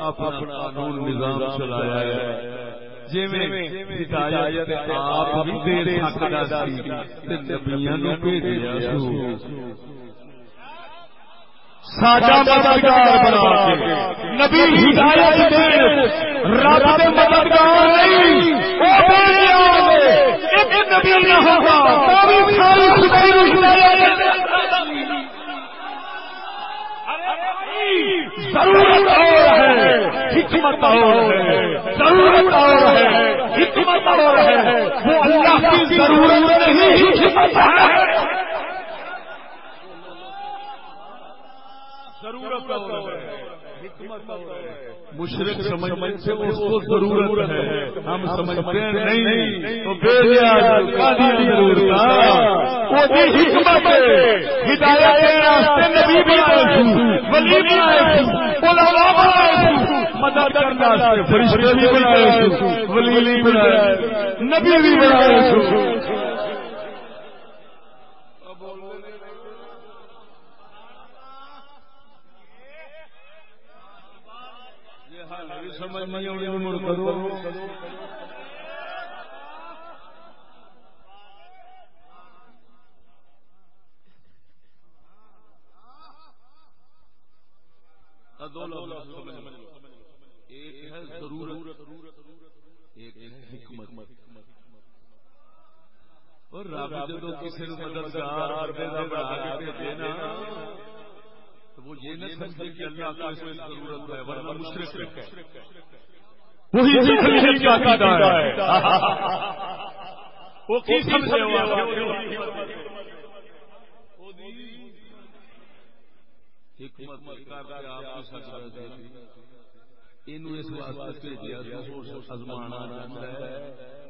اپنا قانون نظام چلایا ہے۔ جی ہدایت آپ بھی دے سکتا سی نبیاں نو بھیجیا سو ساڈا مددگار بنا کے۔ نبی ہدایت دے۔ رب دے مددگار نہیں۔ او بے نیاز ایک نبی نہ ہوگا تو بھی ساری خدائی نو ہدایت ضرورت اور ہے۔ حکمت اور ہے۔ ضرورت اور ہے۔ حکمت اور ہے۔ وہ اللہ کی ضرورت نہیں۔ حکمت ہے۔ ضرورت مشرق سمجھتے اس کو ضرورت ہے۔ ہم سمجھتے ہیں نہیں تو بے ضرورت وہ حکمت ہے۔ ہدایت کے راستے نبی بھی آئے ولی بھی آئے علماء بھی آئے مدد کرنا فرشتے بھی بنائے ولی بھی بنائے نبی بھی بنائے سمجھ نہیں آئی مڑ کرو ایک ہے ضرورت. ایک ہے حکمت. اور رب جدو کسی مددگار بنا کے بھیجے نا وہ یہ نہ سمجھے کہ اللہ کو اس میں ضرورت ہے ورنہ مشرق ہے۔ وہی جہل کا عقیدہ ہے۔ وہ کی سمجھے حکمت کر کے آپ کو سچ اینو اس واسطے بھیجیا ازمانا جاتا ہے۔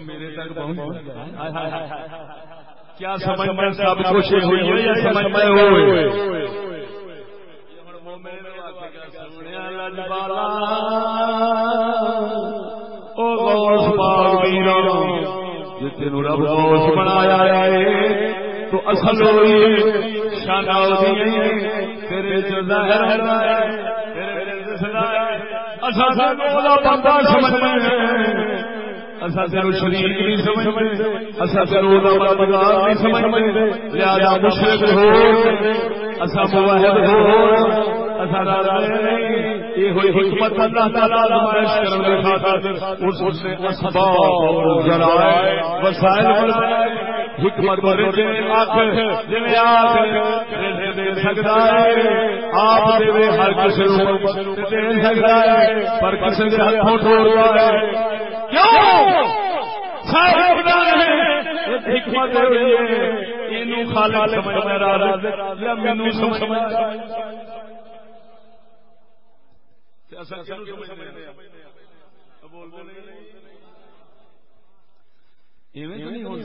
میرے تک کیا سمجھ میں سب کچھ ہوئی ہے یا سمجھ میں ہوئے جتنے رب گوش بنایا ہے تو اصل ہوئی تیرے جو ظاہر ہے تیرے بندہ سمجھ شریف نہیں سمجھ اصا تیرو مددگار نہیں سمجھ لہذا مشرق ہو۔ اصا مواحد ہو۔ حکمت اللہ تعالی نمائش کرنے کے خاطر اس نے اسباب ذرائع وسائل حکمت دے سکتا ہے۔ آپ دے ہر کسی دے سکتا ہے، پر کسی کے ہاتھوں ٹوڑتا ہے۔ کیوں؟ حکمت خالق سمجھ میں رہا مینو سمجھ سین سن فریاد مشرق نہیں۔ ہوا کیوں نہیں ہوا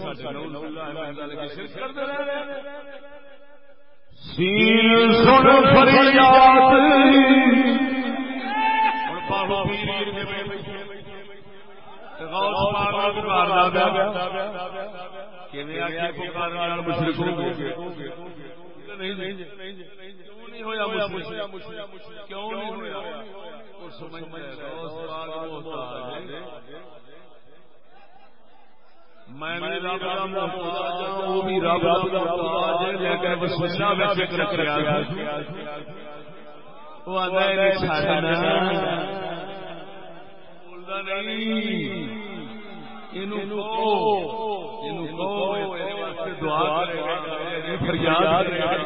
میں بھی رب کا محتاج ہوں وہ بھی رب کا محتاج ہے لیکن وسوسہ میں فکر کریا وہ آندا ہے چھڈنا بولدا نہیں۔ اینو کہو اینو کہو اے واسطے دعا کرے گا۔ فریاد کرے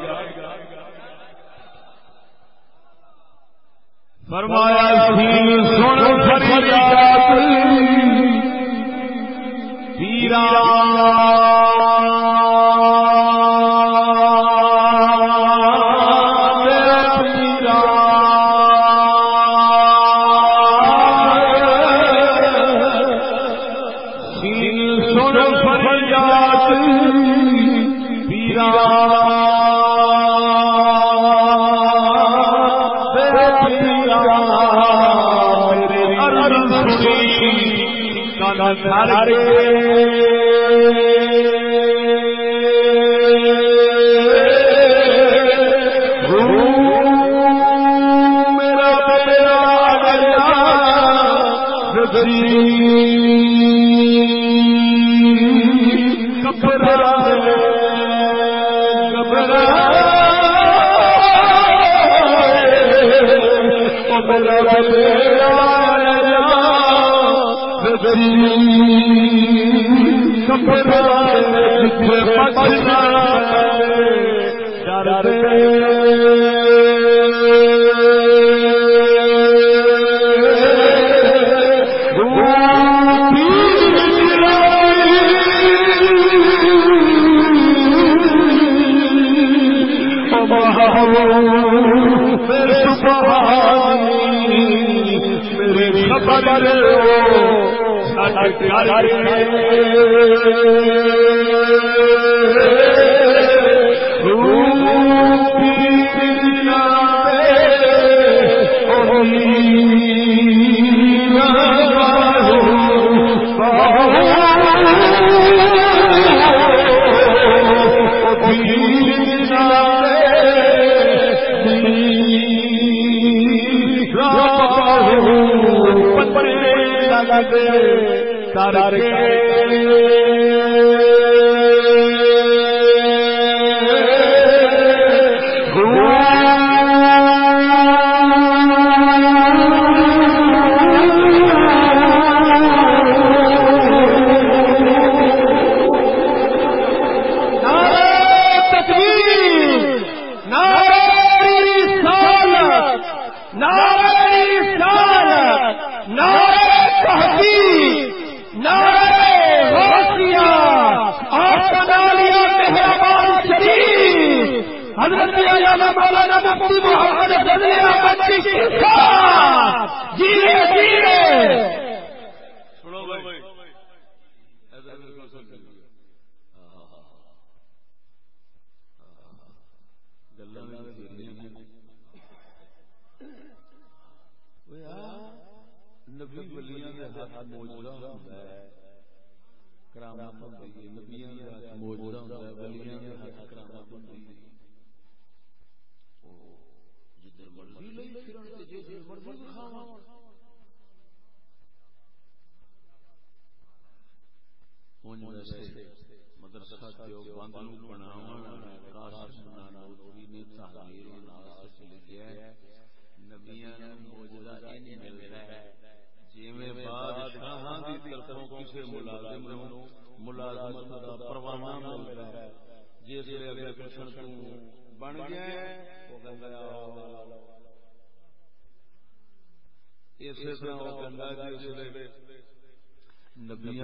فرمایا سن فریاد۔ رات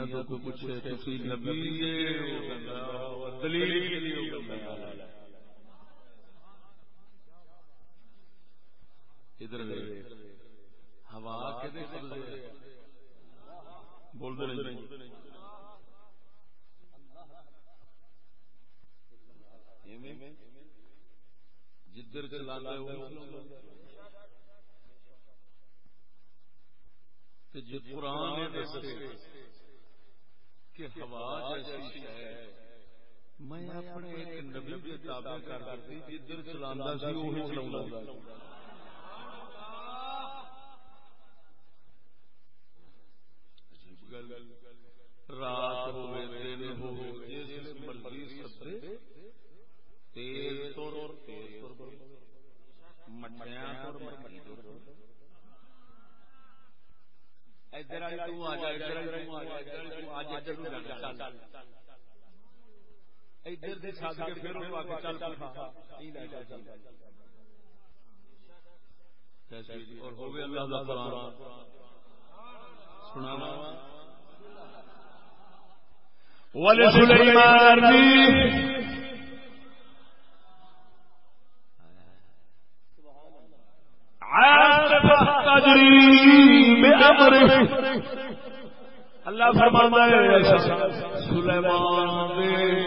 تو کوئی پوچھے نبی چھت کے پھر وہ آگے چل اور ہو گیا اللہ کا قرآن سنانا ولسليمان عاصفة تجري بأمره اللہ ہے سلیمان دے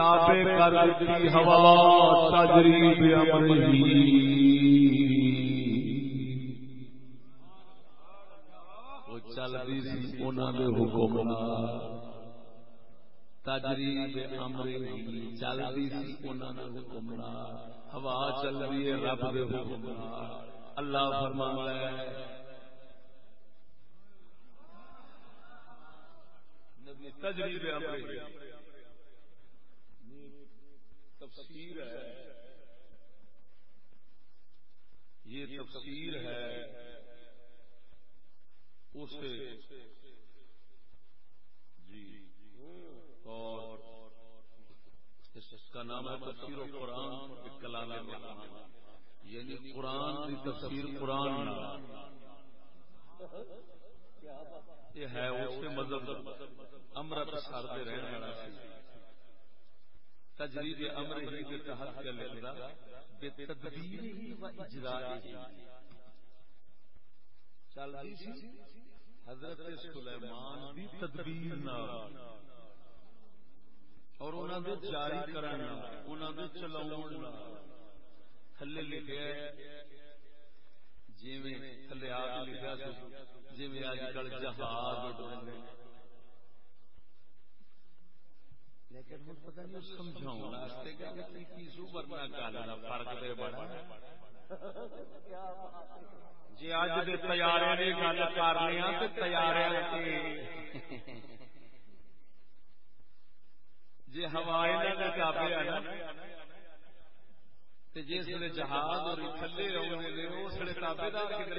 تابع کر دی ہوا تجری بأمره وہ چل دی سی انہاں دے حکم نال تجریب امر چل رہی سی حکم ہوا چل رہی ہے رب دے حکم اللہ فرمانا ہے۔ تجریب امر تفسیر ہے۔ یہ تفسیر ہے۔ اس جی۔ اور اس کا نام ہے تفسیر و قرآن کلام یعنی قرآن کی تفسیر قرآن یہ ہے، اس کے مذہب۔ امرت سارتے رہنے والا سی تجرید امر ہی کے تحت کیا لکھتا بے تدبیر ہی و اجراء ہی چل رہی سی؟ حضرت سلیمان بھی تدبیر نہ اور انہوں نے جاری کرنا انہوں نے چلاؤ تھلے لکھے جی تھلے آ کے لکھا جی اج کل جہاز لیکن ہوں پتہ نہیں سمجھاؤں۔ واسطے کہ کی سو ورنہ دا فرق تے بڑا۔ جی اج دے تیارے دی گل کرنی تے تیارے تے جی ہوا چابے ہے نا۔ جس ویل جہاز اور تھلے آنے اس ویل تابے دار کدھر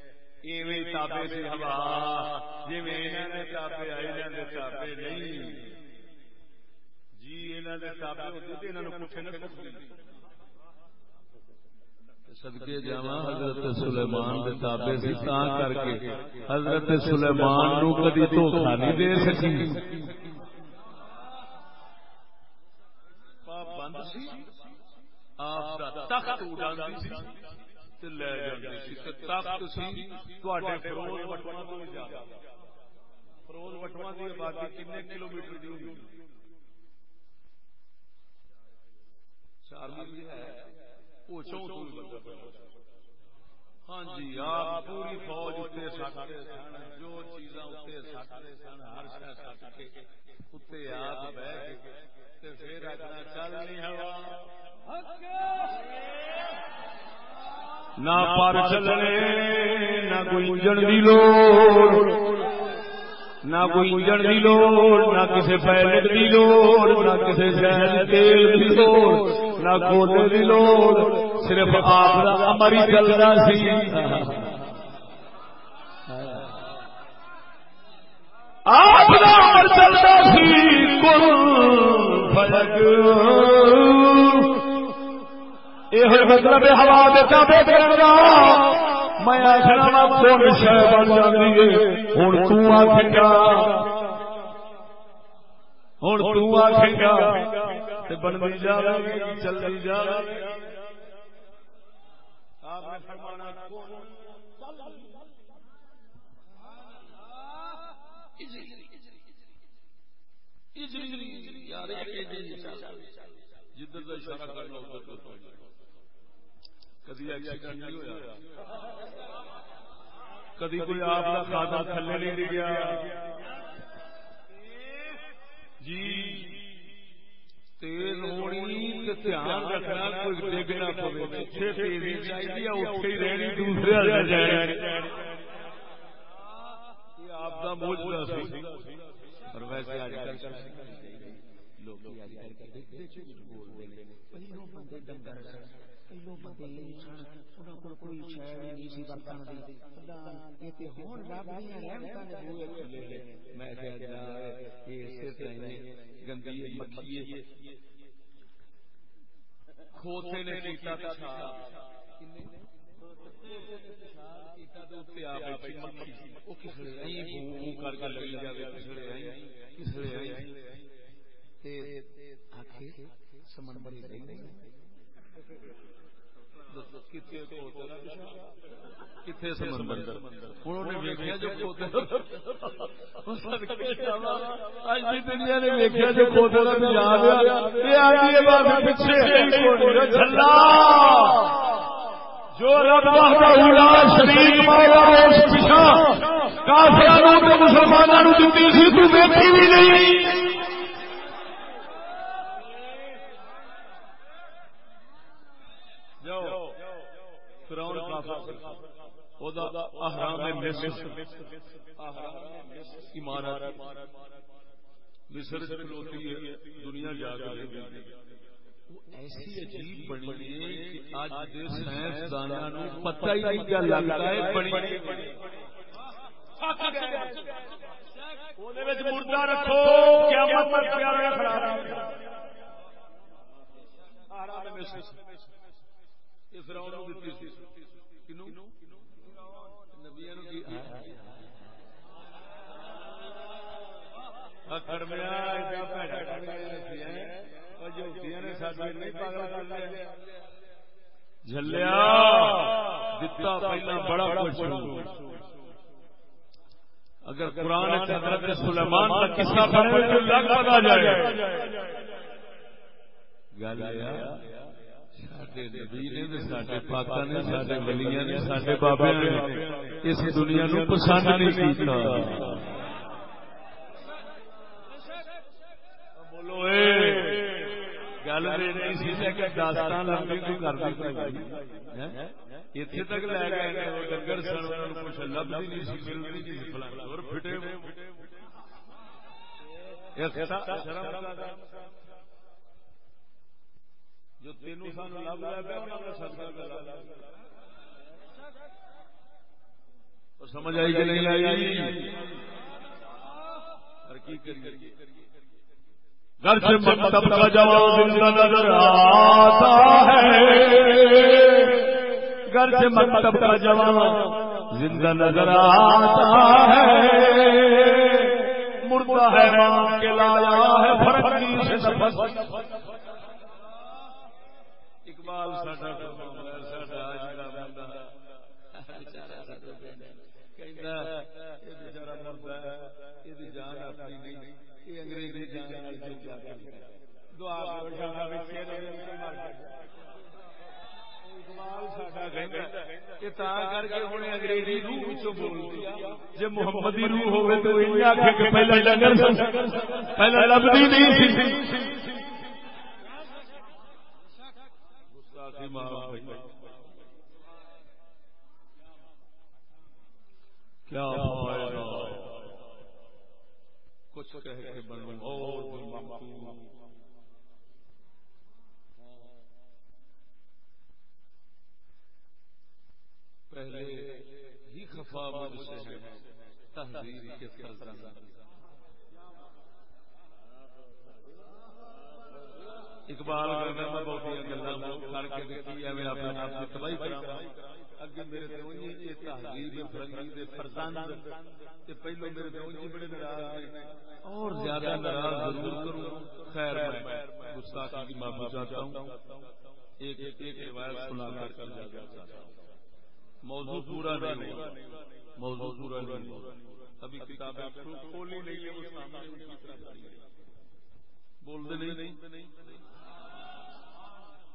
ایویں تابے سے ہوا۔ جی نے تابے نے تابے نہیں۔ جی نے تابے ہوتے تو پوچھے نہ صدقے حضرت سلیمان دے تابع سی تاں کر کے حضرت سلیمان نو کدی دھوکا نہیں دے سکی۔ بند سی آپ دا تخت اڑاندی سی۔ تے لے سی تے سی تواڈے فروز وٹواں تو زیادہ فروز وٹواں دی آبادی کلومیٹر دی ہوندی چار میل جی ہے۔ ہاں جی آپ پوری فوج اتنے سن، جو چیزاں اتنے سن، ہر شہ سک کے اتنے آپ بہ کے پھر چل نہیں ہوا۔ نہ پر چلنے نہ کوئی انجن دی لوڑ نہ کوئی انجن لوڑ نہ کسی پیلٹ کی لوڑ نہ تیل کی لوڑ نہ کوٹے لوڑ صرف آپ کا امر ہی چلتا سی آپ امر سی کل فلک یہ مطلب ہوا دیتا بے کرنا میں کون شہ بن جاتی ہے ہوں تک گا ہوں تک گا بنتی جا چلتی جا آپ نے فرمانا جدھر کا اشارہ کرنا ادھر کدی ایکسیڈنٹ نہیں ہوا کدی کوئی آپ کا کھاتا تھلے نہیں گیا۔ جی تیز ہونی دھیان رکھنا کوئی ڈگ نہ پوے۔ پیچھے تیزی چاہیے اٹھے ہی رہنی، دوسرے آپ کا موجودہ سی۔ اور ویسے آج کل لوگ پہلو بندے ڈنگر پہلو بندے انہوں کو کوئی شے نہیں سی برتن دی یہ تے ہن رب دی رحمتاں دے بوئے کھلے میں کہہ جا یہ اسی طرح گندی مکھی کھوتے نے کیتا تھا کر کتنے سمندر؟ انہوں نے جو کھوتے اج کی دنیا نے ویکیا جو کھوتے کا نظام یہ آگے بات پیچھے جو رب وحدہ شریک مولا اس پیچھا کافرانوں تے مسلمانوں دتی سی تو ویکھی بھی نہیں۔ مصر کھلوتی ہے، دنیا جا کے ایسی عجیب بنی ہے کہ اج دے سائنسداناں پتہ ہی نہیں کیا لگتا ہے بنی۔ مردہ رکھو، قیامت پر پیارا کھڑا یہ فرعون نو دتی سی۔ کینو نبیوں نو کی؟ کرمیا ایڈا پیڑا کرمیا جلیا دتا پہلا بڑا کچھ اگر قرآن حضرت سلیمان کا قصہ پڑھے تو لگ پتا جائے۔ گل نے نے نے اس دنیا نو پسند نہیں کیتا بولو اے گل داستان اتنے تک لے گئے ڈنگر سن کچھ لبھی نہیں سی ملتی نہیں اور فٹے جو تینوں سان لب لیا سمجھ آئی کہ نہیں آئی؟ کی کریے؟ گھر سے مکتب کا جواب زندہ نظر آتا ہے۔ گھر سے مکتب کا جواب زندہ نظر آتا ہے۔ مردہ ہے ماں کے لایا ہے فرقی سے نفس اقبال ساڈا ساڈا آج کا بندہ بیچارہ ہے جان اپنی نہیں انگریزی جی محمدی روح ہوگی تو پہلے نہیں کیا کچھ کہہ کے بنو اور پہلے ہی خفا مجھ سے ہے تحریر کے فرزند۔ اقبال میں بہت گلا کر کے دیکھی اپنے آپ کی تباہی کرا اگے میرے یہ تہذیب فرنگی دے فرزند تے پہلو میرے بڑے ناراض نے۔ اور زیادہ ناراض ضرور کروں۔ خیر میں گستاخی کی معافی چاہتا ہوں۔ ایک ایک روایت سنا کر ہوں۔ موضوع پورا نہیں موضوع پورا نہیں ابھی کتابیں کھولی نہیں ہے وہ سامنے بول دے نہیں؟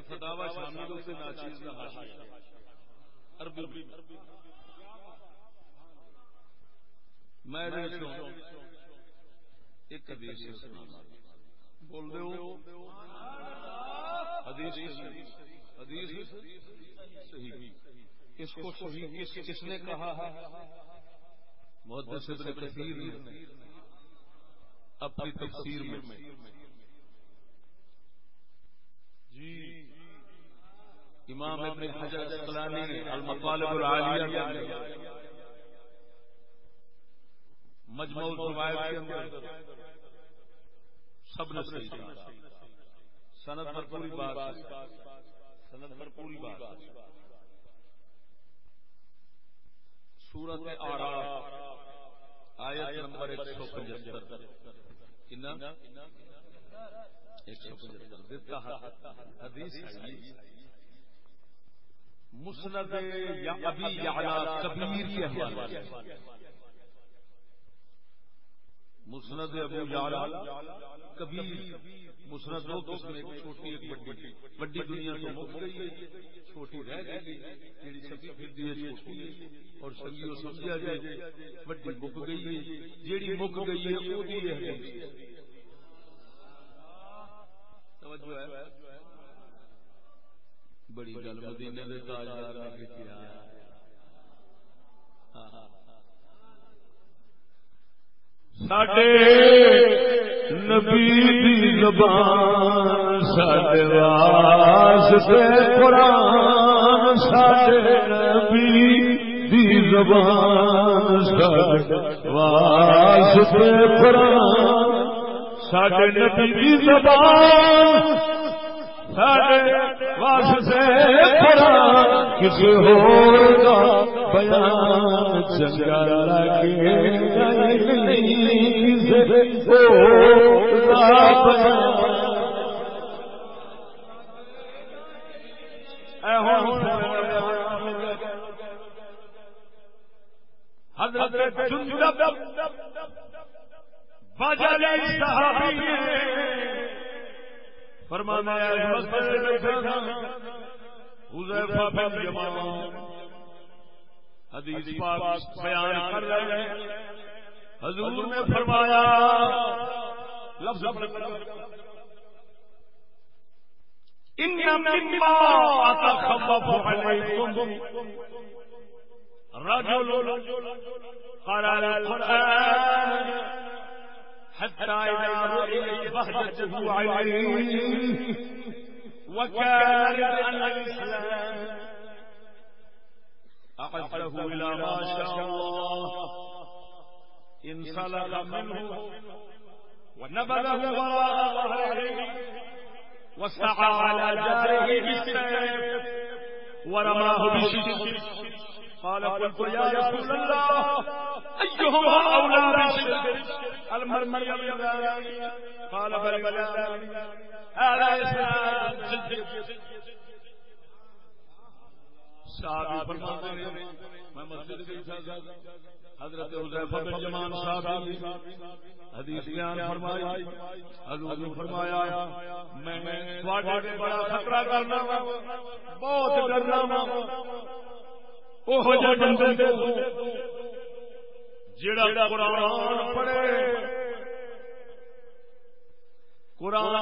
فتاوا شامل ناچیز عربی میں۔ ایک حدیث بول دے حدیث حدیث صحیح۔ اس کو صحیح کس نے کہا؟ ہے محدث ابن کثیر نے۔ اپنی تفسیر میں۔ جی۔ امام ابن حجر اسقلانی نے المطالب العالیہ۔ میں مجموع الروایت کے اندر سب نے صحیح کہا۔ سند پر پوری بات سند پر پوری بات سورت آراف آیت نمبر ایک سو پچہتر۔ ایک سو پچہتر حدیث مسند یا ابی یعلا کبیر کے حوالے مسند ابو یعلا کبیر۔ مسند دو قسم ایک چھوٹی، ایک بڑی۔ بڑی دنیا سے مک گئی ہے، چھوٹی رہ گئی جیڑی سبھی پھردی ہے، چھوٹی ہے۔ اور سنگی وہ سمجھا جائے بڑی مک گئی ہے جیڑی مک گئی ہے، وہ بھی ہے۔ توجہ ہے۔ بڑی گل مدینے دے تاجدار نے کی ساڈے نبی دی زبان ساڈے واسطے قرآن ساڈے نبی دی زبان ساڈے واسطے قرآن۔ ساڈے نبی دی زبان واسطے کسی ہو بیان چنگا لگے حضرت فرمانا حدیث پاک بیان کر رہے ہیں۔ حضور نے فرمایا لفظ رجل قرأ القرآن۔ حتى إذا رؤي بهجته عينيه وكان الإسلام أعده إلى ما شاء الله. انسلخ منه ونبذه وراء ظهره وسعى على جاره بالسيف. ورماه بشجر قال قلت يا رسول الله. أيهما أولى بالشرك المرمي قال بل هذا إسلام صحابی فرماتے ہیں، میں مسجد گئی حضرت حذیفہ بن جمان صاحب حدیث بیان فرمائی، حضور نے فرمایا، میں تواڈے بڑا خطرہ کرنا بہت ڈرنا جڑا قرآن پڑھے۔ قرآن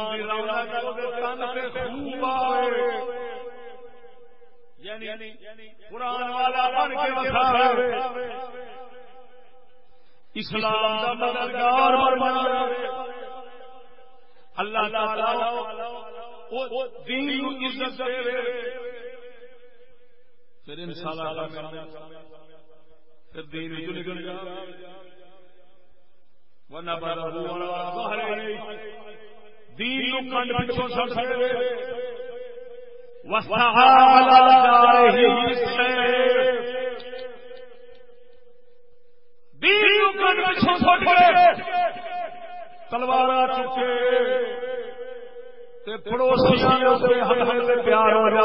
خوب آئے یعنی قرآن والا بن کے اسلام کا مددگار اللہ تعالی دین عزت دے پھر ان شاء اللہ دین جو نکل جا۔ ورنہ بڑا باہر دین نو کنڈ پچھوں سڑ سڑے وسعى على داره تلوار چکے پڑوسیاں پیار ہو جا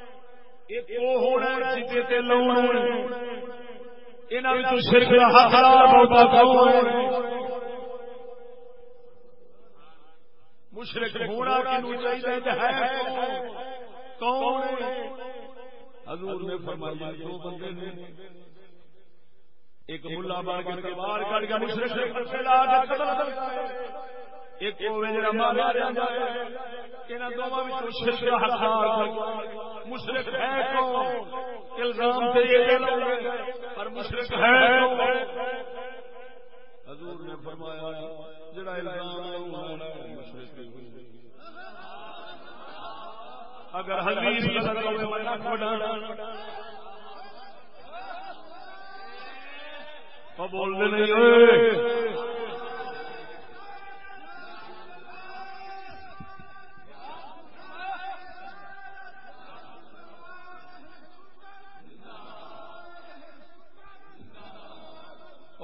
ایک وہ ہونا جدے لاؤنا انہوں شرک مشرق ہونا چاہیے کون حضور نے فرمایا دو بندے نے ایک ملا بن کے سے لا کے قتل ایک ہے انہاں دوواں شرک دا حقدار مشرک ہے کون الزام تے یہ پر مشرک ہے کون حضور نے فرمایا، جڑا الزام ہے اگر حدیث بولنے نہیں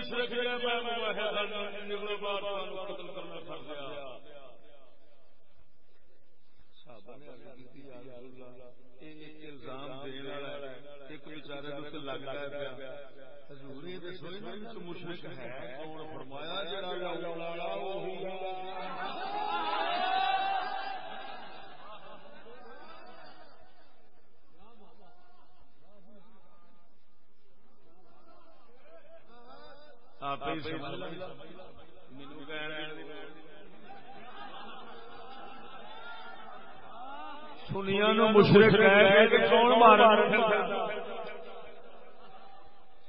مشرق ہے میں موحد بار قتل کرنا ہے فرمایا جڑا سنیا نو مشرق کون مارا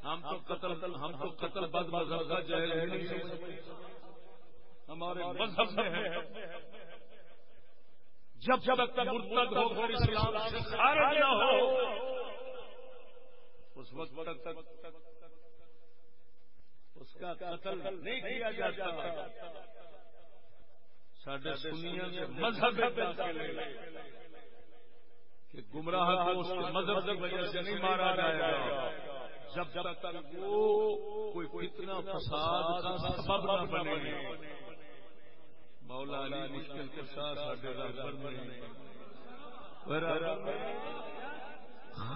ہم تو قتل ہم تو قتل بد مذہب کا جائز ہمارے مذہب میں ہے۔ جب جب تک مرتد ہو کر اسلام سے خارج نہ ہو اس وقت تک اس کا قتل نہیں کیا جاتا سڈے سنیا مذہب کہ گمراہ کو اس کے مذہب کی وجہ سے نہیں مارا جائے گا۔ جب جب تک وہ کوئی اتنا فساد کا سبب نہ بنے۔ مولا علی مشکل کے ساتھ سارے رہبر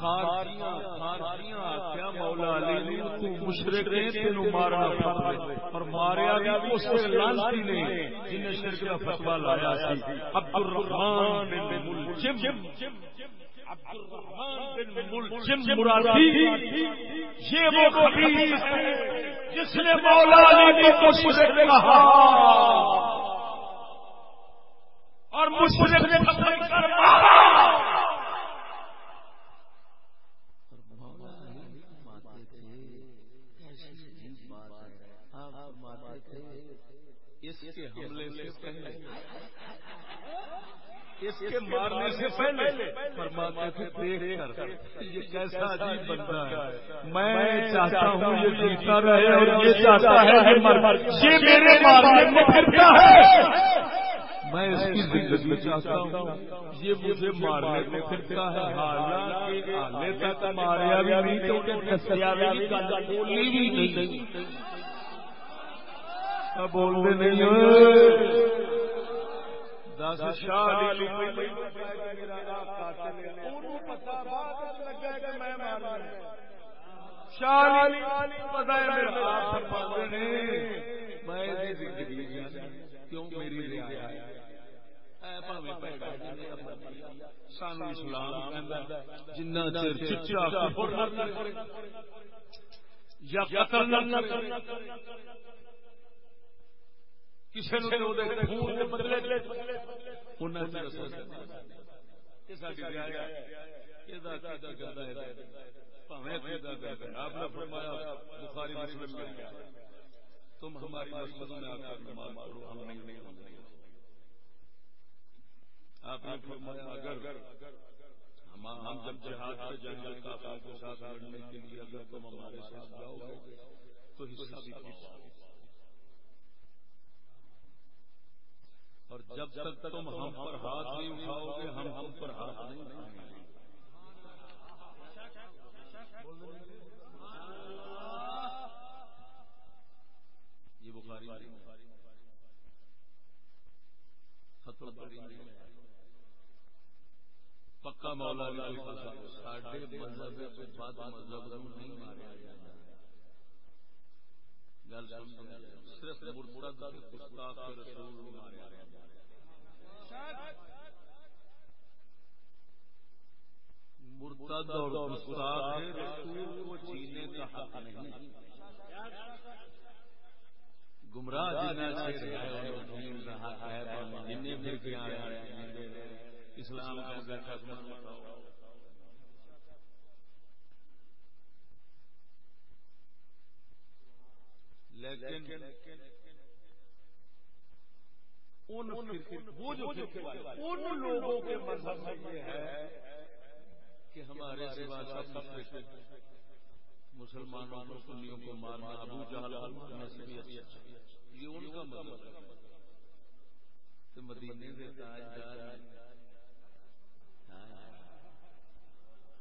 میں کیا مولا علی تو مشرق نے تینو مارنا اور ماریا بھی اس لانتی نے جنہیں شرک کا فتوا لایا سی۔ عبد الرحمان بن ملجم۔ عبد الرحمان بن ملجم مرادی۔ یہ وہ خبیث ہے جس نے مولا علی کو مشرق کہا۔ اور مشرق نے قتل کر مارا کے حملے سے پہلے۔ اس کے مارنے سے پہلے فرماتے تھے دیکھ کر یہ کیسا عجیب بندہ ہے۔ میں چاہتا ہوں یہ جیتا رہے اور یہ چاہتا ہے یہ میرے مارنے میں پھرتا ہے۔ میں اس کی زندگی چاہتا ہوں یہ مجھے مارنے کو پھرتا ہے۔ حالانکہ آنے تک ماریا بھی نہیں تو انہیں دسیا بھی بولی بھی نہیں۔ بولتے نہیں دس شاہ اسلام جنہ یا کسی تم ہماری مسجد میں آ کر نماز پڑھو، ہم نہیں ہوں گے آپ نے فرمایا، اگر ہم جب جہاد پہ جائیں گے کافروں کے ساتھ لڑنے کے لیے اگر تم ہمارے ساتھ جاؤ گے، تو حصہ بھی پاؤ اور جب تک تم ہم پر ہاتھ نہیں اٹھاؤ گے ہم ہم پر ہاتھ نہیں اٹھائیں گے یہ بخاری پکا مولا مذہب مذہب نہیں مارا گل صرف مرتد گستاخ رسول مرتد اور گستاخ رسول کو جینے کا حق نہیں۔ گمراہ جنہیں بھی اسلام کا لیکن ان لوگوں کے مذہب میں یہ ہے کہ ہمارے سوا سب مسلمانوں کو سنیوں کو مارنا ابو جہل یہ ان کا مذہب ہے۔ مدینے سے تاجدار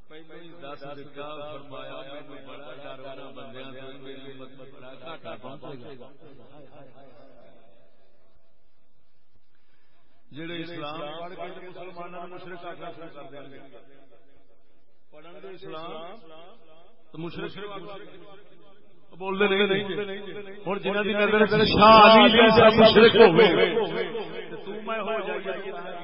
پہلے دس دکھا فرمایا میں بڑا ڈر بندیاں تو میری امت بڑا گھاٹا پہنچے گا. جڑے اسلام پڑھ کے مسلمانوں مشرق آخر کر دیں گے۔ پڑھن گے اسلام تو مشرق بول دے نہیں ہوں جنہ کی نظر شاہ علی جیسا مشرق ہوے تو میں ہو جائے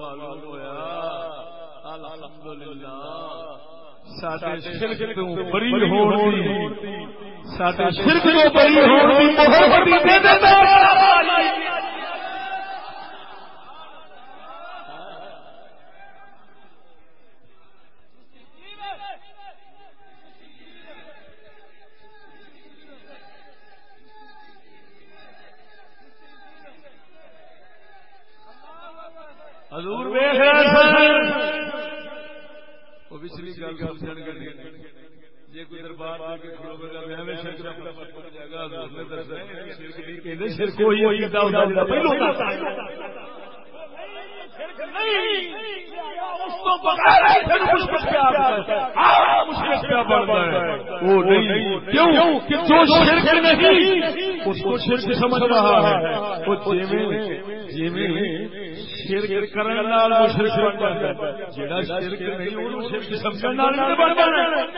معلوم ہوا الحمدللہ۔ شرک تو بری ہوتی سارے شرک تو بری ہوتی محبت دے دیتا حضور وہ پچھلی گل سمجھ جی کوئی دربار سمجھ رہا ہے۔ شرک کرنے مشرک بن جاتا جڑا شرک نہیں، وہ شرک سمجھنے والا بن جانا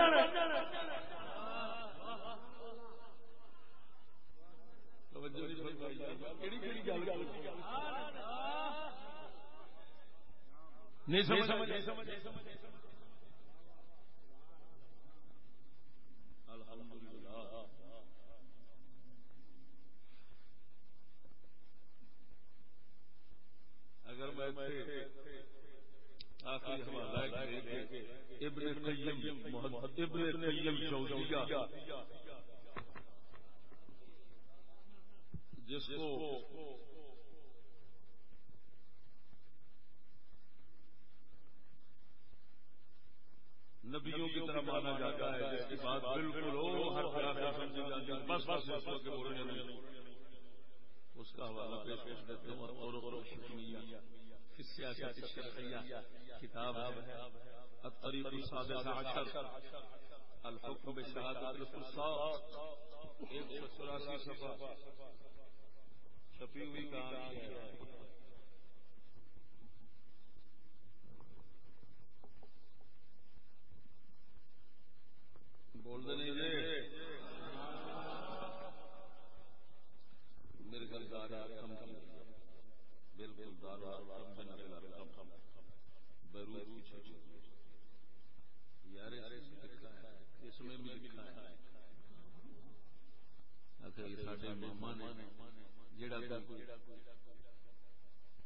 نہیں سمجھ آخری حوالہ ابن قیم محمد ابن قیم چودھری جس کو نبیوں کی طرح مانا جاتا ہے، جس کی بات بالکل ہو، ہر طرح سمجھی جاتی ہے، بس بس اس کو بولنے نہیں۔ اس کا حوالہ پیش کر دیتے ہیں اور اور حکمیہ فی السیاست الشرعیہ کتاب ہے، الطریق السادس عشر۔ الحکم بشہادت الفرصاء ایک سو چوراسی صفحہ۔ چھپی ہوئی کہانی ہے۔ بولتے نہیں جی۔ میرے گھر دار کم کم۔ بالکل دار کم کم۔ کم یار، اس میں بھی لکھا ہے۔ نے جڑا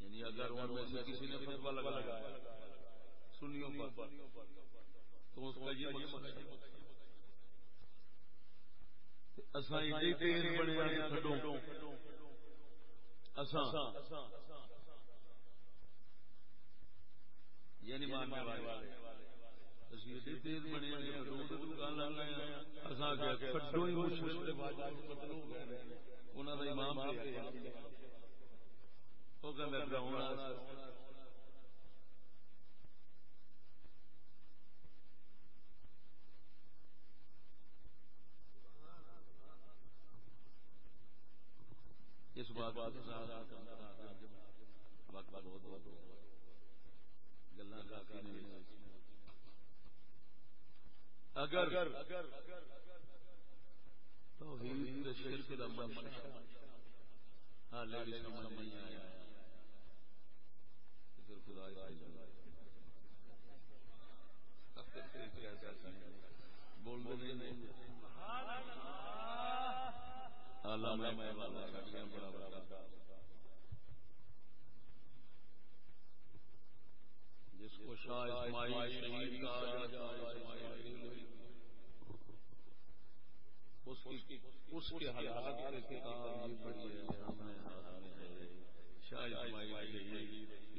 یعنی اگر ان میں سے کسی نے فتوا لگایا سنیوں پر، تو اس کا یہ مقصد اساں ایڈے تیز بنے ہیں کھڈوں۔ اساں۔ یعنی ماننے والے۔ اسی ایڈے تیز بنے ہیں، کھڈوں تو دکان لا لے اساں کہ کھڈوں ہی مشکل دے بعد انہاں دا امام وہ کہندا ڈراونا اس بات وقت بہت بہت گلا اگر توحید شرک دا منشا حالے بھی سمجھ نہیں آیا پھر خدا بول دے نہیں جس کو شاہ اسماعیل شہید کہا جاتا اس کے حالات کی کتاب یہ ہے۔ ہاتھ میں ہے شاہ اسماعیل شہید۔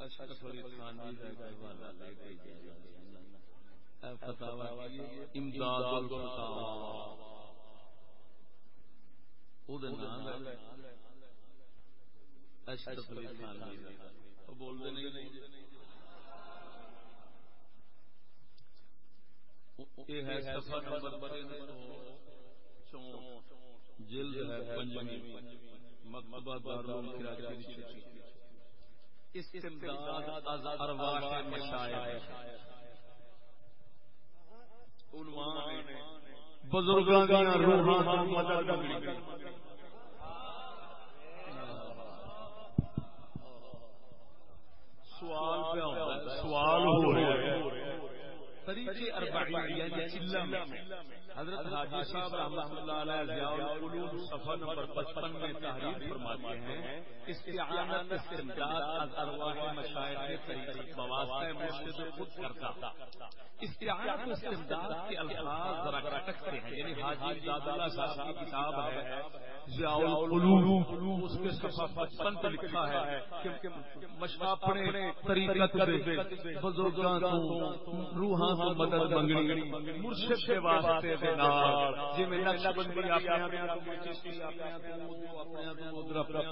اشرف علی خان کا حوالہ لے کے فتاوا امداد الفتاوا او دے نام اشرف اچھا علی خان وہ بول دے نہیں جی۔ یہ ہے صفحہ نمبر جلد ہے پنجمی مکتبہ دارالعلوم کراچی کی استمداد از ارواح مشایخ عنوان بزرگاں روحاں مدد منگنی سوال پہ ہوتا ہے سوال ہو رہا ہے۔ طریقے یعنی چلہ میں۔ حضرت حاجی صاحب رحمۃ اللہ علیہ ضیاء القلوب صفحہ نمبر 55 میں تحریر فرماتے ہیں استعانت استمداد از ارواح مشائخ طریقت بواسطہ مرشد خود کرتا۔ استعانت استمداد کے الفاظ ذرا کٹکتے ہیں یعنی حاجی داد اللہ صاحب کی کتاب ہے ضیاء القلوب اس کے صفحہ 55 پہ لکھا ہے کہ اپنے طریقت دے بزرگاں تو روحاں تو مدد منگنی مرشد کے واسطے دے نال۔ جویں نقش بندی اپنے اپنے چشتی اپنے اپنے ادھر اپنے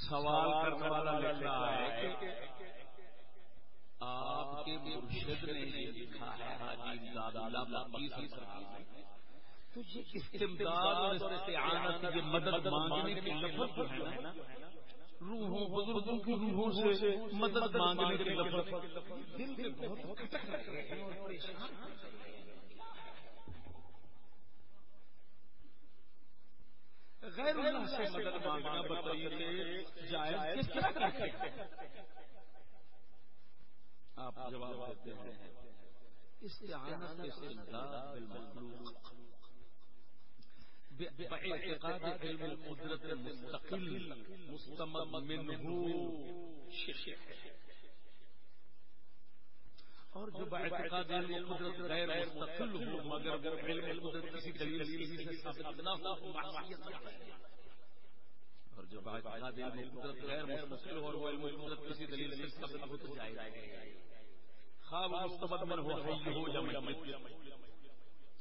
سوال کرنے والا لکھا ہے کہ آپ کے مرشد نے یہ لکھا ہے حاجی دادا اللہ کی سرکار تو یہ استمداد اور استعانت یہ مدد مانگنے کے لفظ ہے نا روحوں، بزرگوں کی روحوں سے مدد مانگنے کے لفظ۔ دل کے بہت کھٹک رہے ہیں اور پریشان غیر اللہ سے مدد مانگنا بتائیے کہ جائز کس طرح کرتے ہیں؟ آپ جواب دیتے ہیں۔ استعانت استمداد بالمخلوق۔ باعتقاد علم القدرت مستقل مستمد منه. اور جو باعتقاد علم القدرت غیر مستقل ہو مگر علم القدرت کسی دلیل سے ثابت نہ ہو اور جو باعتقاد علم القدرت غیر مستقل ہو اور وہ علم القدرت کسی دلیل سے ثابت ہو تو جائے خواب مستمد من ہو حی ہو یا میت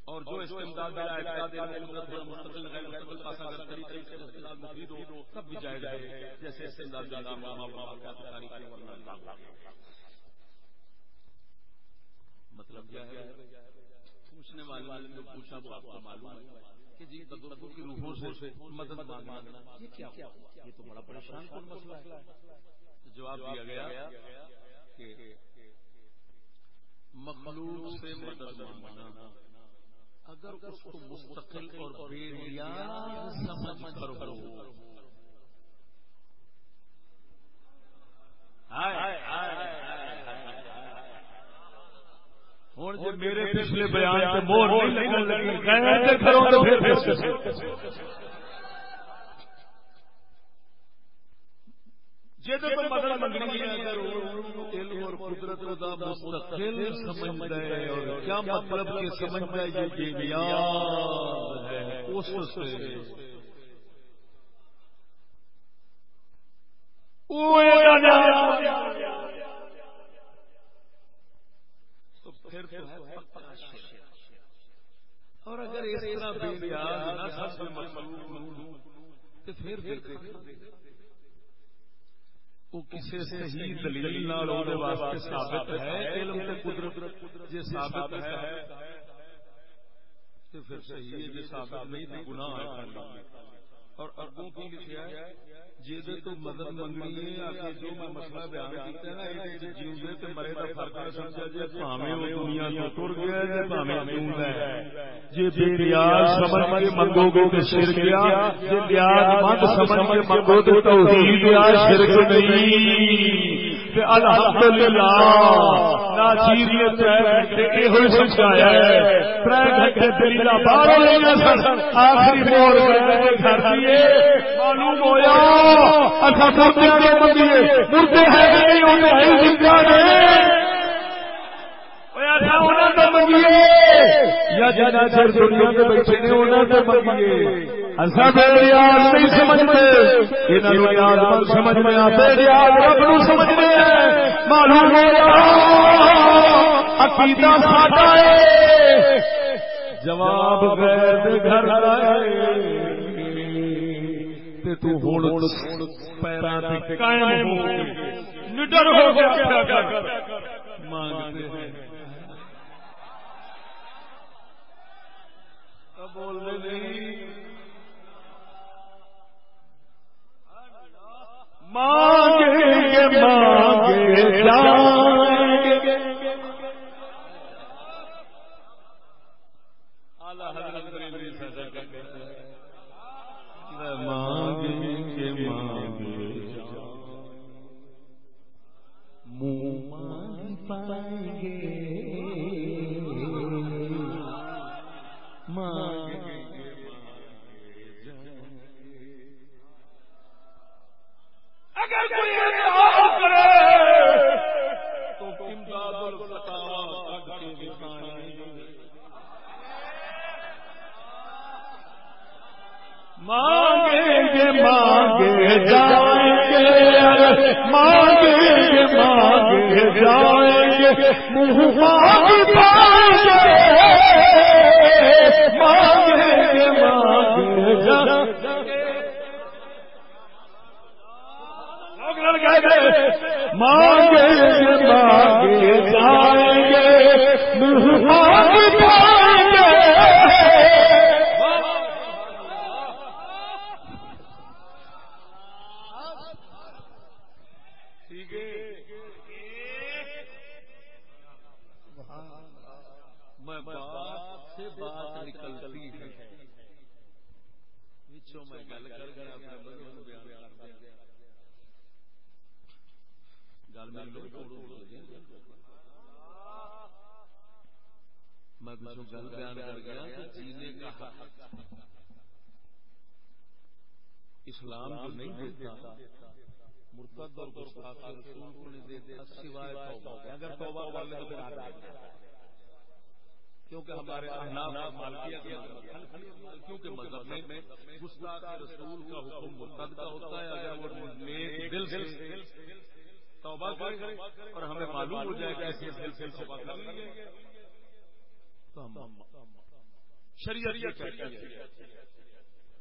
اور جو استمداد بلا اعتقاد علم قدرت بلا مستقل غیر مستقل پاسا اگر طریقے سے استدلال مفید ہو تب بھی جائز ہے جیسے استمداد بلا ماما کا تاریخ ورنہ مطلب کیا ہے؟ پوچھنے والے نے جو پوچھا وہ آپ کو معلوم ہے کہ جی بزرگوں کی روحوں سے مدد مانگنا یہ کیا ہوا؟ یہ تو بڑا پریشان کن مسئلہ ہے۔ جواب دیا گیا کہ مخلوق سے مدد مانگنا۔ اگر اس کو مستقل اور بے نیاز سمجھ کر ہو ہوں جی میرے پچھلے بیان سے مور نہیں لگی کرو تو پھر مدد منگنی علم اور قدرت کا مستقل سمجھ ہے اور کیا مطلب کہ سمجھ ہے یہ بے نیاز ہے اس سے۔ اور اگر اس طرح بے نیاز نہ سب تو پھر وہ کسی صحیح دلیل نال واسطے ثابت ہے علم تے قدرت جے ثابت ہے تے پھر صحیح ہے جے ثابت نہیں تے گناہ ہے۔ اور اگوں کی لکھیا ہے جے تو مدد منگنی ہے آگے جو میں مسئلہ بیان کیتا ہے نا اے جیوندے تے مرے دا فرق نہ سمجھا جی، جے بھاویں او دنیا تو ٹر گیا ہے بھاویں جیوندا ہے۔ جے بے نیاز سمجھ کے منگو گے تے شرک کیا جے نیاز مند سمجھ کے منگو تے توحید یا شرک نہیں۔ الحمد للہ نا نے گھنٹے سمجھایا ہے۔ گھنٹے دلیل باہر سن۔ آخری گئے دیے معلوم اچھا مردے کے مردے۔ ہے نہیں؟ ہوتے ہیں زندہ نے یا جنا چر دنیا کے بچے نے انہوں نے منگیے۔ اصا بے ریاض نہیں سمجھتے۔ ریاض سمجھ میں آتے ریاض رب نو سمجھتے ہیں۔ معلوم ہو عقیدہ ساڈا ہے۔ جواب غیر گھر آئے تو پیرا قائم ہو نڈر ہو گیا۔ مانگتے ہیں۔ بولنے نہیں مانگے مانگے جانگے جائیں گے مانگے گے مانگے جائیں گے منہ مانگ پائیں گے مانگے گے مانگے جائیں مانگے گے مانگے جائیں گے منہ مانگ پائیں گے میں بات سے بات نکلتی ہے پچھوں میں گل کر گیا اپنے بزرگ بیان کر دیا گل میں لوگ توڑو میں پچھوں گل بیان کر گیا کہ جینے کا حق اسلام جو نہیں دیتا، مرتد اور گستاخ رسول کو نہیں دیتا سوائے توبہ اگر توبہ کر لے تو پھر حق کیونکہ ہمارے احناف مالکیہ کے کیونکہ مذہب میں گستاخ رسول کا حکم مرتد کا ہوتا ہے۔ اگر وہ نیک دل سے توبہ کرے اور ہمیں معلوم ہو جائے کہ ایسے دل سے توبہ کر لیے شریعت یہ کہتی ہے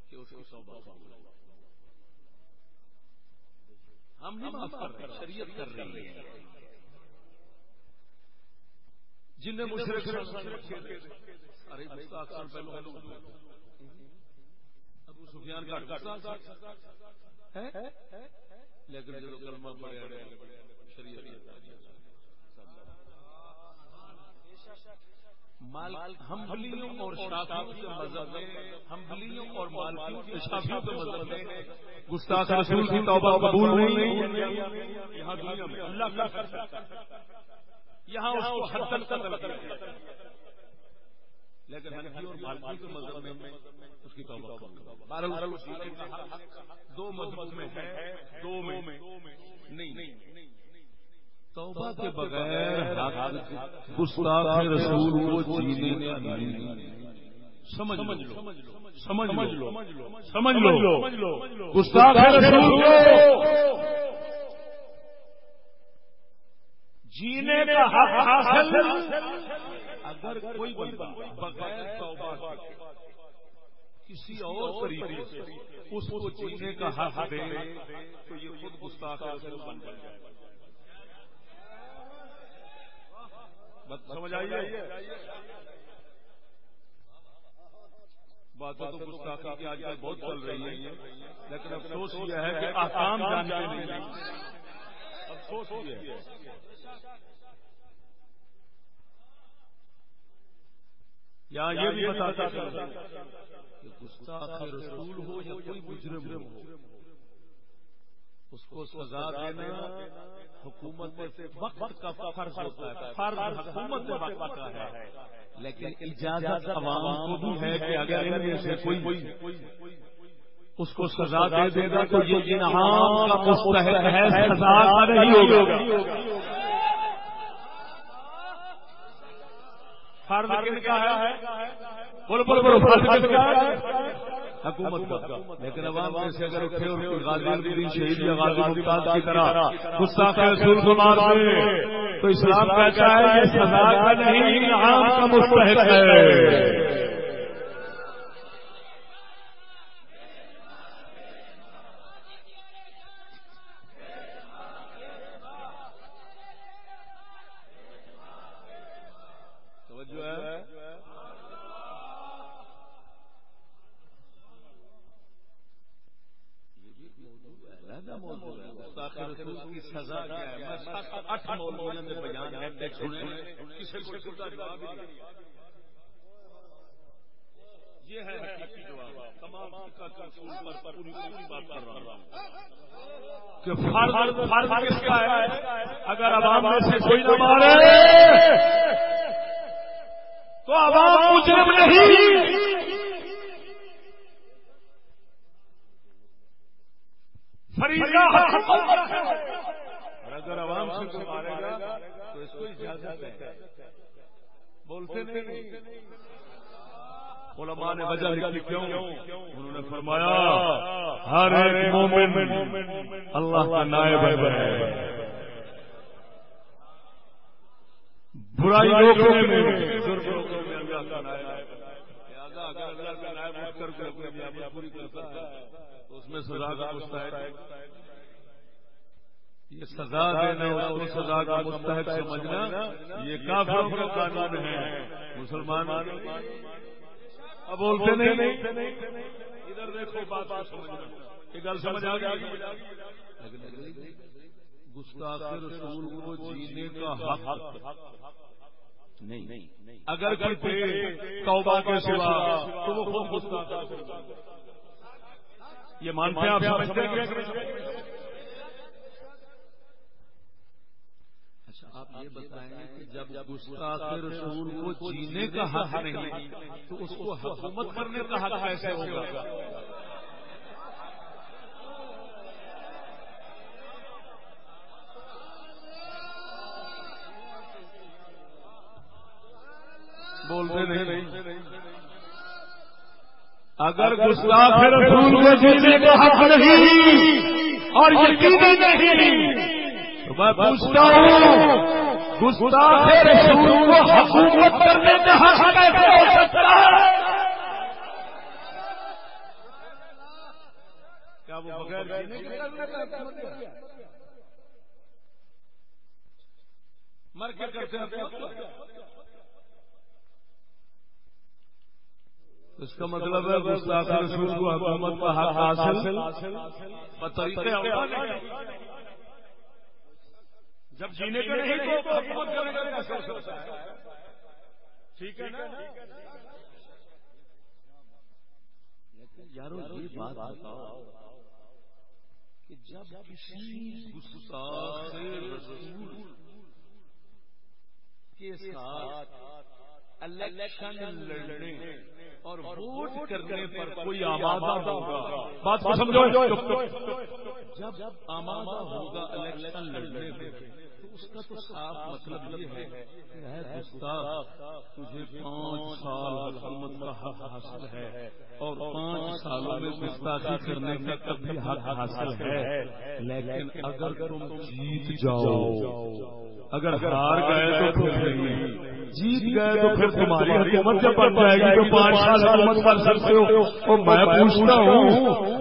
کہ اس کو توبہ ہم نہیں معاف کر رہے شریعت کر رہی ہے۔ جن مشرق ارے پہلو ابو سفیان کا لیکن جو کلمہ پڑے مال ہمبلیوں اور شافیوں کے مذہب میں ہمبلیوں اور مالکیوں کے شافیوں کے مذہب میں گستاخ رسول کی توبہ قبول نہیں۔ یہاں دنیا میں اللہ کا کر یہاں اس کو حد تک قتل لیکن حنفی اور مالکی کے مذہب میں اس کی توبہ بہرحال دو مذہب میں ہے، دو میں۔ نہیں۔ توبہ کے بغیر گستاخ رسول جینے کا سمجھ لو۔ سمجھ لو۔ سمجھ لو۔ گستاخ رسول جینے کا حق حاصل۔ اگر کوئی بندہ بغیر توبہ کسی اور طریقے سے اس کو جینے کا حق دے تو یہ خود گستاخ رسول بن جائے۔ سمجھ آئیے باتیں تو گستاخی کی آج کل بہت چل رہی ہے لیکن افسوس یہ ہے کہ آسام جانتے نہیں افسوس یہ ہے۔ یا یہ بھی بتاتا کہ گستاخ رسول ہو یا کوئی مجرم ہو۔ اس کو سزا دینا حکومت وقت کا فرض ہوتا ہے فرض حکومت وقت کا ہے۔ لیکن اجازت عوام کو بھی ہے کہ اگر ان میں سے کوئی اس کو سزا دے دے گا تو یہ انعام کا مستحق ہے سزا نہیں ہوگا۔ فرض کن کا ہے؟ بولو بولو بولو فرض کن کا ہے؟ حکومت کا۔ لیکن عوام میں سے اگر اٹھے اور غازی الدین شہید یا غازی ممتاز کی طرح۔ گستاخ رسول کو مار دے تو اسلام کہتا ہے یہ سزا کا نہیں انعام کا مستحق ہے سزا کیا ہے اٹھ مولویوں نے بیان ہے سنے کسی کو کا جواب یہ ہے حقیقی جواب۔ تمام پر پوری پوری بات کر رہا ہوں۔ کہ فرض فرض کس کا ہے؟ اگر عوام میں سے کوئی نہ مارے، تو عوام مجرم نہیں۔ فریضہ اور اگر عوام سے کوئی مارے گا، تو اس کو اجازت ہے بولتے نہیں۔ علماء نے وجہ لکھی کیوں؟ انہوں نے فرمایا ہر ایک مومن اللہ کا نائب ہے۔ برائی روکنے میں اللہ کا نائب ہے۔ اگر اللہ کا نائب کر کے اپنی پوری کرتا ہے تو اس میں سزا کا مستحق یہ سزا دینا اس کو سزا کا مستحق سمجھنا، یہ کافروں کا قانون ہے مسلمان اب بولتے نہیں۔ ادھر دیکھو بات سمجھنا۔ یہ گل سمجھ آ گئی۔ گستاخ رسول کو جینے کا حق۔ نہیں۔ اگر کوئی توبہ کے سوا، تو وہ خود گستاخ یہ مانتے ہیں آپ سمجھتے ہیں آپ یہ بتائیں کہ جب گستاخ رسول کو جینے کا حق نہیں تو اس کو حکومت کرنے کا حق کیسے ہوگا؟ بولتے نہیں۔ اگر گستاخ رسول کو جینے کا حق نہیں اور یقینی نہیں۔ تو میں پوچھتا ہوں، گستاخ رسول کو حکومت کرنے کا حق کیسے ہو سکتا ہے؟ کیا وہ بغیر مر کے کرتے ہیں اس کا مطلب ہے گستاخ رسول کو حکومت کا حق حاصل، بطریقے جب جینے کا نہیں تو حکومت کرنے کا کیسے ہو سکتا ہے ٹھیک ہے نا؟ یارو یہ بات بتاؤ کہ جب کسی گستاخ رسول کے ساتھ الیکشن لڑنے اور ووٹ کرنے پر کوئی آمادہ ہوگا؟ بات کو سمجھو۔ جب آمادہ ہوگا الیکشن لڑنے پہ اس کا تو صاف مطلب یہ ہے تجھے پانچ سال حکومت کا حق حاصل ہے اور پانچ سالوں میں گستاخی کرنے کا کبھی حق حاصل ہے۔ لیکن اگر تم جیت جاؤ، اگر ہار گئے تو پھر نہیں جیت گئے تو پھر تمہاری حکومت جب بن جائے گی؟ تو پانچ سال حکومت کر سکتے ہو۔ اور میں پوچھتا ہوں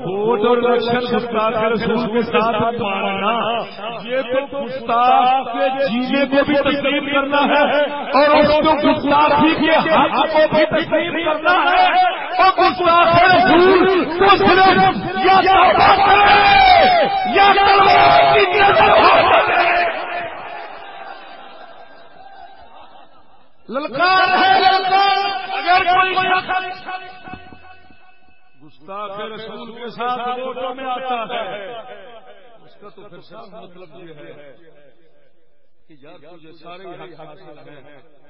ووٹ اور الیکشن گستاخ رسول کے ساتھ ماننا یہ تو گستاخ کے جینے کو بھی تسلیم کرنا ہے۔ اور اس کو گستاخی کے حق کو بھی تسلیم کرنا ہے۔ اور گستاخ رسول کو صرف یا توبہ کرے یا تلوار کی نظر للکار ہے للکار اگر کوئی گستاخ رسول کے ساتھ ووٹوں میں آتا ہے، اس کا تو پھر صاف مطلب یہ ہے کہ یار تجھے سارے حق حاصل ہیں،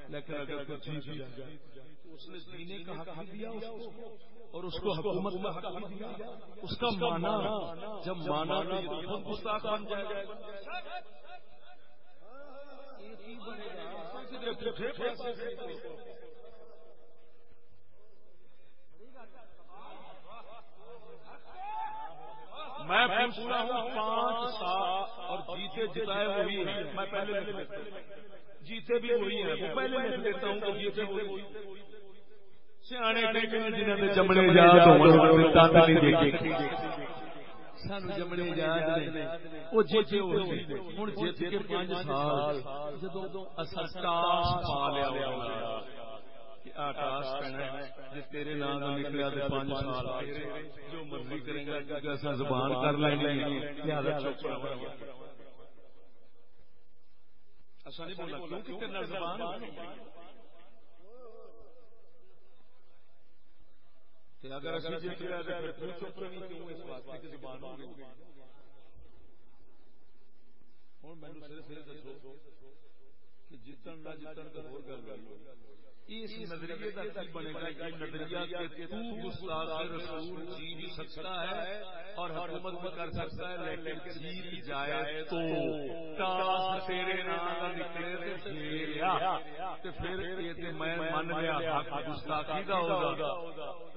لیکن اگر تو جیت جائے، تو اس نے جینے کا حق بھی دیا اس کو، اور اس کو حکومت کا حق بھی دیا۔ اس کا مانا جب مانا تو خود گستاخ بن جائے گا۔ بنے گا۔ میں پوچھتا ہوں، پانچ سال اور جیتے جتائے وہی ہیں۔ میں پہلے جیتے بھی وہی ہیں۔ وہ پہلے لکھ دیتا ہوں کہ جیتے وہی سیانے جنہوں نے جمنے یاد ہو سان جمنے یاد نے وہ جیتے ہوں جیت کے پانچ سال جدو ٹاس پا لیا ٹاس پہنا تیرے نام نکلیا تو پانچ سال۔ جو مرضی کریں گا زبان کر لیں گے ایسا نہیں بولا کیوں کہ زبان اگر اسی جی پھر چپ رہی کیوں اس واسطے زبان ہو گئی سر سر دسو کہ جتن نہ جتن گل اس نظریے کی بنے گا کہ نظریہ کہ تو گستاخ رسول جی بھی سکتا ہے اور حکومت بھی کر سکتا ہے، لیکن جیت جائے تو۔ تیرے نام نکلے پھر میں من لیا، حق گستاخی ہوگا۔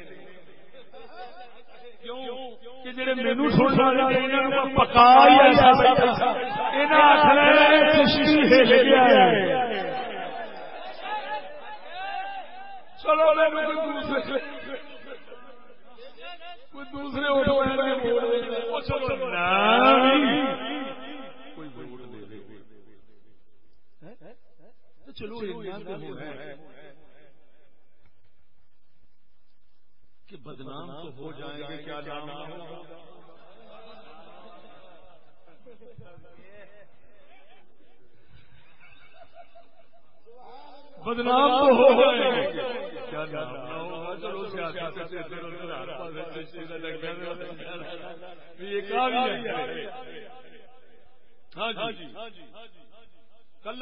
جڑے مینو سن پکا چلو دوسرے چلو کہ بدنام تو ہو جائیں گے کیا جانا بدنام تو ہو جائیں گے۔ کیا ہاں جی۔ کل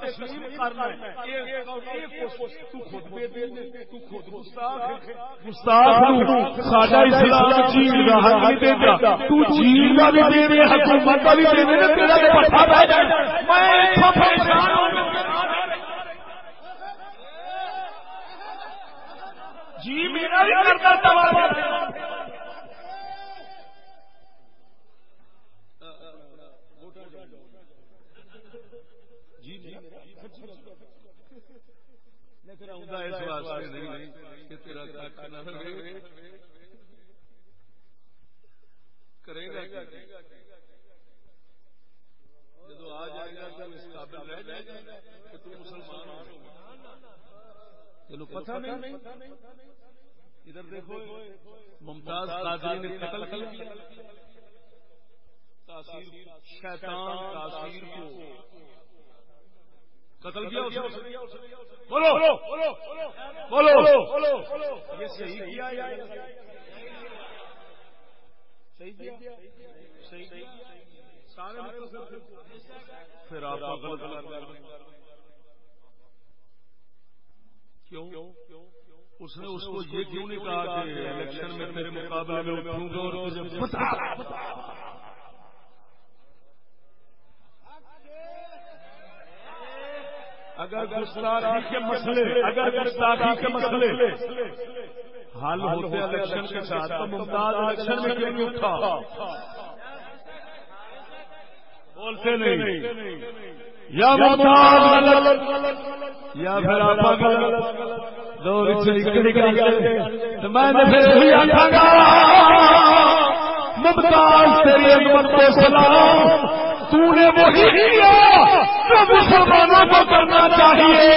تسلیم جی میرا بھی کرتا تھا اس واسطے نہیں کہ تیرا نہ کرے گا جب آ جائے گا تو اس قابل رہ جائے گا کہ تو مسلمان ہو پتہ نہیں ادھر دیکھو ممتاز قادری نے قتل کیا تاثیر شیطان تاثیر کو قتل کیا بولو! بولو! یہ صحیح کیا پھر آپ کیوں؟ اس نے اس کو یہ کیوں نہیں کہا کہ الیکشن میں میرے مقابلے میں اٹھوں گا اور اگر گستاخی کے مسئلے اگر گستاخی کے مسئلے حل ہوتے الیکشن کے ساتھ تو ممتاز الیکشن میں کیوں نہیں اٹھا بولتے نہیں۔ یا ممتاز یا پھر آپ تو میں نے پھر گا ممتاز تیری عظمت کو سلام۔ تو نے وہی کیا جو مسلمانوں کو کرنا چاہیے۔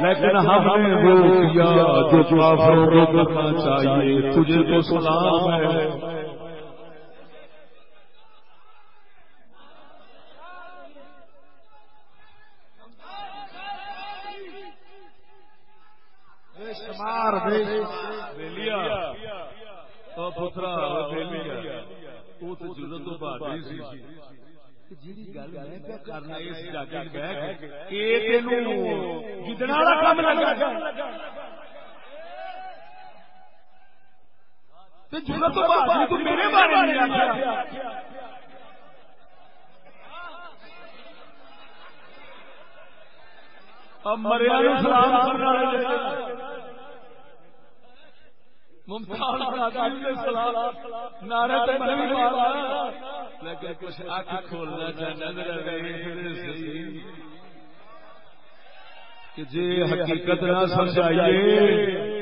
لیکن ہم نے وہ کیا جو کافروں کو کرنا چاہیے۔ تجھے تو سلام ہے۔ پترا وہ تو تو بات میرے بارے مریا ممتاز نعرہ لیکن کچھ آنکھ کھولنا چاہنا کہ جی حقیقت نہ سمجھائیے۔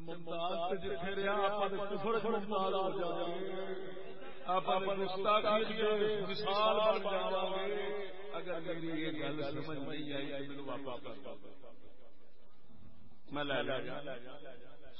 ممتاز جتنے رہا آپ کفر مال ہو جائیں گے آپ گستاخی مثال بن جاؤ گے اگر میری یہ گل سمجھ نہیں آئی تو میرے واپس میں۔ لے لیا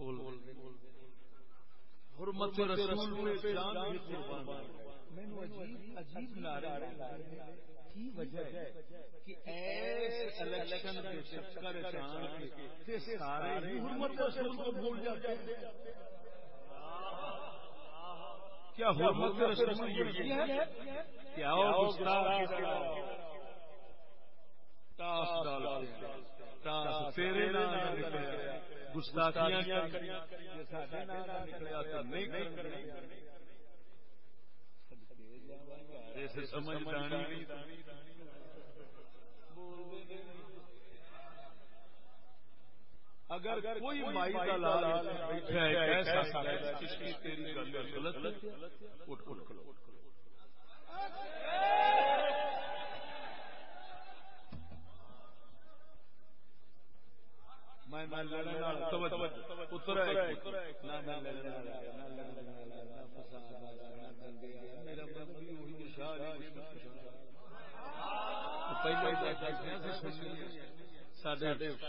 بول حرمت رسول پہ جان بھی قربان میں عجیب عجیب نعرہ کی وجہ ہے کہ ایس الیکشن کے چکر جان کے سارے ہی حرمت رسول کو بھول جاتے ہیں۔ کیا حرمت رسول یہ ہے؟ کیا ہو گستاخ ٹاس ڈالتے ہیں؟ ٹاس تیرے نام نکلے۔ گستاخیاں اگر کوئی مائی کا لال بیٹھا ہے ایسا کسی تیری غلط اٹھ اٹھ کھلو میں لڑنے والا پتر ہے نہ میں لڑنے والا نہ لڑنے والا نہ فساد والا نہ دنگے میرا رب بھی وہی شاہ ہے پہلے سے سنی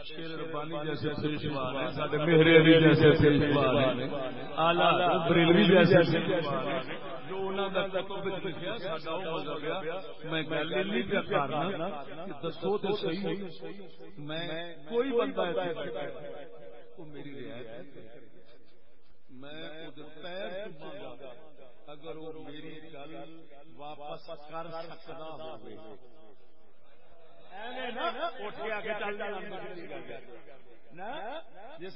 شیر ربانی جیسے فرشتوار ہیں سارے میرے علی جیسے فرشتوار ہیں۔ اعلی بریلوی جیسے فرشتوار ہیں۔ جو انہاں دا کتب وچ لکھیا ساڈا او مذہب ہے، میں گل نہیں کرنا کہ دسو تے صحیح میں کوئی بندہ ہے، وہ میری رعایت میں او پیر چوماں اگر وہ میری گل واپس کر سکدا ہوے جس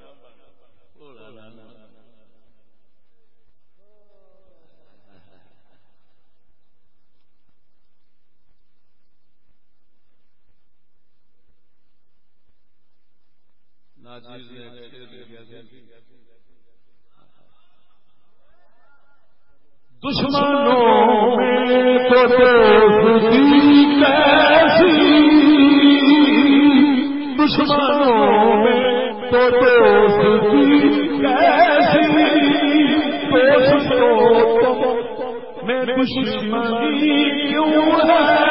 دشمنوں میں تو دوستی کیسی؟ دشمنوں میں تو دوستی کیسی؟ دوستوں میں دشمنی کیوں ہے؟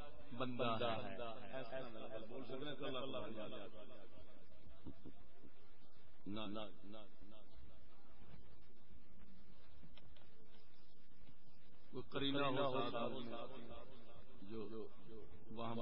بندہ ہے۔ کرینہ ہو جو وہاں